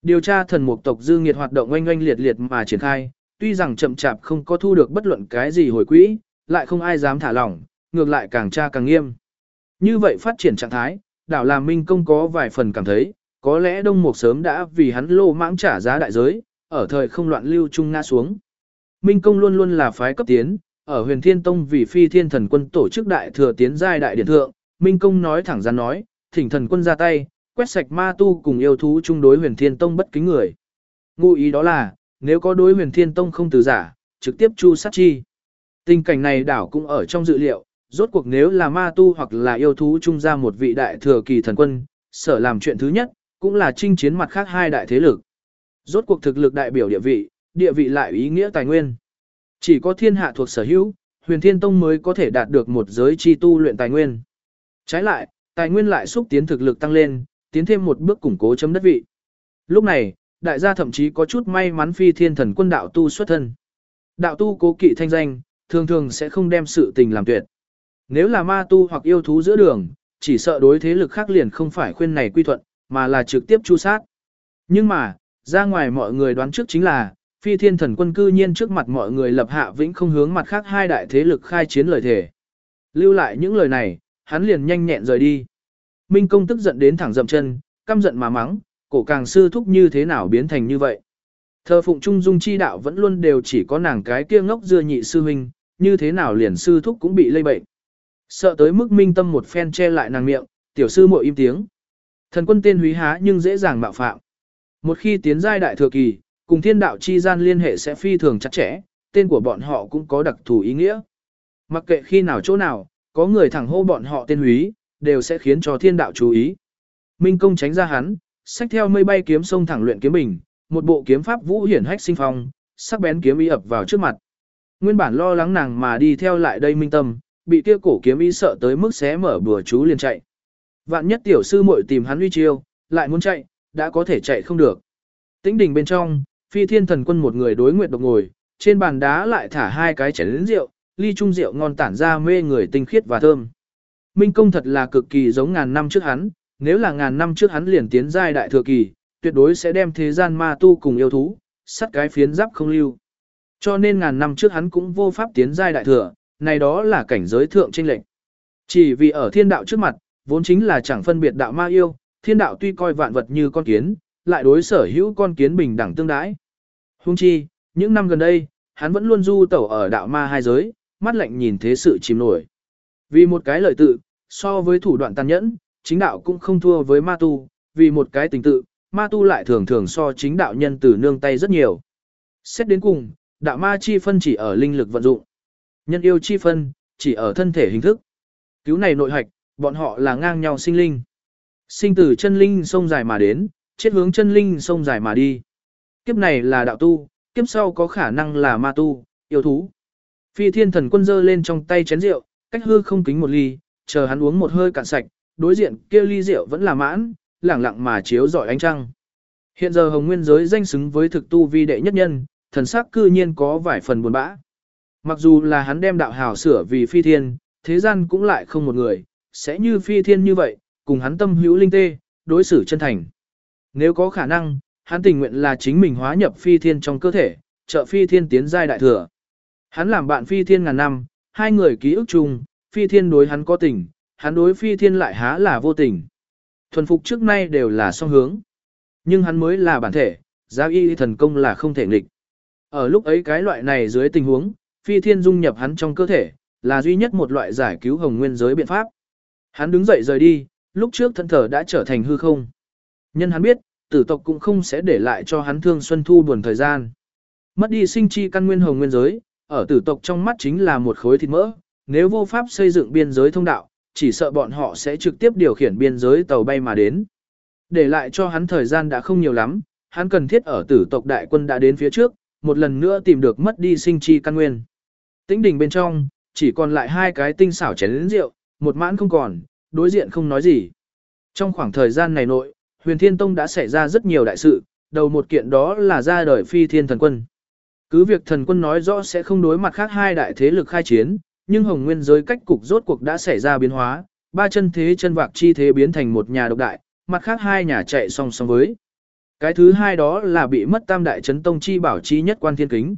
Điều tra thần mục tộc dư nghiệt hoạt động oanh oanh liệt liệt mà triển khai, tuy rằng chậm chạp không có thu được bất luận cái gì hồi quỹ, lại không ai dám thả lỏng, ngược lại càng tra càng nghiêm. Như vậy phát triển trạng thái, đảo làm minh công có vài phần cảm thấy, có lẽ đông mục sớm đã vì hắn lô mãng trả giá đại giới, ở thời không loạn lưu trung ngã xuống. Minh công luôn luôn là phái cấp tiến, ở huyền thiên tông vì phi thiên thần quân tổ chức đại thừa tiến giai đại điển thượng, Minh công nói thẳng ra nói, thỉnh thần quân ra tay, quét sạch ma tu cùng yêu thú chung đối huyền thiên tông bất kính người. Ngụ ý đó là, nếu có đối huyền thiên tông không từ giả, trực tiếp chu sát chi. Tình cảnh này đảo cũng ở trong dự liệu, rốt cuộc nếu là ma tu hoặc là yêu thú chung ra một vị đại thừa kỳ thần quân, sở làm chuyện thứ nhất, cũng là chinh chiến mặt khác hai đại thế lực. Rốt cuộc thực lực đại biểu địa vị, địa vị lại ý nghĩa tài nguyên. Chỉ có thiên hạ thuộc sở hữu, huyền thiên tông mới có thể đạt được một giới chi tu luyện tài nguyên. Trái lại, tài nguyên lại xúc tiến thực lực tăng lên, tiến thêm một bước củng cố chấm đất vị. Lúc này, đại gia thậm chí có chút may mắn phi thiên thần quân đạo tu xuất thân. Đạo tu cố kỵ thanh danh, thường thường sẽ không đem sự tình làm tuyệt. Nếu là ma tu hoặc yêu thú giữa đường, chỉ sợ đối thế lực khác liền không phải khuyên này quy thuận, mà là trực tiếp chu sát. Nhưng mà, ra ngoài mọi người đoán trước chính là, phi thiên thần quân cư nhiên trước mặt mọi người lập hạ vĩnh không hướng mặt khác hai đại thế lực khai chiến lời thể. Lưu lại những lời này, hắn liền nhanh nhẹn rời đi. Minh công tức giận đến thẳng dậm chân, căm giận mà mắng, cổ càng sư thúc như thế nào biến thành như vậy. Thờ phụng trung dung chi đạo vẫn luôn đều chỉ có nàng cái kia ngốc dưa nhị sư huynh, như thế nào liền sư thúc cũng bị lây bệnh. Sợ tới mức minh tâm một phen che lại nàng miệng, tiểu sư muội im tiếng. Thần quân tên húy há nhưng dễ dàng mạo phạm. Một khi tiến giai đại thừa kỳ, cùng thiên đạo chi gian liên hệ sẽ phi thường chặt chẽ, tên của bọn họ cũng có đặc thù ý nghĩa. Mặc kệ khi nào chỗ nào, có người thẳng hô bọn họ tên húy, đều sẽ khiến cho thiên đạo chú ý. Minh công tránh ra hắn, xách theo mây bay kiếm sông thẳng luyện kiếm bình, một bộ kiếm pháp vũ hiển hách sinh phong, sắc bén kiếm ý ập vào trước mặt. Nguyên bản lo lắng nàng mà đi theo lại đây minh tâm, bị kia cổ kiếm ý sợ tới mức xé mở bùa chú liền chạy. Vạn nhất tiểu sư muội tìm hắn uy chiêu, lại muốn chạy, đã có thể chạy không được. Tĩnh đình bên trong, phi thiên thần quân một người đối nguyện độc ngồi, trên bàn đá lại thả hai cái chén rượu, ly chung rượu ngon tản ra mê người tinh khiết và thơm. Minh công thật là cực kỳ giống ngàn năm trước hắn, nếu là ngàn năm trước hắn liền tiến giai đại thừa kỳ, tuyệt đối sẽ đem thế gian ma tu cùng yêu thú, sắt cái phiến giáp không lưu. Cho nên ngàn năm trước hắn cũng vô pháp tiến giai đại thừa, này đó là cảnh giới thượng trinh lệnh. Chỉ vì ở thiên đạo trước mặt, vốn chính là chẳng phân biệt đạo ma yêu, thiên đạo tuy coi vạn vật như con kiến, lại đối sở hữu con kiến bình đẳng tương đãi. Hung chi, những năm gần đây, hắn vẫn luôn du tẩu ở đạo ma hai giới, mắt lạnh nhìn thế sự chìm nổi. Vì một cái lợi tự, so với thủ đoạn tàn nhẫn, chính đạo cũng không thua với ma tu, vì một cái tình tự, ma tu lại thường thường so chính đạo nhân từ nương tay rất nhiều. Xét đến cùng, đạo ma chi phân chỉ ở linh lực vận dụng. Nhân yêu chi phân, chỉ ở thân thể hình thức. Cứu này nội hạch, bọn họ là ngang nhau sinh linh. Sinh từ chân linh sông dài mà đến, chết hướng chân linh sông dài mà đi. Kiếp này là đạo tu, kiếp sau có khả năng là ma tu, yêu thú. Phi thiên thần quân dơ lên trong tay chén rượu, cách hư không kính một ly, chờ hắn uống một hơi cạn sạch, đối diện kia ly rượu vẫn là mãn, lẳng lặng mà chiếu rọi ánh trăng. Hiện giờ hồng nguyên giới danh xứng với thực tu vi đệ nhất nhân, thần sắc cư nhiên có vài phần buồn bã. Mặc dù là hắn đem đạo hào sửa vì phi thiên, thế gian cũng lại không một người, sẽ như phi thiên như vậy, cùng hắn tâm hữu linh tê, đối xử chân thành. Nếu có khả năng, hắn tình nguyện là chính mình hóa nhập phi thiên trong cơ thể, trợ phi thiên tiến giai đại thừa. Hắn làm bạn phi thiên ngàn năm, hai người ký ức chung, phi thiên đối hắn có tình, hắn đối phi thiên lại há là vô tình. Thuần phục trước nay đều là song hướng. Nhưng hắn mới là bản thể, giáo y thần công là không thể nghịch. Ở lúc ấy cái loại này dưới tình huống, phi thiên dung nhập hắn trong cơ thể, là duy nhất một loại giải cứu hồng nguyên giới biện pháp. Hắn đứng dậy rời đi, lúc trước thân thở đã trở thành hư không. Nhân hắn biết, tử tộc cũng không sẽ để lại cho hắn thương xuân thu buồn thời gian. Mất đi sinh chi căn nguyên hồng nguyên giới, ở tử tộc trong mắt chính là một khối thịt mỡ, nếu vô pháp xây dựng biên giới thông đạo, chỉ sợ bọn họ sẽ trực tiếp điều khiển biên giới tàu bay mà đến. Để lại cho hắn thời gian đã không nhiều lắm, hắn cần thiết ở tử tộc đại quân đã đến phía trước, một lần nữa tìm được mất đi sinh chi căn nguyên. Tĩnh đình bên trong, chỉ còn lại hai cái tinh xảo chén lĩnh rượu, một mãn không còn, đối diện không nói gì. Trong khoảng thời gian này nội, huyền thiên tông đã xảy ra rất nhiều đại sự, đầu một kiện đó là ra đời phi thiên thần quân. Cứ việc thần quân nói rõ sẽ không đối mặt khác hai đại thế lực khai chiến, nhưng hồng nguyên giới cách cục rốt cuộc đã xảy ra biến hóa, ba chân thế chân vạc chi thế biến thành một nhà độc đại, mặt khác hai nhà chạy song song với. Cái thứ hai đó là bị mất tam đại chấn tông chi bảo chi nhất quan thiên kính.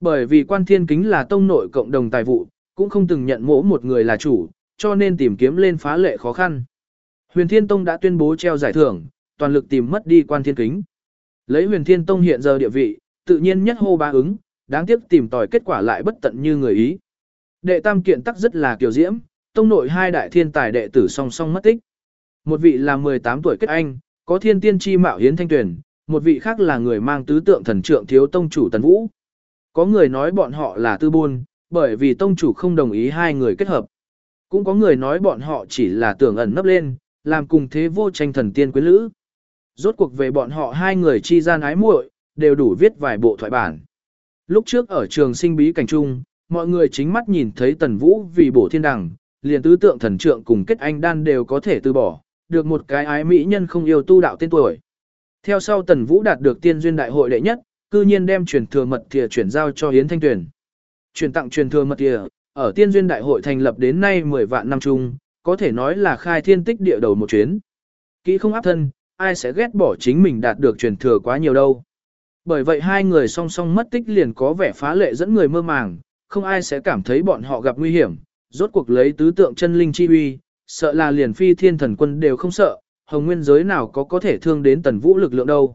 Bởi vì quan thiên kính là tông nội cộng đồng tài vụ, cũng không từng nhận mỗ một người là chủ, cho nên tìm kiếm lên phá lệ khó khăn. Huyền Thiên Tông đã tuyên bố treo giải thưởng, toàn lực tìm mất đi quan thiên kính. Lấy Huyền Thiên Tông hiện giờ địa vị, tự nhiên nhất hô ba ứng, đáng tiếc tìm tòi kết quả lại bất tận như người ý. Đệ tam kiện tắc rất là kiều diễm, tông nội hai đại thiên tài đệ tử song song mất tích. Một vị là 18 tuổi kết anh, có thiên tiên chi mạo hiến thanh tuyển, một vị khác là người mang tứ tượng thần trượng thiếu tông chủ tần vũ. Có người nói bọn họ là tư buôn, bởi vì tông chủ không đồng ý hai người kết hợp. Cũng có người nói bọn họ chỉ là tưởng ẩn nấp lên, làm cùng thế vô tranh thần tiên quyến lữ. Rốt cuộc về bọn họ hai người chi gian ái muội, đều đủ viết vài bộ thoại bản. Lúc trước ở trường sinh bí cảnh trung, mọi người chính mắt nhìn thấy tần vũ vì bổ thiên đằng, liền tứ tượng thần trượng cùng kết anh đan đều có thể từ bỏ, được một cái ái mỹ nhân không yêu tu đạo tên tuổi. Theo sau tần vũ đạt được tiên duyên đại hội đệ nhất, cư nhiên đem truyền thừa mật thìa chuyển giao cho Yến Thanh Tuyền. Truyền tặng truyền thừa mật thìa, ở tiên duyên đại hội thành lập đến nay 10 vạn năm chung, có thể nói là khai thiên tích địa đầu một chuyến. Kỹ không áp thân, ai sẽ ghét bỏ chính mình đạt được truyền thừa quá nhiều đâu. Bởi vậy hai người song song mất tích liền có vẻ phá lệ dẫn người mơ màng, không ai sẽ cảm thấy bọn họ gặp nguy hiểm, rốt cuộc lấy tứ tượng chân linh chi uy, sợ là liền phi thiên thần quân đều không sợ, hồng nguyên giới nào có có thể thương đến tần vũ lực lượng đâu.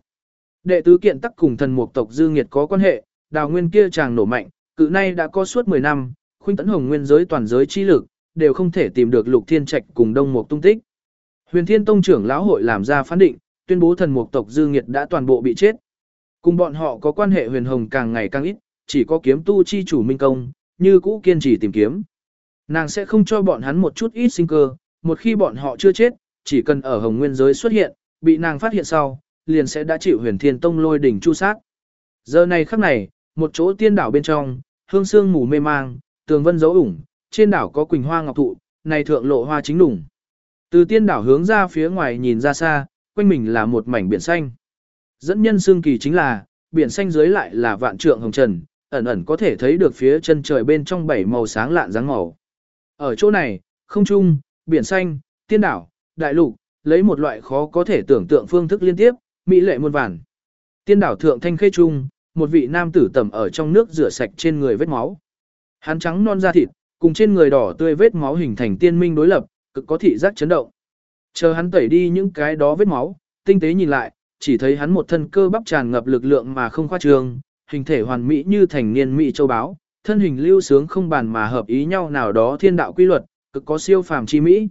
Đệ tứ kiện tắc cùng thần mục tộc dư nghiệt có quan hệ, đào nguyên kia chàng nổ mạnh, cự nay đã có suốt 10 năm, khuynh tấn hồng nguyên giới toàn giới chi lực, đều không thể tìm được lục thiên trạch cùng đông mục tung tích. Huyền thiên tông trưởng lão hội làm ra phán định, tuyên bố thần mục tộc dư nghiệt đã toàn bộ bị chết. Cùng bọn họ có quan hệ huyền hồng càng ngày càng ít, chỉ có kiếm tu chi chủ minh công, như cũ kiên trì tìm kiếm. Nàng sẽ không cho bọn hắn một chút ít sinh cơ, một khi bọn họ chưa chết, chỉ cần ở hồng nguyên giới xuất hiện, bị nàng phát hiện sau, liền sẽ đã chịu huyền thiên tông lôi đỉnh chu sát. Giờ này khắc này, một chỗ tiên đảo bên trong, hương sương mù mê mang, tường vân dấu ủng, trên đảo có quỳnh hoa ngọc thụ, này thượng lộ hoa chính đủng. Từ tiên đảo hướng ra phía ngoài nhìn ra xa, quanh mình là một mảnh biển xanh. Dẫn nhân xương kỳ chính là, biển xanh dưới lại là vạn trượng hồng trần, ẩn ẩn có thể thấy được phía chân trời bên trong bảy màu sáng lạn dáng màu. Ở chỗ này, không trung, biển xanh, tiên đảo, đại lục, lấy một loại khó có thể tưởng tượng phương thức liên tiếp, mỹ lệ muôn vàn. Tiên đảo thượng thanh khê trung, một vị nam tử tẩm ở trong nước rửa sạch trên người vết máu. Hắn trắng non da thịt, cùng trên người đỏ tươi vết máu hình thành tiên minh đối lập, cực có thị giác chấn động. Chờ hắn tẩy đi những cái đó vết máu, tinh tế nhìn lại, chỉ thấy hắn một thân cơ bắp tràn ngập lực lượng mà không khoa trương, hình thể hoàn mỹ như thành niên mỹ châu báo, thân hình lưu sướng không bàn mà hợp ý nhau nào đó thiên đạo quy luật, cực có siêu phàm chi mỹ.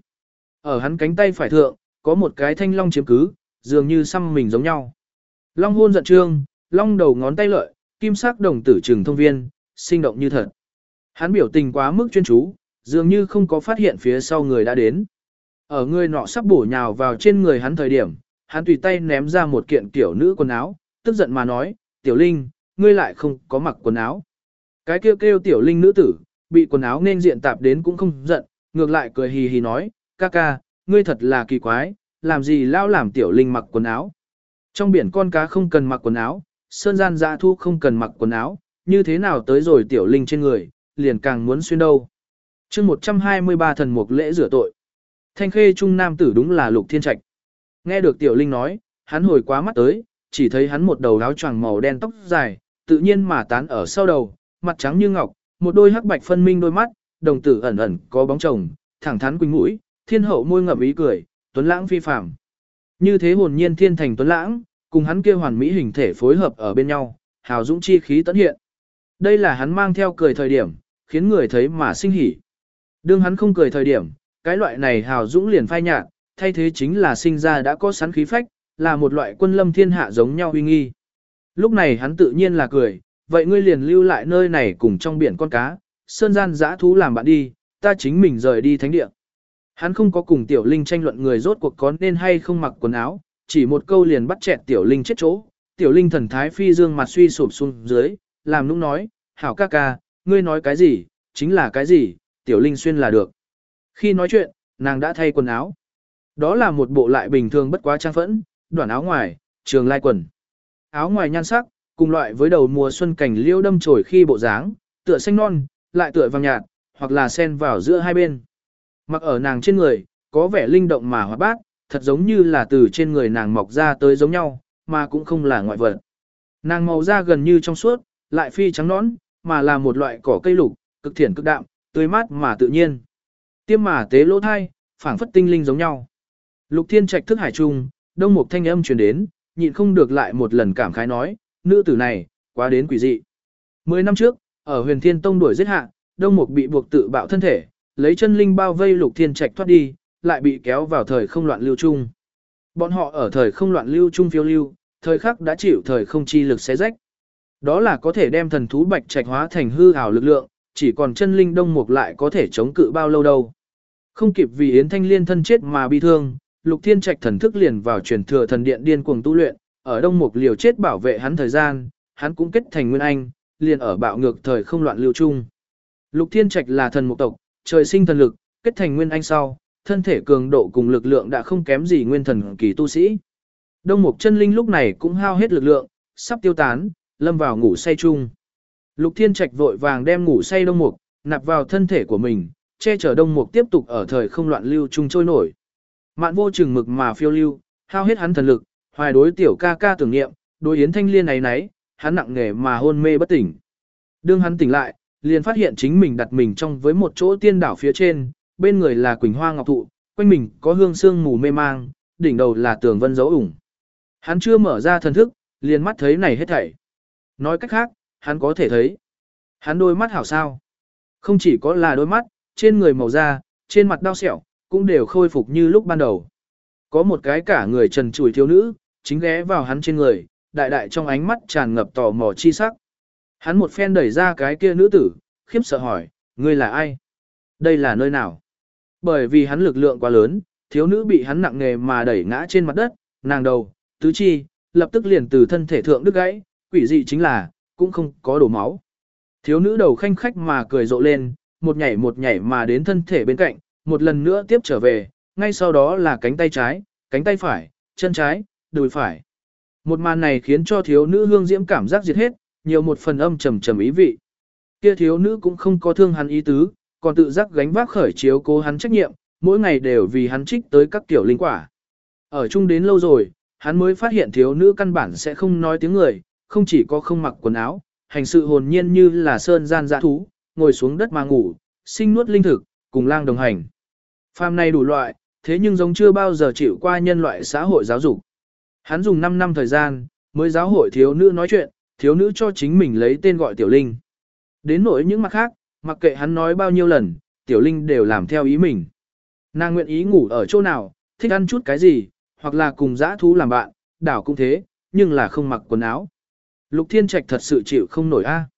Ở hắn cánh tay phải thượng, có một cái thanh long chiếm cứ, dường như xăm mình giống nhau. Long hôn giận trương, long đầu ngón tay lợi, kim sắc đồng tử trừng thông viên, sinh động như thật. Hắn biểu tình quá mức chuyên chú, dường như không có phát hiện phía sau người đã đến. Ở người nọ sắp bổ nhào vào trên người hắn thời điểm, hắn tùy tay ném ra một kiện tiểu nữ quần áo, tức giận mà nói, tiểu linh, ngươi lại không có mặc quần áo. Cái kêu kêu tiểu linh nữ tử, bị quần áo nên diện tạp đến cũng không giận, ngược lại cười hì hì nói, ca ca, ngươi thật là kỳ quái, làm gì lao làm tiểu linh mặc quần áo. Trong biển con cá không cần mặc quần áo, sơn gian dạ thu không cần mặc quần áo, như thế nào tới rồi tiểu linh trên người, liền càng muốn xuyên đâu. chương 123 thần mục lễ rửa tội. Thanh khê trung nam tử đúng là lục thiên trạch. Nghe được tiểu linh nói, hắn hồi quá mắt tới, chỉ thấy hắn một đầu áo choàng màu đen tóc dài, tự nhiên mà tán ở sau đầu, mặt trắng như ngọc, một đôi hắc bạch phân minh đôi mắt, đồng tử ẩn ẩn có bóng chồng, thẳng thắn quỳnh mũi, thiên hậu môi ngậm ý cười, tuấn lãng phi phàm. Như thế hồn nhiên thiên thành tuấn lãng, cùng hắn kia hoàn mỹ hình thể phối hợp ở bên nhau, hào dũng chi khí tấn hiện. Đây là hắn mang theo cười thời điểm, khiến người thấy mà sinh hỉ. Đương hắn không cười thời điểm, cái loại này hào dũng liền phai nhạt, thay thế chính là sinh ra đã có sẵn khí phách, là một loại quân lâm thiên hạ giống nhau uy nghi. Lúc này hắn tự nhiên là cười, vậy ngươi liền lưu lại nơi này cùng trong biển con cá, sơn gian dã thú làm bạn đi, ta chính mình rời đi thánh địa. Hắn không có cùng tiểu linh tranh luận người rốt cuộc có nên hay không mặc quần áo, chỉ một câu liền bắt chẹt tiểu linh chết chỗ, tiểu linh thần thái phi dương mặt suy sụp xuống dưới, làm nũng nói, hảo ca ca, ngươi nói cái gì, chính là cái gì, tiểu linh xuyên là được. Khi nói chuyện, nàng đã thay quần áo. Đó là một bộ lại bình thường bất quá trang phẫn, đoạn áo ngoài, trường lai quần. Áo ngoài nhan sắc, cùng loại với đầu mùa xuân cảnh liêu đâm trổi khi bộ dáng, tựa xanh non, lại tựa vàng nhạt, hoặc là sen vào giữa hai bên. Mặc ở nàng trên người, có vẻ linh động mà hoạt bát, thật giống như là từ trên người nàng mọc ra tới giống nhau, mà cũng không là ngoại vật. Nàng màu da gần như trong suốt, lại phi trắng nõn, mà là một loại cỏ cây lục, cực thiển cực đạm, tươi mát mà tự nhiên. Tiêm mà tế lỗ thai, phảng phất tinh linh giống nhau. Lục Thiên Trạch thức hải trung, đông một thanh âm truyền đến, nhịn không được lại một lần cảm khái nói, nữ tử này, quá đến quỷ dị. Mười năm trước, ở huyền thiên tông đuổi giết hạ, đông mục bị buộc tự bạo thân thể, lấy chân linh bao vây lục thiên trạch thoát đi, lại bị kéo vào thời không loạn lưu trung. Bọn họ ở thời không loạn lưu trung phiêu lưu, thời khắc đã chịu thời không chi lực xé rách. Đó là có thể đem thần thú bạch trạch hóa thành hư ảo lực lượng, chỉ còn chân linh đông mục lại có thể chống cự bao lâu đâu. Không kịp vì Yến Thanh Liên thân chết mà bi thương, Lục Thiên Trạch thần thức liền vào truyền thừa thần điện điên cuồng tu luyện, ở đông mục liều chết bảo vệ hắn thời gian, hắn cũng kết thành nguyên anh, liền ở bạo ngược thời không loạn lưu chung. Lục Thiên Trạch là thần mục tộc, trời sinh thần lực, kết thành nguyên anh sau, thân thể cường độ cùng lực lượng đã không kém gì nguyên thần kỳ tu sĩ. Đông mục chân linh lúc này cũng hao hết lực lượng, sắp tiêu tán, lâm vào ngủ say chung. Lục Thiên Trạch vội vàng đem ngủ say đông mục, nạp vào thân thể của mình, che chở đông mục tiếp tục ở thời không loạn lưu chung trôi nổi. Mạn vô chừng mực mà phiêu lưu, hao hết hắn thần lực, hoài đối tiểu ca ca tưởng niệm, đối yến thanh liên ấy nấy, hắn nặng nghề mà hôn mê bất tỉnh. Đương hắn tỉnh lại, liền phát hiện chính mình đặt mình trong với một chỗ tiên đảo phía trên, bên người là quỳnh hoa ngọc thụ, quanh mình có hương sương mù mê mang, đỉnh đầu là tường vân dấu ủng. Hắn chưa mở ra thần thức, liền mắt thấy này hết thảy. Nói cách khác, hắn có thể thấy. Hắn đôi mắt hảo sao. Không chỉ có là đôi mắt, trên người màu da, trên mặt đau sẹo, cũng đều khôi phục như lúc ban đầu. Có một cái cả người trần trùi thiếu nữ, chính ghé vào hắn trên người, đại đại trong ánh mắt tràn ngập tò mò chi sắc. Hắn một phen đẩy ra cái kia nữ tử, khiếp sợ hỏi, ngươi là ai? Đây là nơi nào? Bởi vì hắn lực lượng quá lớn, thiếu nữ bị hắn nặng nề mà đẩy ngã trên mặt đất, nàng đầu, tứ chi, lập tức liền từ thân thể thượng đứt gãy, quỷ dị chính là, cũng không có đổ máu. Thiếu nữ đầu khanh khách mà cười rộ lên, một nhảy một nhảy mà đến thân thể bên cạnh, một lần nữa tiếp trở về, ngay sau đó là cánh tay trái, cánh tay phải, chân trái, đùi phải. Một màn này khiến cho thiếu nữ hương diễm cảm giác diệt hết, nhiều một phần âm trầm trầm ý vị. Kia thiếu nữ cũng không có thương hắn ý tứ, còn tự giác gánh vác khởi chiếu cố hắn trách nhiệm, mỗi ngày đều vì hắn trích tới các tiểu linh quả. Ở chung đến lâu rồi, hắn mới phát hiện thiếu nữ căn bản sẽ không nói tiếng người, không chỉ có không mặc quần áo, hành sự hồn nhiên như là sơn gian dã thú, ngồi xuống đất mà ngủ, sinh nuốt linh thực, cùng lang đồng hành. pham này đủ loại, thế nhưng giống chưa bao giờ chịu qua nhân loại xã hội giáo dục. Hắn dùng 5 năm thời gian, mới giáo hội thiếu nữ nói chuyện, thiếu nữ cho chính mình lấy tên gọi Tiểu Linh. Đến nỗi những mặt khác, mặc kệ hắn nói bao nhiêu lần, Tiểu Linh đều làm theo ý mình. Nàng nguyện ý ngủ ở chỗ nào, thích ăn chút cái gì, hoặc là cùng dã thú làm bạn, đảo cũng thế, nhưng là không mặc quần áo. Lục Thiên Trạch thật sự chịu không nổi a.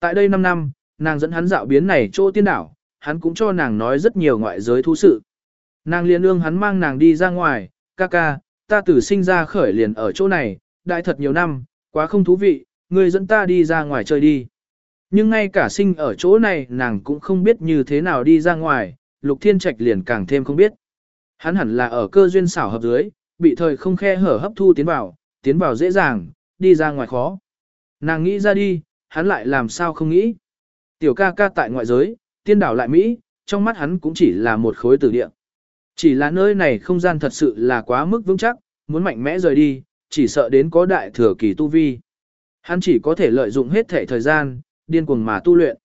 Tại đây 5 năm, nàng dẫn hắn dạo biến này chỗ tiên đảo, hắn cũng cho nàng nói rất nhiều ngoại giới thú sự. Nàng liền ương hắn mang nàng đi ra ngoài, ca ca, ta tử sinh ra khởi liền ở chỗ này, đại thật nhiều năm, quá không thú vị, người dẫn ta đi ra ngoài chơi đi. Nhưng ngay cả sinh ở chỗ này nàng cũng không biết như thế nào đi ra ngoài, Lục Thiên Trạch liền càng thêm không biết. Hắn hẳn là ở cơ duyên xảo hợp dưới, bị thời không khe hở hấp thu tiến vào, tiến vào dễ dàng, đi ra ngoài khó. Nàng nghĩ ra đi, hắn lại làm sao không nghĩ. Tiểu ca ca tại ngoại giới, tiên đảo lại Mỹ, trong mắt hắn cũng chỉ là một khối tử địa. Chỉ là nơi này không gian thật sự là quá mức vững chắc, muốn mạnh mẽ rời đi, chỉ sợ đến có đại thừa kỳ tu vi. Hắn chỉ có thể lợi dụng hết thể thời gian, điên cuồng mà tu luyện.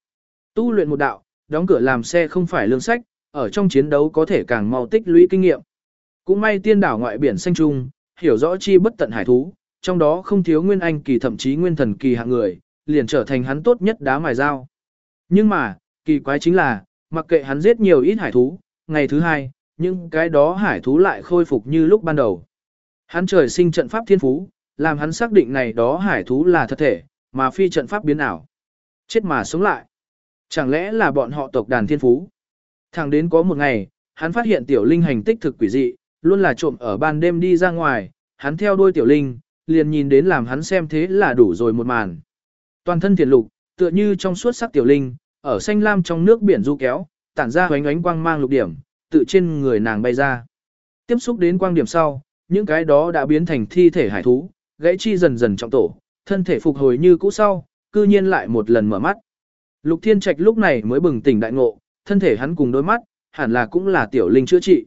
Tu luyện một đạo, đóng cửa làm xe không phải lương sách, ở trong chiến đấu có thể càng mau tích lũy kinh nghiệm. Cũng may tiên đảo ngoại biển xanh trung, hiểu rõ chi bất tận hải thú, trong đó không thiếu nguyên anh kỳ thậm chí nguyên thần kỳ hạng người, liền trở thành hắn tốt nhất đá mài dao. Nhưng mà, kỳ quái chính là, mặc kệ hắn giết nhiều ít hải thú, ngày thứ hai, nhưng cái đó hải thú lại khôi phục như lúc ban đầu. Hắn trời sinh trận pháp thiên phú, làm hắn xác định này đó hải thú là thật thể, mà phi trận pháp biến ảo. Chết mà sống lại. Chẳng lẽ là bọn họ tộc đàn thiên phú? Thẳng đến có một ngày, hắn phát hiện tiểu linh hành tích thực quỷ dị, luôn là trộm ở ban đêm đi ra ngoài, hắn theo đuôi tiểu linh, liền nhìn đến làm hắn xem thế là đủ rồi một màn. Toàn thân thiền lục, tựa như trong suốt sắc tiểu linh, ở xanh lam trong nước biển du kéo, tản ra hoánh ánh quang mang lục điểm, tự trên người nàng bay ra. Tiếp xúc đến quang điểm sau, những cái đó đã biến thành thi thể hải thú, gãy chi dần dần trọng tổ, thân thể phục hồi như cũ sau, cư nhiên lại một lần mở mắt. Lục Thiên Trạch lúc này mới bừng tỉnh đại ngộ, thân thể hắn cùng đôi mắt, hẳn là cũng là tiểu linh chữa trị.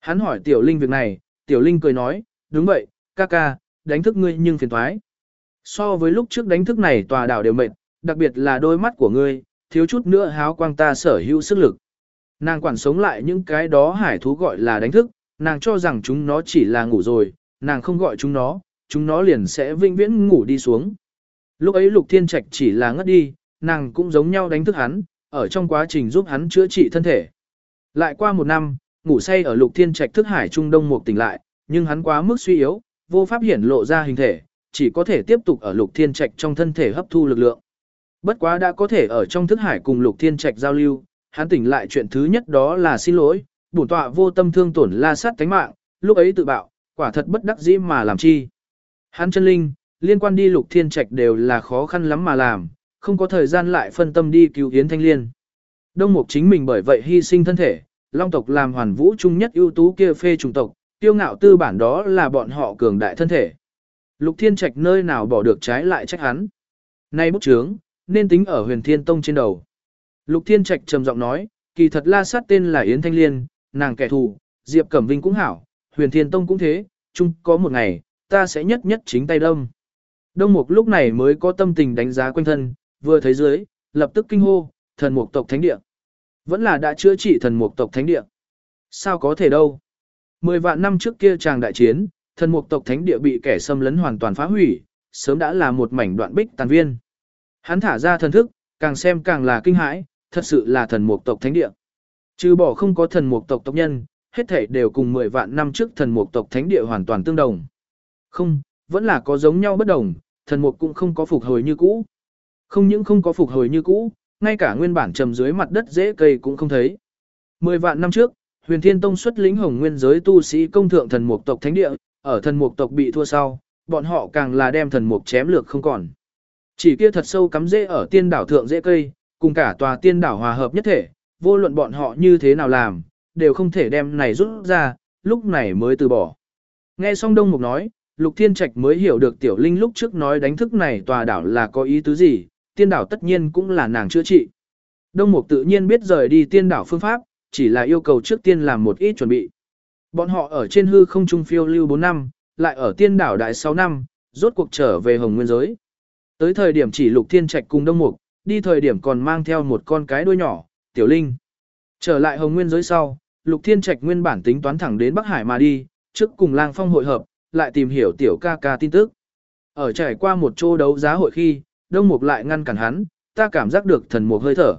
Hắn hỏi tiểu linh việc này, tiểu linh cười nói, đúng vậy, ca ca, đánh thức ngươi nhưng phiền thoái. So với lúc trước đánh thức này tòa đảo đều mệt, đặc biệt là đôi mắt của ngươi, thiếu chút nữa háo quang ta sở hữu sức lực. Nàng quản sống lại những cái đó hải thú gọi là đánh thức, nàng cho rằng chúng nó chỉ là ngủ rồi, nàng không gọi chúng nó, chúng nó liền sẽ vinh viễn ngủ đi xuống. Lúc ấy lục thiên trạch chỉ là ngất đi, nàng cũng giống nhau đánh thức hắn, ở trong quá trình giúp hắn chữa trị thân thể. Lại qua một năm, ngủ say ở lục thiên trạch thức hải trung đông một tỉnh lại, nhưng hắn quá mức suy yếu, vô pháp hiển lộ ra hình thể, chỉ có thể tiếp tục ở lục thiên trạch trong thân thể hấp thu lực lượng. Bất quá đã có thể ở trong thức hải cùng lục thiên trạch giao lưu, hắn tỉnh lại chuyện thứ nhất đó là xin lỗi, bổn tọa vô tâm thương tổn la sát tánh mạng, lúc ấy tự bạo, quả thật bất đắc dĩ mà làm chi. Hắn chân linh, liên quan đi lục thiên trạch đều là khó khăn lắm mà làm, không có thời gian lại phân tâm đi cứu Yến Thanh Liên. Đông Mục chính mình bởi vậy hy sinh thân thể, Long tộc làm hoàn vũ trung nhất ưu tú kia phê trùng tộc, tiêu ngạo tư bản đó là bọn họ cường đại thân thể. Lục Thiên Trạch nơi nào bỏ được trái lại trách hắn. Nay bút chướng, nên tính ở huyền thiên tông trên đầu. Lục Thiên Trạch trầm giọng nói, kỳ thật la sát tên là Yến Thanh Liên, nàng kẻ thù, Diệp Cẩm Vinh cũng hảo, huyền thiên tông cũng thế, chung có một ngày, ta sẽ nhất nhất chính tay đông. Đông Mục lúc này mới có tâm tình đánh giá quanh thân, vừa thấy dưới, lập tức kinh hô, thần mục tộc thánh địa. Vẫn là đã chữa trị thần mục tộc thánh địa. Sao có thể đâu? Mười vạn năm trước kia chàng đại chiến, thần mục tộc thánh địa bị kẻ xâm lấn hoàn toàn phá hủy, sớm đã là một mảnh đoạn bích tàn viên. Hắn thả ra thần thức, càng xem càng là kinh hãi, thật sự là thần mục tộc thánh địa. Trừ bỏ không có thần mục tộc tộc nhân, hết thể đều cùng 10 vạn năm trước thần mục tộc thánh địa hoàn toàn tương đồng. Không, vẫn là có giống nhau bất đồng, thần mục cũng không có phục hồi như cũ. Không những không có phục hồi như cũ, ngay cả nguyên bản trầm dưới mặt đất dễ cây cũng không thấy. 10 vạn năm trước, Huyền Thiên Tông xuất lĩnh hồng nguyên giới tu sĩ công thượng thần mục tộc thánh địa, ở thần mục tộc bị thua sau, bọn họ càng là đem thần mục chém lược không còn. Chỉ kia thật sâu cắm rễ ở tiên đảo thượng dễ cây, cùng cả tòa tiên đảo hòa hợp nhất thể, vô luận bọn họ như thế nào làm, đều không thể đem này rút ra, lúc này mới từ bỏ. Nghe xong Đông Mục nói, Lục Thiên Trạch mới hiểu được Tiểu Linh lúc trước nói đánh thức này tòa đảo là có ý tứ gì, tiên đảo tất nhiên cũng là nàng chữa trị. Đông Mục tự nhiên biết rời đi tiên đảo phương pháp, chỉ là yêu cầu trước tiên làm một ít chuẩn bị. Bọn họ ở trên hư không trung phiêu lưu 4 năm, lại ở tiên đảo đại 6 năm, rốt cuộc trở về Hồng Nguyên giới. Tới thời điểm chỉ Lục Thiên Trạch cùng Đông Mục, đi thời điểm còn mang theo một con cái đuôi nhỏ, Tiểu Linh. Trở lại Hồng Nguyên giới sau, Lục Thiên Trạch nguyên bản tính toán thẳng đến Bắc Hải mà đi, trước cùng Lang Phong hội hợp, lại tìm hiểu Tiểu ca ca tin tức. Ở trải qua một chỗ đấu giá hội khi, Đông Mục lại ngăn cản hắn, ta cảm giác được thần mục hơi thở.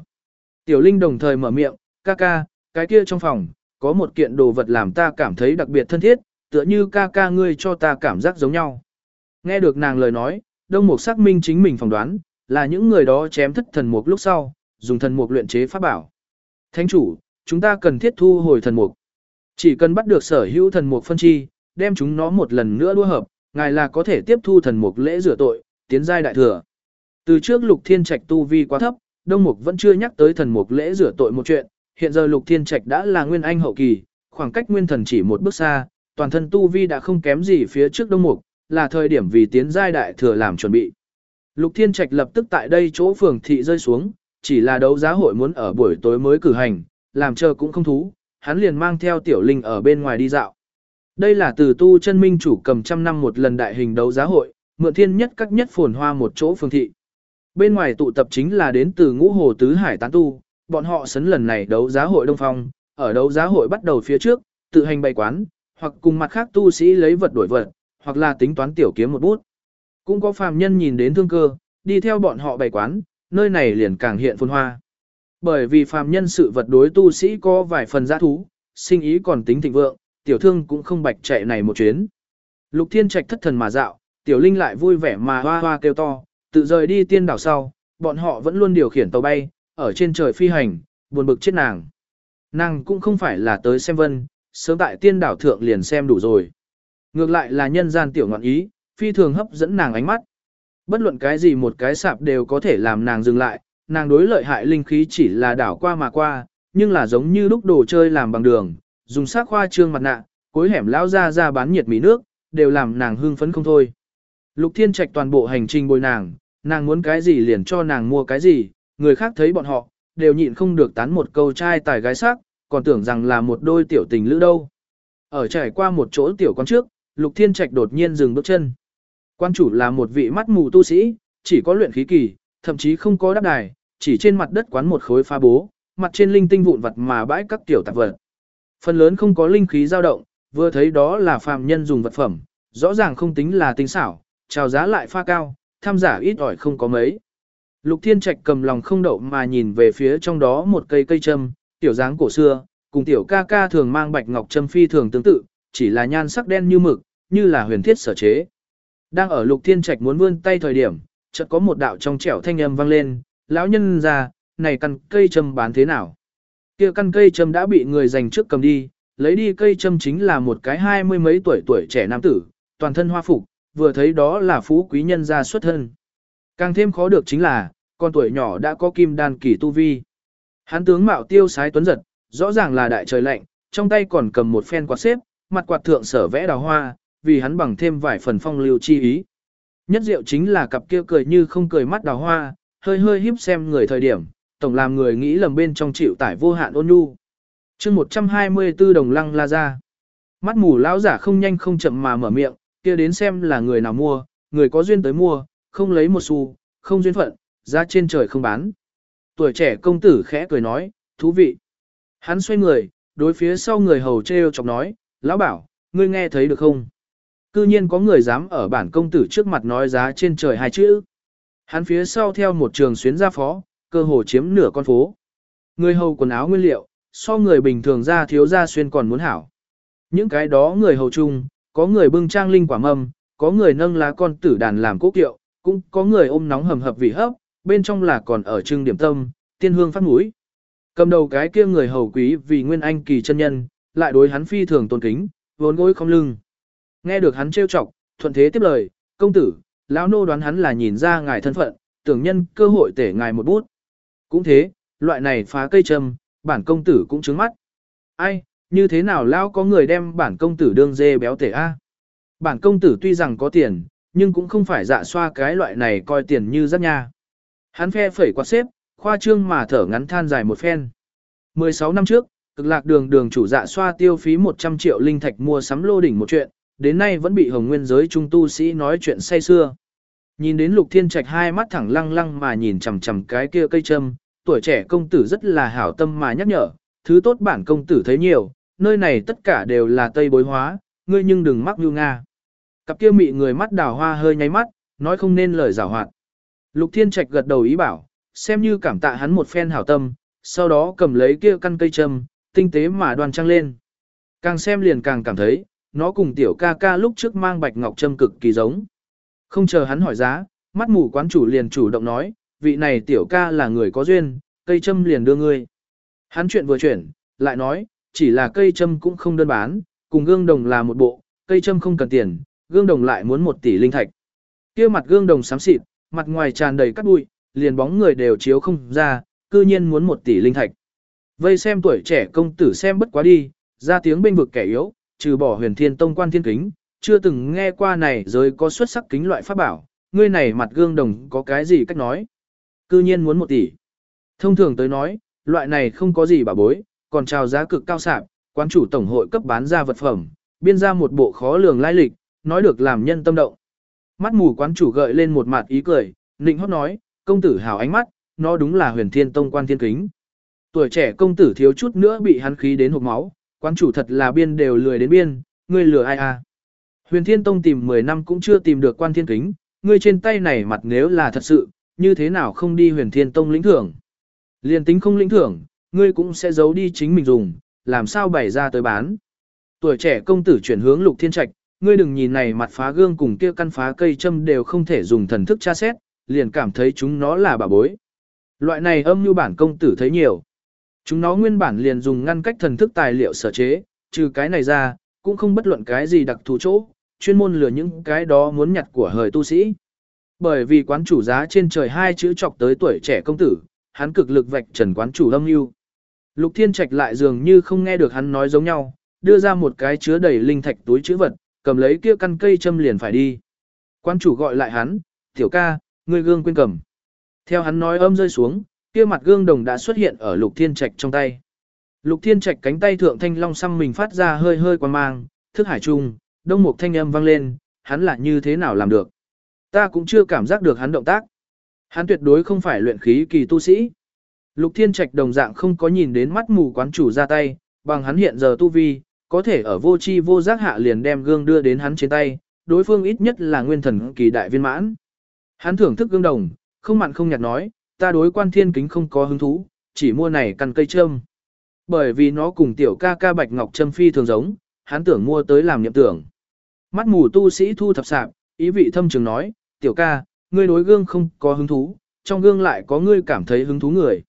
Tiểu Linh đồng thời mở miệng, ca ca, cái kia trong phòng, có một kiện đồ vật làm ta cảm thấy đặc biệt thân thiết, tựa như ca ca ngươi cho ta cảm giác giống nhau. Nghe được nàng lời nói, Đông Mục xác minh chính mình phỏng đoán, là những người đó chém thất thần mục lúc sau, dùng thần mục luyện chế pháp bảo. Thánh chủ, chúng ta cần thiết thu hồi thần mục. Chỉ cần bắt được sở hữu thần mục phân chi, đem chúng nó một lần nữa đua hợp, ngài là có thể tiếp thu thần mục lễ rửa tội, tiến giai đại thừa. Từ trước Lục Thiên Trạch tu vi quá thấp, Đông Mục vẫn chưa nhắc tới thần mục lễ rửa tội một chuyện, hiện giờ Lục Thiên Trạch đã là nguyên anh hậu kỳ, khoảng cách nguyên thần chỉ một bước xa, toàn thân tu vi đã không kém gì phía trước Đông Mục, là thời điểm vì tiến giai đại thừa làm chuẩn bị. Lục Thiên Trạch lập tức tại đây chỗ phường thị rơi xuống, chỉ là đấu giá hội muốn ở buổi tối mới cử hành, làm chờ cũng không thú, hắn liền mang theo tiểu linh ở bên ngoài đi dạo. Đây là từ tu chân minh chủ cầm trăm năm một lần đại hình đấu giá hội, mượn thiên nhất các nhất phồn hoa một chỗ phường thị. Bên ngoài tụ tập chính là đến từ ngũ hồ tứ hải tán tu, bọn họ sấn lần này đấu giá hội đông phong, ở đấu giá hội bắt đầu phía trước, tự hành bày quán, hoặc cùng mặt khác tu sĩ lấy vật đổi vật, hoặc là tính toán tiểu kiếm một bút. Cũng có phàm nhân nhìn đến thương cơ, đi theo bọn họ bày quán, nơi này liền càng hiện phồn hoa. Bởi vì phàm nhân sự vật đối tu sĩ có vài phần giá thú, sinh ý còn tính thịnh vượng, tiểu thương cũng không bạch chạy này một chuyến. Lục Thiên Trạch thất thần mà dạo, tiểu linh lại vui vẻ mà hoa hoa kêu to, tự rời đi tiên đảo sau, bọn họ vẫn luôn điều khiển tàu bay, ở trên trời phi hành, buồn bực chết nàng. Nàng cũng không phải là tới xem vân, sớm tại tiên đảo thượng liền xem đủ rồi. Ngược lại là nhân gian tiểu ngọn ý, phi thường hấp dẫn nàng ánh mắt. Bất luận cái gì một cái sạp đều có thể làm nàng dừng lại, nàng đối lợi hại linh khí chỉ là đảo qua mà qua, nhưng là giống như lúc đồ chơi làm bằng đường, dùng sắc khoa trương mặt nạ, cối hẻm lao ra ra bán nhiệt mì nước, đều làm nàng hưng phấn không thôi. Lục Thiên Trạch toàn bộ hành trình bồi nàng, nàng muốn cái gì liền cho nàng mua cái gì, người khác thấy bọn họ, đều nhịn không được tán một câu trai tài gái sắc, còn tưởng rằng là một đôi tiểu tình lữ đâu. Ở trải qua một chỗ tiểu quán trước, Lục Thiên Trạch đột nhiên dừng bước chân. Quan chủ là một vị mắt mù tu sĩ, chỉ có luyện khí kỳ, thậm chí không có đáp đài, chỉ trên mặt đất quán một khối pha bố, mặt trên linh tinh vụn vật mà bãi các tiểu tạp vật. Phần lớn không có linh khí dao động, vừa thấy đó là phàm nhân dùng vật phẩm, rõ ràng không tính là tinh xảo, chào giá lại pha cao, tham giả ít ỏi không có mấy. Lục Thiên Trạch cầm lòng không đậu mà nhìn về phía trong đó một cây cây châm, tiểu dáng cổ xưa, cùng tiểu ca ca thường mang bạch ngọc châm phi thường tương tự, chỉ là nhan sắc đen như mực, như là huyền thiết sở chế. Đang ở Lục Thiên Trạch muốn vươn tay thời điểm, chợt có một đạo trong trẻo thanh âm vang lên, lão nhân ra, này căn cây châm bán thế nào? Kia căn cây châm đã bị người giành trước cầm đi, lấy đi cây châm chính là một cái hai mươi mấy tuổi tuổi trẻ nam tử, toàn thân hoa phục, vừa thấy đó là phú quý nhân gia xuất thân. Càng thêm khó được chính là, con tuổi nhỏ đã có kim đan kỳ tu vi. Hắn tướng mạo tiêu sái tuấn giật, rõ ràng là đại trời lạnh, trong tay còn cầm một phen quạt xếp, mặt quạt thượng sở vẽ đào hoa, vì hắn bằng thêm vài phần phong lưu chi ý. Nhất diệu chính là cặp kia cười như không cười mắt đào hoa, hơi hơi híp xem người thời điểm, tổng làm người nghĩ lầm bên trong chịu tải vô hạn ôn nhu. chương 124 đồng lăng la ra. Mắt mù lão giả không nhanh không chậm mà mở miệng, kia đến xem là người nào mua, người có duyên tới mua, không lấy một xu, không duyên phận, ra trên trời không bán. Tuổi trẻ công tử khẽ cười nói, thú vị. Hắn xoay người, đối phía sau người hầu treo chọc nói, lão bảo, ngươi nghe thấy được không? Cư nhiên có người dám ở bản công tử trước mặt nói giá trên trời hai chữ. Hắn phía sau theo một trường xuyến ra phó, cơ hồ chiếm nửa con phố. Người hầu quần áo nguyên liệu, so người bình thường ra thiếu ra xuyên còn muốn hảo. Những cái đó người hầu chung, có người bưng trang linh quả mâm, có người nâng lá con tử đàn làm cố kiệu, cũng có người ôm nóng hầm hập vị hấp, bên trong là còn ở trưng điểm tâm, tiên hương phát mũi. Cầm đầu cái kia người hầu quý vì nguyên anh kỳ chân nhân, lại đối hắn phi thường tôn kính, vốn gối không lưng. Nghe được hắn trêu chọc, thuận thế tiếp lời, công tử, lão nô đoán hắn là nhìn ra ngài thân phận, tưởng nhân cơ hội tể ngài một bút. Cũng thế, loại này phá cây châm, bản công tử cũng trứng mắt. Ai, như thế nào lão có người đem bản công tử đương dê béo tể a? Bản công tử tuy rằng có tiền, nhưng cũng không phải dạ xoa cái loại này coi tiền như rác nha. Hắn phe phẩy quạt xếp, khoa trương mà thở ngắn than dài một phen. 16 năm trước, cực lạc đường đường chủ dạ xoa tiêu phí 100 triệu linh thạch mua sắm lô đỉnh một chuyện, đến nay vẫn bị hồng nguyên giới trung tu sĩ nói chuyện say xưa. Nhìn đến Lục Thiên Trạch hai mắt thẳng lăng lăng mà nhìn chằm chằm cái kia cây châm, tuổi trẻ công tử rất là hảo tâm mà nhắc nhở, thứ tốt bản công tử thấy nhiều, nơi này tất cả đều là tây bối hóa, ngươi nhưng đừng mắc như nga. Cặp kia mị người mắt đào hoa hơi nháy mắt, nói không nên lời giảo hoạt. Lục Thiên Trạch gật đầu ý bảo, xem như cảm tạ hắn một phen hảo tâm, sau đó cầm lấy kia căn cây châm, tinh tế mà đoan trang lên. Càng xem liền càng cảm thấy, nó cùng tiểu ca ca lúc trước mang bạch ngọc châm cực kỳ giống. Không chờ hắn hỏi giá, mắt mù quán chủ liền chủ động nói, vị này tiểu ca là người có duyên, cây châm liền đưa ngươi. Hắn chuyện vừa chuyển, lại nói, chỉ là cây châm cũng không đơn bán, cùng gương đồng là một bộ, cây châm không cần tiền, gương đồng lại muốn một tỷ linh thạch. kia mặt gương đồng xám xịt, mặt ngoài tràn đầy cát bụi, liền bóng người đều chiếu không ra, cư nhiên muốn một tỷ linh thạch. Vây xem tuổi trẻ công tử xem bất quá đi, ra tiếng bên vực kẻ yếu, trừ bỏ huyền thiên tông quan thiên kính, chưa từng nghe qua này rồi có xuất sắc kính loại pháp bảo, ngươi này mặt gương đồng có cái gì cách nói. Cư nhiên muốn một tỷ. Thông thường tới nói, loại này không có gì bảo bối, còn chào giá cực cao sạp, quán chủ tổng hội cấp bán ra vật phẩm, biên ra một bộ khó lường lai lịch, nói được làm nhân tâm động. Mắt mù quán chủ gợi lên một mặt ý cười, nịnh hót nói, công tử hào ánh mắt, nó đúng là huyền thiên tông quan thiên kính. Tuổi trẻ công tử thiếu chút nữa bị hắn khí đến hộp máu, quán chủ thật là biên đều lười đến biên, ngươi lừa ai à. Huyền thiên tông tìm 10 năm cũng chưa tìm được quan thiên kính, ngươi trên tay này mặt nếu là thật sự, như thế nào không đi huyền thiên tông lĩnh thưởng. Liên tính không lĩnh thưởng, ngươi cũng sẽ giấu đi chính mình dùng, làm sao bày ra tới bán. Tuổi trẻ công tử chuyển hướng lục thiên trạch, ngươi đừng nhìn này mặt phá gương cùng kia căn phá cây châm đều không thể dùng thần thức tra xét, liền cảm thấy chúng nó là bà bối. Loại này âm như bản công tử thấy nhiều. Chúng nó nguyên bản liền dùng ngăn cách thần thức tài liệu sở chế, trừ cái này ra, cũng không bất luận cái gì đặc thù chỗ, chuyên môn lừa những cái đó muốn nhặt của hời tu sĩ. Bởi vì quán chủ giá trên trời hai chữ chọc tới tuổi trẻ công tử, hắn cực lực vạch trần quán chủ âm mưu. Lục Thiên Trạch lại dường như không nghe được hắn nói giống nhau, đưa ra một cái chứa đầy linh thạch túi chữ vật, cầm lấy kia căn cây châm liền phải đi. Quán chủ gọi lại hắn, tiểu ca, ngươi gương quên cầm. Theo hắn nói âm rơi xuống, kia mặt gương đồng đã xuất hiện ở Lục Thiên Trạch trong tay. Lục Thiên Trạch cánh tay thượng thanh long xăm mình phát ra hơi hơi quan mang, thức hải trung, đông một thanh âm vang lên, hắn là như thế nào làm được. Ta cũng chưa cảm giác được hắn động tác. Hắn tuyệt đối không phải luyện khí kỳ tu sĩ. Lục Thiên Trạch đồng dạng không có nhìn đến mắt mù quán chủ ra tay, bằng hắn hiện giờ tu vi, có thể ở vô chi vô giác hạ liền đem gương đưa đến hắn trên tay, đối phương ít nhất là nguyên thần kỳ đại viên mãn. Hắn thưởng thức gương đồng, không mặn không nhạt nói, ta đối quan thiên kính không có hứng thú, chỉ mua này căn cây châm. Bởi vì nó cùng tiểu ca ca bạch ngọc châm phi thường giống, hắn tưởng mua tới làm nhậm tưởng. Mắt mù tu sĩ thu thập sạp, ý vị thâm trường nói, tiểu ca, ngươi đối gương không có hứng thú, trong gương lại có ngươi cảm thấy hứng thú người.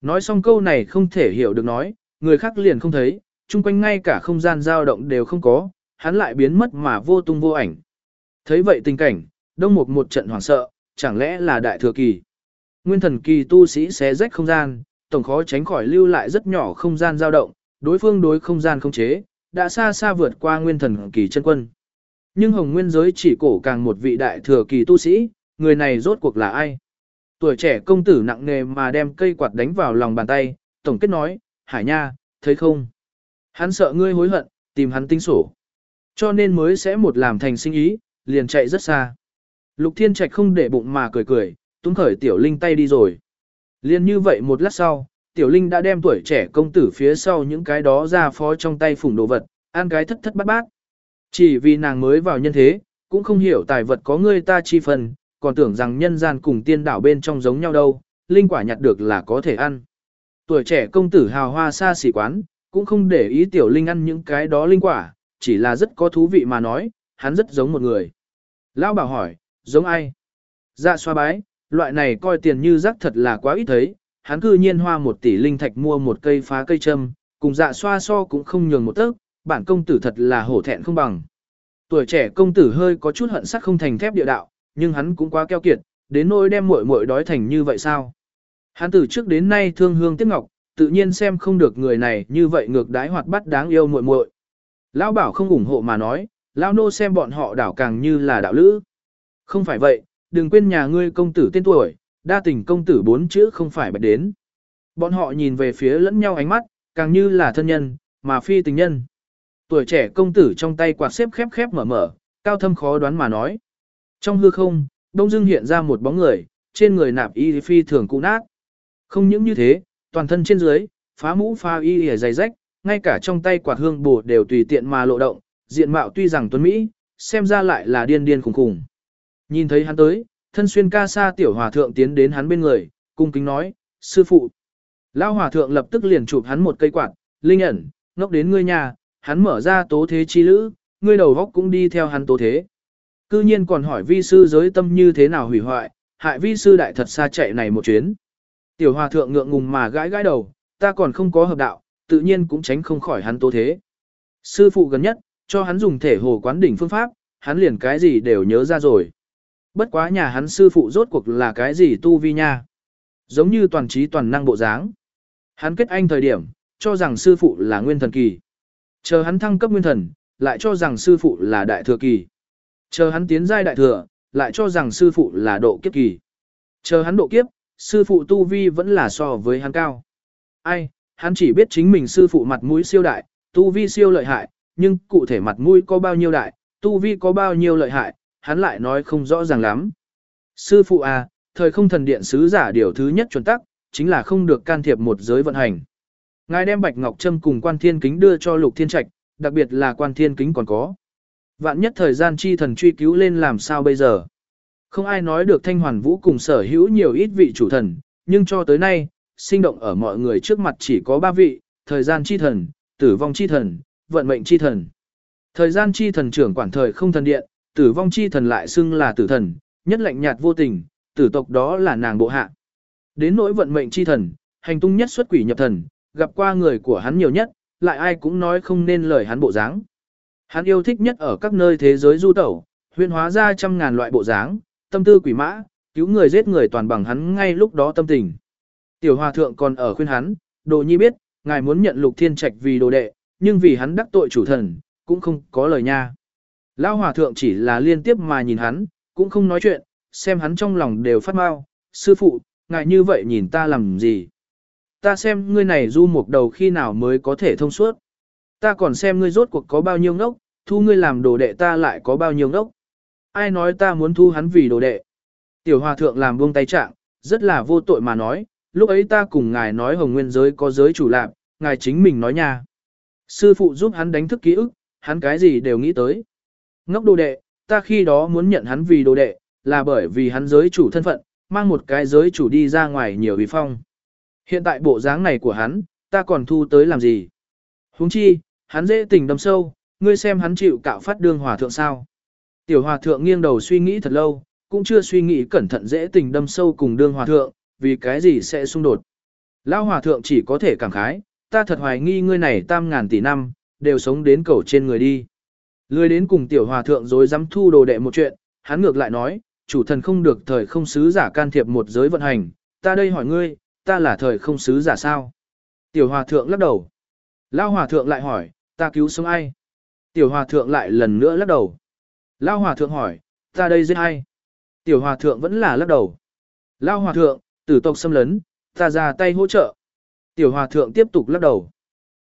Nói xong câu này không thể hiểu được nói, người khác liền không thấy, chung quanh ngay cả không gian dao động đều không có, hắn lại biến mất mà vô tung vô ảnh. Thấy vậy tình cảnh, đông một một trận hoảng sợ, chẳng lẽ là đại thừa kỳ. Nguyên thần kỳ tu sĩ xé rách không gian, tổng khó tránh khỏi lưu lại rất nhỏ không gian dao động, đối phương đối không gian không chế, đã xa xa vượt qua nguyên thần kỳ chân quân. Nhưng hồng nguyên giới chỉ cổ càng một vị đại thừa kỳ tu sĩ, người này rốt cuộc là ai? Tuổi trẻ công tử nặng nề mà đem cây quạt đánh vào lòng bàn tay, tổng kết nói, hải nha, thấy không? Hắn sợ ngươi hối hận, tìm hắn tính sổ. Cho nên mới sẽ một làm thành sinh ý, liền chạy rất xa. Lục thiên trạch không để bụng mà cười cười, túm khởi tiểu linh tay đi rồi. Liên như vậy một lát sau, tiểu linh đã đem tuổi trẻ công tử phía sau những cái đó ra phó trong tay phủng đồ vật, ăn cái thất thất bát bát. Chỉ vì nàng mới vào nhân thế, cũng không hiểu tài vật có người ta chi phần, còn tưởng rằng nhân gian cùng tiên đảo bên trong giống nhau đâu, linh quả nhặt được là có thể ăn. Tuổi trẻ công tử hào hoa xa xỉ quán, cũng không để ý tiểu linh ăn những cái đó linh quả, chỉ là rất có thú vị mà nói, hắn rất giống một người. Lão bảo hỏi, giống ai? Dạ xoa bái, loại này coi tiền như rác thật là quá ít thấy, hắn cư nhiên hoa một tỷ linh thạch mua một cây phá cây châm, cùng dạ xoa so cũng không nhường một tấc, bản công tử thật là hổ thẹn không bằng. Tuổi trẻ công tử hơi có chút hận sắc không thành thép địa đạo, nhưng hắn cũng quá keo kiệt, đến nỗi đem muội muội đói thành như vậy sao? Hắn từ trước đến nay thương hương tiếc ngọc, tự nhiên xem không được người này như vậy ngược đái hoạt bắt đáng yêu muội muội. Lão bảo không ủng hộ mà nói, lão nô xem bọn họ đảo càng như là đạo lữ. Không phải vậy, đừng quên nhà ngươi công tử tên tuổi, đa tình công tử bốn chữ không phải bạch đến. Bọn họ nhìn về phía lẫn nhau ánh mắt, càng như là thân nhân, mà phi tình nhân. Tuổi trẻ công tử trong tay quạt xếp khép khép mở mở, cao thâm khó đoán mà nói. Trong hư không, đông dưng hiện ra một bóng người, trên người nạp y phi thường cũ nát. Không những như thế, toàn thân trên dưới, phá mũ pha y hề dày rách, ngay cả trong tay quạt hương bổ đều tùy tiện mà lộ động, diện mạo tuy rằng tuấn Mỹ, xem ra lại là điên điên khủng khủng. Nhìn thấy hắn tới, thân xuyên ca sa tiểu hòa thượng tiến đến hắn bên người, cung kính nói, sư phụ. Lão hòa thượng lập tức liền chụp hắn một cây quạt, linh ẩn, ngốc đến ngươi nhà, hắn mở ra tố thế chi lữ, ngươi đầu góc cũng đi theo hắn tố thế. Cư nhiên còn hỏi vi sư giới tâm như thế nào hủy hoại, hại vi sư đại thật xa chạy này một chuyến. Tiểu hòa thượng ngượng ngùng mà gãi gãi đầu, ta còn không có hợp đạo, tự nhiên cũng tránh không khỏi hắn tố thế. Sư phụ gần nhất, cho hắn dùng thể hồ quán đỉnh phương pháp, hắn liền cái gì đều nhớ ra rồi. Bất quá nhà hắn sư phụ rốt cuộc là cái gì tu vi nha. Giống như toàn trí toàn năng bộ dáng. Hắn kết anh thời điểm, cho rằng sư phụ là nguyên thần kỳ. Chờ hắn thăng cấp nguyên thần, lại cho rằng sư phụ là đại thừa kỳ. Chờ hắn tiến giai đại thừa, lại cho rằng sư phụ là độ kiếp kỳ. Chờ hắn độ kiếp, sư phụ tu vi vẫn là so với hắn cao. Ai, hắn chỉ biết chính mình sư phụ mặt mũi siêu đại, tu vi siêu lợi hại, nhưng cụ thể mặt mũi có bao nhiêu đại, tu vi có bao nhiêu lợi hại, hắn lại nói không rõ ràng lắm. Sư phụ à, thời không thần điện sứ giả điều thứ nhất chuẩn tắc, chính là không được can thiệp một giới vận hành. Ngài đem Bạch Ngọc Trâm cùng quan thiên kính đưa cho lục thiên trạch, đặc biệt là quan thiên kính còn có. Vạn nhất thời gian chi thần truy cứu lên làm sao bây giờ. Không ai nói được thanh hoàn vũ cùng sở hữu nhiều ít vị chủ thần, nhưng cho tới nay, sinh động ở mọi người trước mặt chỉ có ba vị, thời gian chi thần, tử vong chi thần, vận mệnh chi thần. Thời gian chi thần trưởng quản thời không thần điện, tử vong chi thần lại xưng là tử thần, nhất lạnh nhạt vô tình, tử tộc đó là nàng bộ hạ. Đến nỗi vận mệnh chi thần, hành tung nhất xuất quỷ nhập thần, gặp qua người của hắn nhiều nhất, lại ai cũng nói không nên lời hắn bộ dáng. Hắn yêu thích nhất ở các nơi thế giới du tẩu, huyên hóa ra trăm ngàn loại bộ dáng, tâm tư quỷ mã, cứu người giết người toàn bằng hắn ngay lúc đó tâm tình. Tiểu hòa thượng còn ở khuyên hắn, đồ nhi biết, ngài muốn nhận lục thiên trạch vì đồ đệ, nhưng vì hắn đắc tội chủ thần, cũng không có lời nha. Lão hòa thượng chỉ là liên tiếp mà nhìn hắn, cũng không nói chuyện, xem hắn trong lòng đều phát mau. Sư phụ, ngài như vậy nhìn ta làm gì? Ta xem ngươi này du một đầu khi nào mới có thể thông suốt. Ta còn xem ngươi rốt cuộc có bao nhiêu ngốc, thu ngươi làm đồ đệ ta lại có bao nhiêu ngốc. Ai nói ta muốn thu hắn vì đồ đệ? Tiểu hòa thượng làm buông tay trạng, rất là vô tội mà nói, lúc ấy ta cùng ngài nói hồng nguyên giới có giới chủ lạc, ngài chính mình nói nha. Sư phụ giúp hắn đánh thức ký ức, hắn cái gì đều nghĩ tới. Ngốc đồ đệ, ta khi đó muốn nhận hắn vì đồ đệ, là bởi vì hắn giới chủ thân phận, mang một cái giới chủ đi ra ngoài nhiều vì phong. Hiện tại bộ dáng này của hắn, ta còn thu tới làm gì? huống chi, hắn dễ tình đâm sâu, ngươi xem hắn chịu cạo phát đương hòa thượng sao. Tiểu hòa thượng nghiêng đầu suy nghĩ thật lâu, cũng chưa suy nghĩ cẩn thận dễ tình đâm sâu cùng đương hòa thượng, vì cái gì sẽ xung đột. Lão hòa thượng chỉ có thể cảm khái, ta thật hoài nghi ngươi này tam ngàn tỷ năm, đều sống đến cầu trên người đi. Lười đến cùng tiểu hòa thượng rồi dám thu đồ đệ một chuyện, hắn ngược lại nói, chủ thần không được thời không sứ giả can thiệp một giới vận hành, ta đây hỏi ngươi, ta là thời không sứ giả sao? Tiểu hòa thượng lắc đầu. Lao hòa thượng lại hỏi, ta cứu sống ai? Tiểu hòa thượng lại lần nữa lắc đầu. Lao hòa thượng hỏi, ta đây giết ai? Tiểu hòa thượng vẫn là lắc đầu. Lao hòa thượng, tử tộc xâm lấn, ta ra tay hỗ trợ. Tiểu hòa thượng tiếp tục lắc đầu.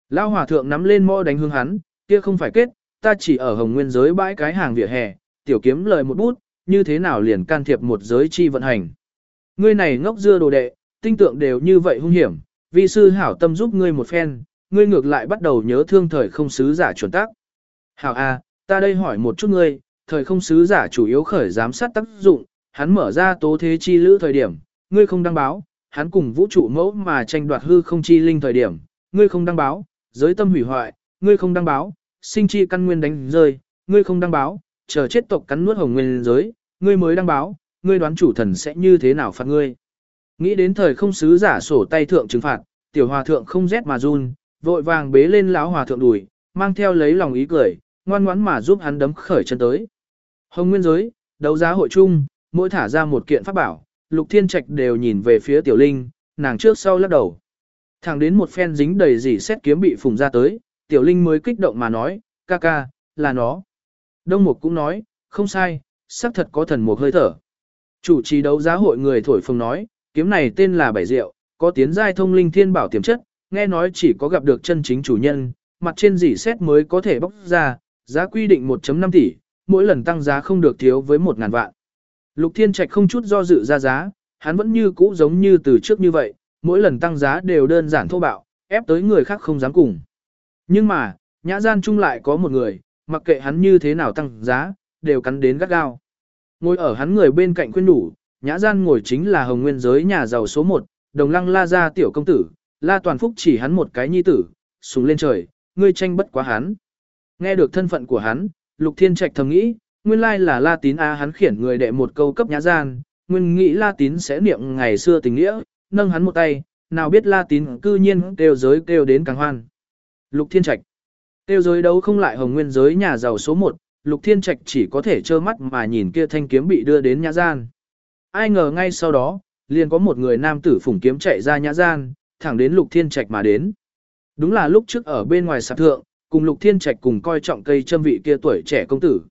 Lao hòa thượng nắm lên mõ đánh hướng hắn, kia không phải kết, ta chỉ ở hồng nguyên giới bãi cái hàng vỉa hè, tiểu kiếm lời một bút, như thế nào liền can thiệp một giới chi vận hành. Ngươi này ngốc dưa đồ đệ, tinh tượng đều như vậy hung hiểm, Vi sư hảo tâm giúp ngươi một phen, ngươi ngược lại bắt đầu nhớ thương thời không sứ giả chuẩn tác. Hảo a, ta đây hỏi một chút ngươi, thời không sứ giả chủ yếu khởi giám sát tác dụng, hắn mở ra tố thế chi lữ thời điểm, ngươi không đăng báo, hắn cùng vũ trụ mẫu mà tranh đoạt hư không chi linh thời điểm, ngươi không đăng báo, giới tâm hủy hoại, ngươi không đăng báo, sinh chi căn nguyên đánh rơi, ngươi không đăng báo, chờ chết tộc cắn nuốt hồng nguyên giới, ngươi mới đăng báo, ngươi đoán chủ thần sẽ như thế nào phạt ngươi. Nghĩ đến thời không sứ giả sổ tay thượng trừng phạt, tiểu hòa thượng không rét mà run, vội vàng bế lên lão hòa thượng đùi, mang theo lấy lòng ý cười, ngoan ngoãn mà giúp hắn đấm khởi chân tới. Hồng nguyên giới, đấu giá hội chung, mỗi thả ra một kiện pháp bảo, lục thiên trạch đều nhìn về phía tiểu linh, nàng trước sau lắc đầu. Thẳng đến một phen dính đầy dỉ xét kiếm bị phùng ra tới, tiểu linh mới kích động mà nói, ca ca, là nó. Đông Mục cũng nói, không sai, xác thật có thần mục hơi thở. Chủ trì đấu giá hội người thổi phồng nói, kiếm này tên là Bảy Diệu, có tiến giai thông linh thiên bảo tiềm chất, nghe nói chỉ có gặp được chân chính chủ nhân, mặt trên dỉ xét mới có thể bóc ra, giá quy định 1.5 tỷ, mỗi lần tăng giá không được thiếu với 1.000 vạn. Lục Thiên Trạch không chút do dự ra giá, hắn vẫn như cũ giống như từ trước như vậy, mỗi lần tăng giá đều đơn giản thô bạo, ép tới người khác không dám cùng. Nhưng mà, nhã gian chung lại có một người, mặc kệ hắn như thế nào tăng giá, đều cắn đến gắt gao. Ngồi ở hắn người bên cạnh khuyên đủ, nhã gian ngồi chính là hồng nguyên giới nhà giàu số 1, đồng lăng la gia tiểu công tử, la toàn phúc chỉ hắn một cái nhi tử, xuống lên trời, ngươi tranh bất quá hắn. Nghe được thân phận của hắn, lục thiên trạch thầm nghĩ, nguyên lai là la tín a hắn khiển người đệ một câu cấp nhã gian, nguyên nghĩ la tín sẽ niệm ngày xưa tình nghĩa, nâng hắn một tay, nào biết la tín cư nhiên kêu giới kêu đến càng hoan. Lục thiên trạch, tiêu giới đấu không lại hồng nguyên giới nhà giàu số 1, lục thiên trạch chỉ có thể trơ mắt mà nhìn kia thanh kiếm bị đưa đến nhã gian. Ai ngờ ngay sau đó, liền có một người nam tử phủng kiếm chạy ra nhã gian, thẳng đến Lục Thiên Trạch mà đến. Đúng là lúc trước ở bên ngoài sạp thượng, cùng Lục Thiên Trạch cùng coi trọng cây châm vị kia tuổi trẻ công tử.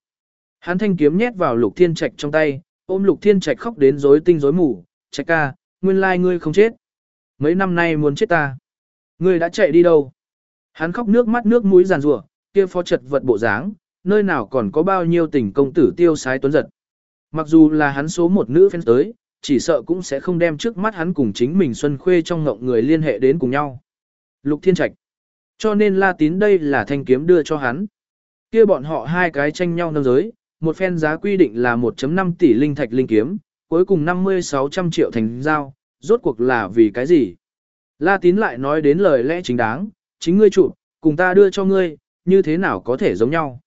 Hắn thanh kiếm nhét vào Lục Thiên Trạch trong tay, ôm Lục Thiên Trạch khóc đến rối tinh rối mù, "Trạch ca, nguyên lai ngươi không chết. Mấy năm nay muốn chết ta. Ngươi đã chạy đi đâu?" Hắn khóc nước mắt nước mũi giàn rủa, kia phó chật vật bộ dáng, nơi nào còn có bao nhiêu tình công tử tiêu sái tuấn giật. Mặc dù là hắn số một nữ fan tới, chỉ sợ cũng sẽ không đem trước mắt hắn cùng chính mình Xuân Khuê trong ngộng người liên hệ đến cùng nhau. Lục Thiên Trạch. Cho nên La Tín đây là thanh kiếm đưa cho hắn. kia bọn họ hai cái tranh nhau nâng giới, một phen giá quy định là 1.5 tỷ linh thạch linh kiếm, cuối cùng 50-600 triệu thành giao, rốt cuộc là vì cái gì? La Tín lại nói đến lời lẽ chính đáng, chính ngươi chủ, cùng ta đưa cho ngươi, như thế nào có thể giống nhau?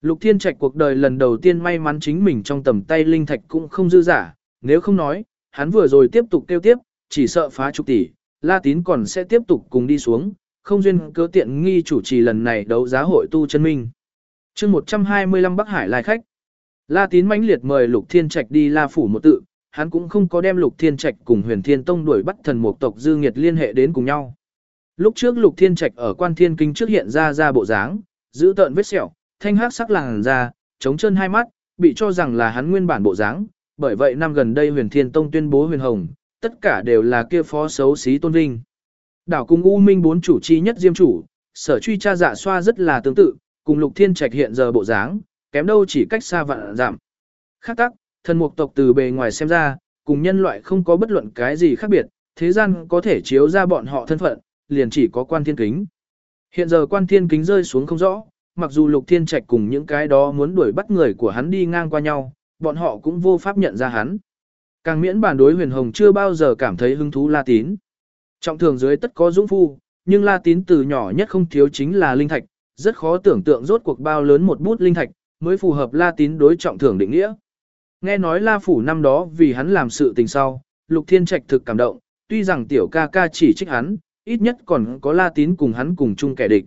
Lục Thiên Trạch cuộc đời lần đầu tiên may mắn chính mình trong tầm tay linh thạch cũng không dư giả, nếu không nói, hắn vừa rồi tiếp tục kêu tiếp, chỉ sợ phá chục tỷ, La Tín còn sẽ tiếp tục cùng đi xuống, không duyên cớ tiện nghi chủ trì lần này đấu giá hội tu chân minh. chương 125 Bắc Hải lai khách. La Tín mãnh liệt mời Lục Thiên Trạch đi La Phủ một tự, hắn cũng không có đem Lục Thiên Trạch cùng Huyền Thiên Tông đuổi bắt thần một tộc dư nghiệt liên hệ đến cùng nhau. Lúc trước Lục Thiên Trạch ở Quan Thiên Kinh trước hiện ra ra bộ dáng, giữ tợn vết sẹo, thanh hắc sắc làn da, chống chân hai mắt, bị cho rằng là hắn nguyên bản bộ dáng, bởi vậy năm gần đây huyền thiên tông tuyên bố huyền hồng, tất cả đều là kia phó xấu xí tôn vinh. Đảo cùng U Minh bốn chủ chi nhất diêm chủ, sở truy cha dạ xoa rất là tương tự, cùng lục thiên trạch hiện giờ bộ dáng, kém đâu chỉ cách xa vạn giảm. Khác tắc, thần mục tộc từ bề ngoài xem ra, cùng nhân loại không có bất luận cái gì khác biệt, thế gian có thể chiếu ra bọn họ thân phận, liền chỉ có quan thiên kính. Hiện giờ quan thiên kính rơi xuống không rõ, mặc dù lục thiên trạch cùng những cái đó muốn đuổi bắt người của hắn đi ngang qua nhau, bọn họ cũng vô pháp nhận ra hắn. Càng miễn bản đối huyền hồng chưa bao giờ cảm thấy hứng thú La Tín. Trọng thường dưới tất có dũng phu, nhưng La Tín từ nhỏ nhất không thiếu chính là linh thạch, rất khó tưởng tượng rốt cuộc bao lớn một bút linh thạch, mới phù hợp La Tín đối trọng thường định nghĩa. Nghe nói La Phủ năm đó vì hắn làm sự tình sau, Lục Thiên Trạch thực cảm động, tuy rằng tiểu ca ca chỉ trích hắn, ít nhất còn có La Tín cùng hắn cùng chung kẻ địch.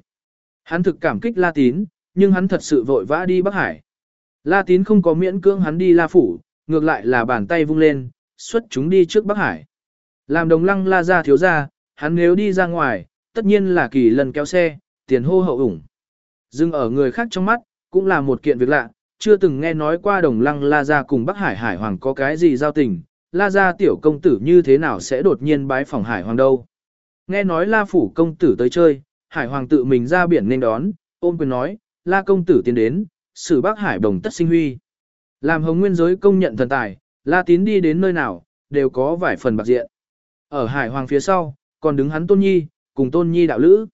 Hắn thực cảm kích La Tín, nhưng hắn thật sự vội vã đi Bắc Hải. La tín không có miễn cưỡng hắn đi la phủ, ngược lại là bàn tay vung lên, xuất chúng đi trước Bắc Hải. Làm đồng lăng la ra thiếu ra, hắn nếu đi ra ngoài, tất nhiên là kỳ lần kéo xe, tiền hô hậu ủng. Dưng ở người khác trong mắt, cũng là một kiện việc lạ, chưa từng nghe nói qua đồng lăng la ra cùng Bắc Hải Hải Hoàng có cái gì giao tình, la ra tiểu công tử như thế nào sẽ đột nhiên bái phòng Hải Hoàng đâu. Nghe nói la phủ công tử tới chơi, Hải Hoàng tự mình ra biển nên đón, ôm quyền nói, la công tử tiến đến, xử bác hải đồng tất sinh huy. Làm hồng nguyên giới công nhận thần tài, la tín đi đến nơi nào, đều có vài phần bạc diện. Ở hải hoàng phía sau, còn đứng hắn tôn nhi, cùng tôn nhi đạo lữ.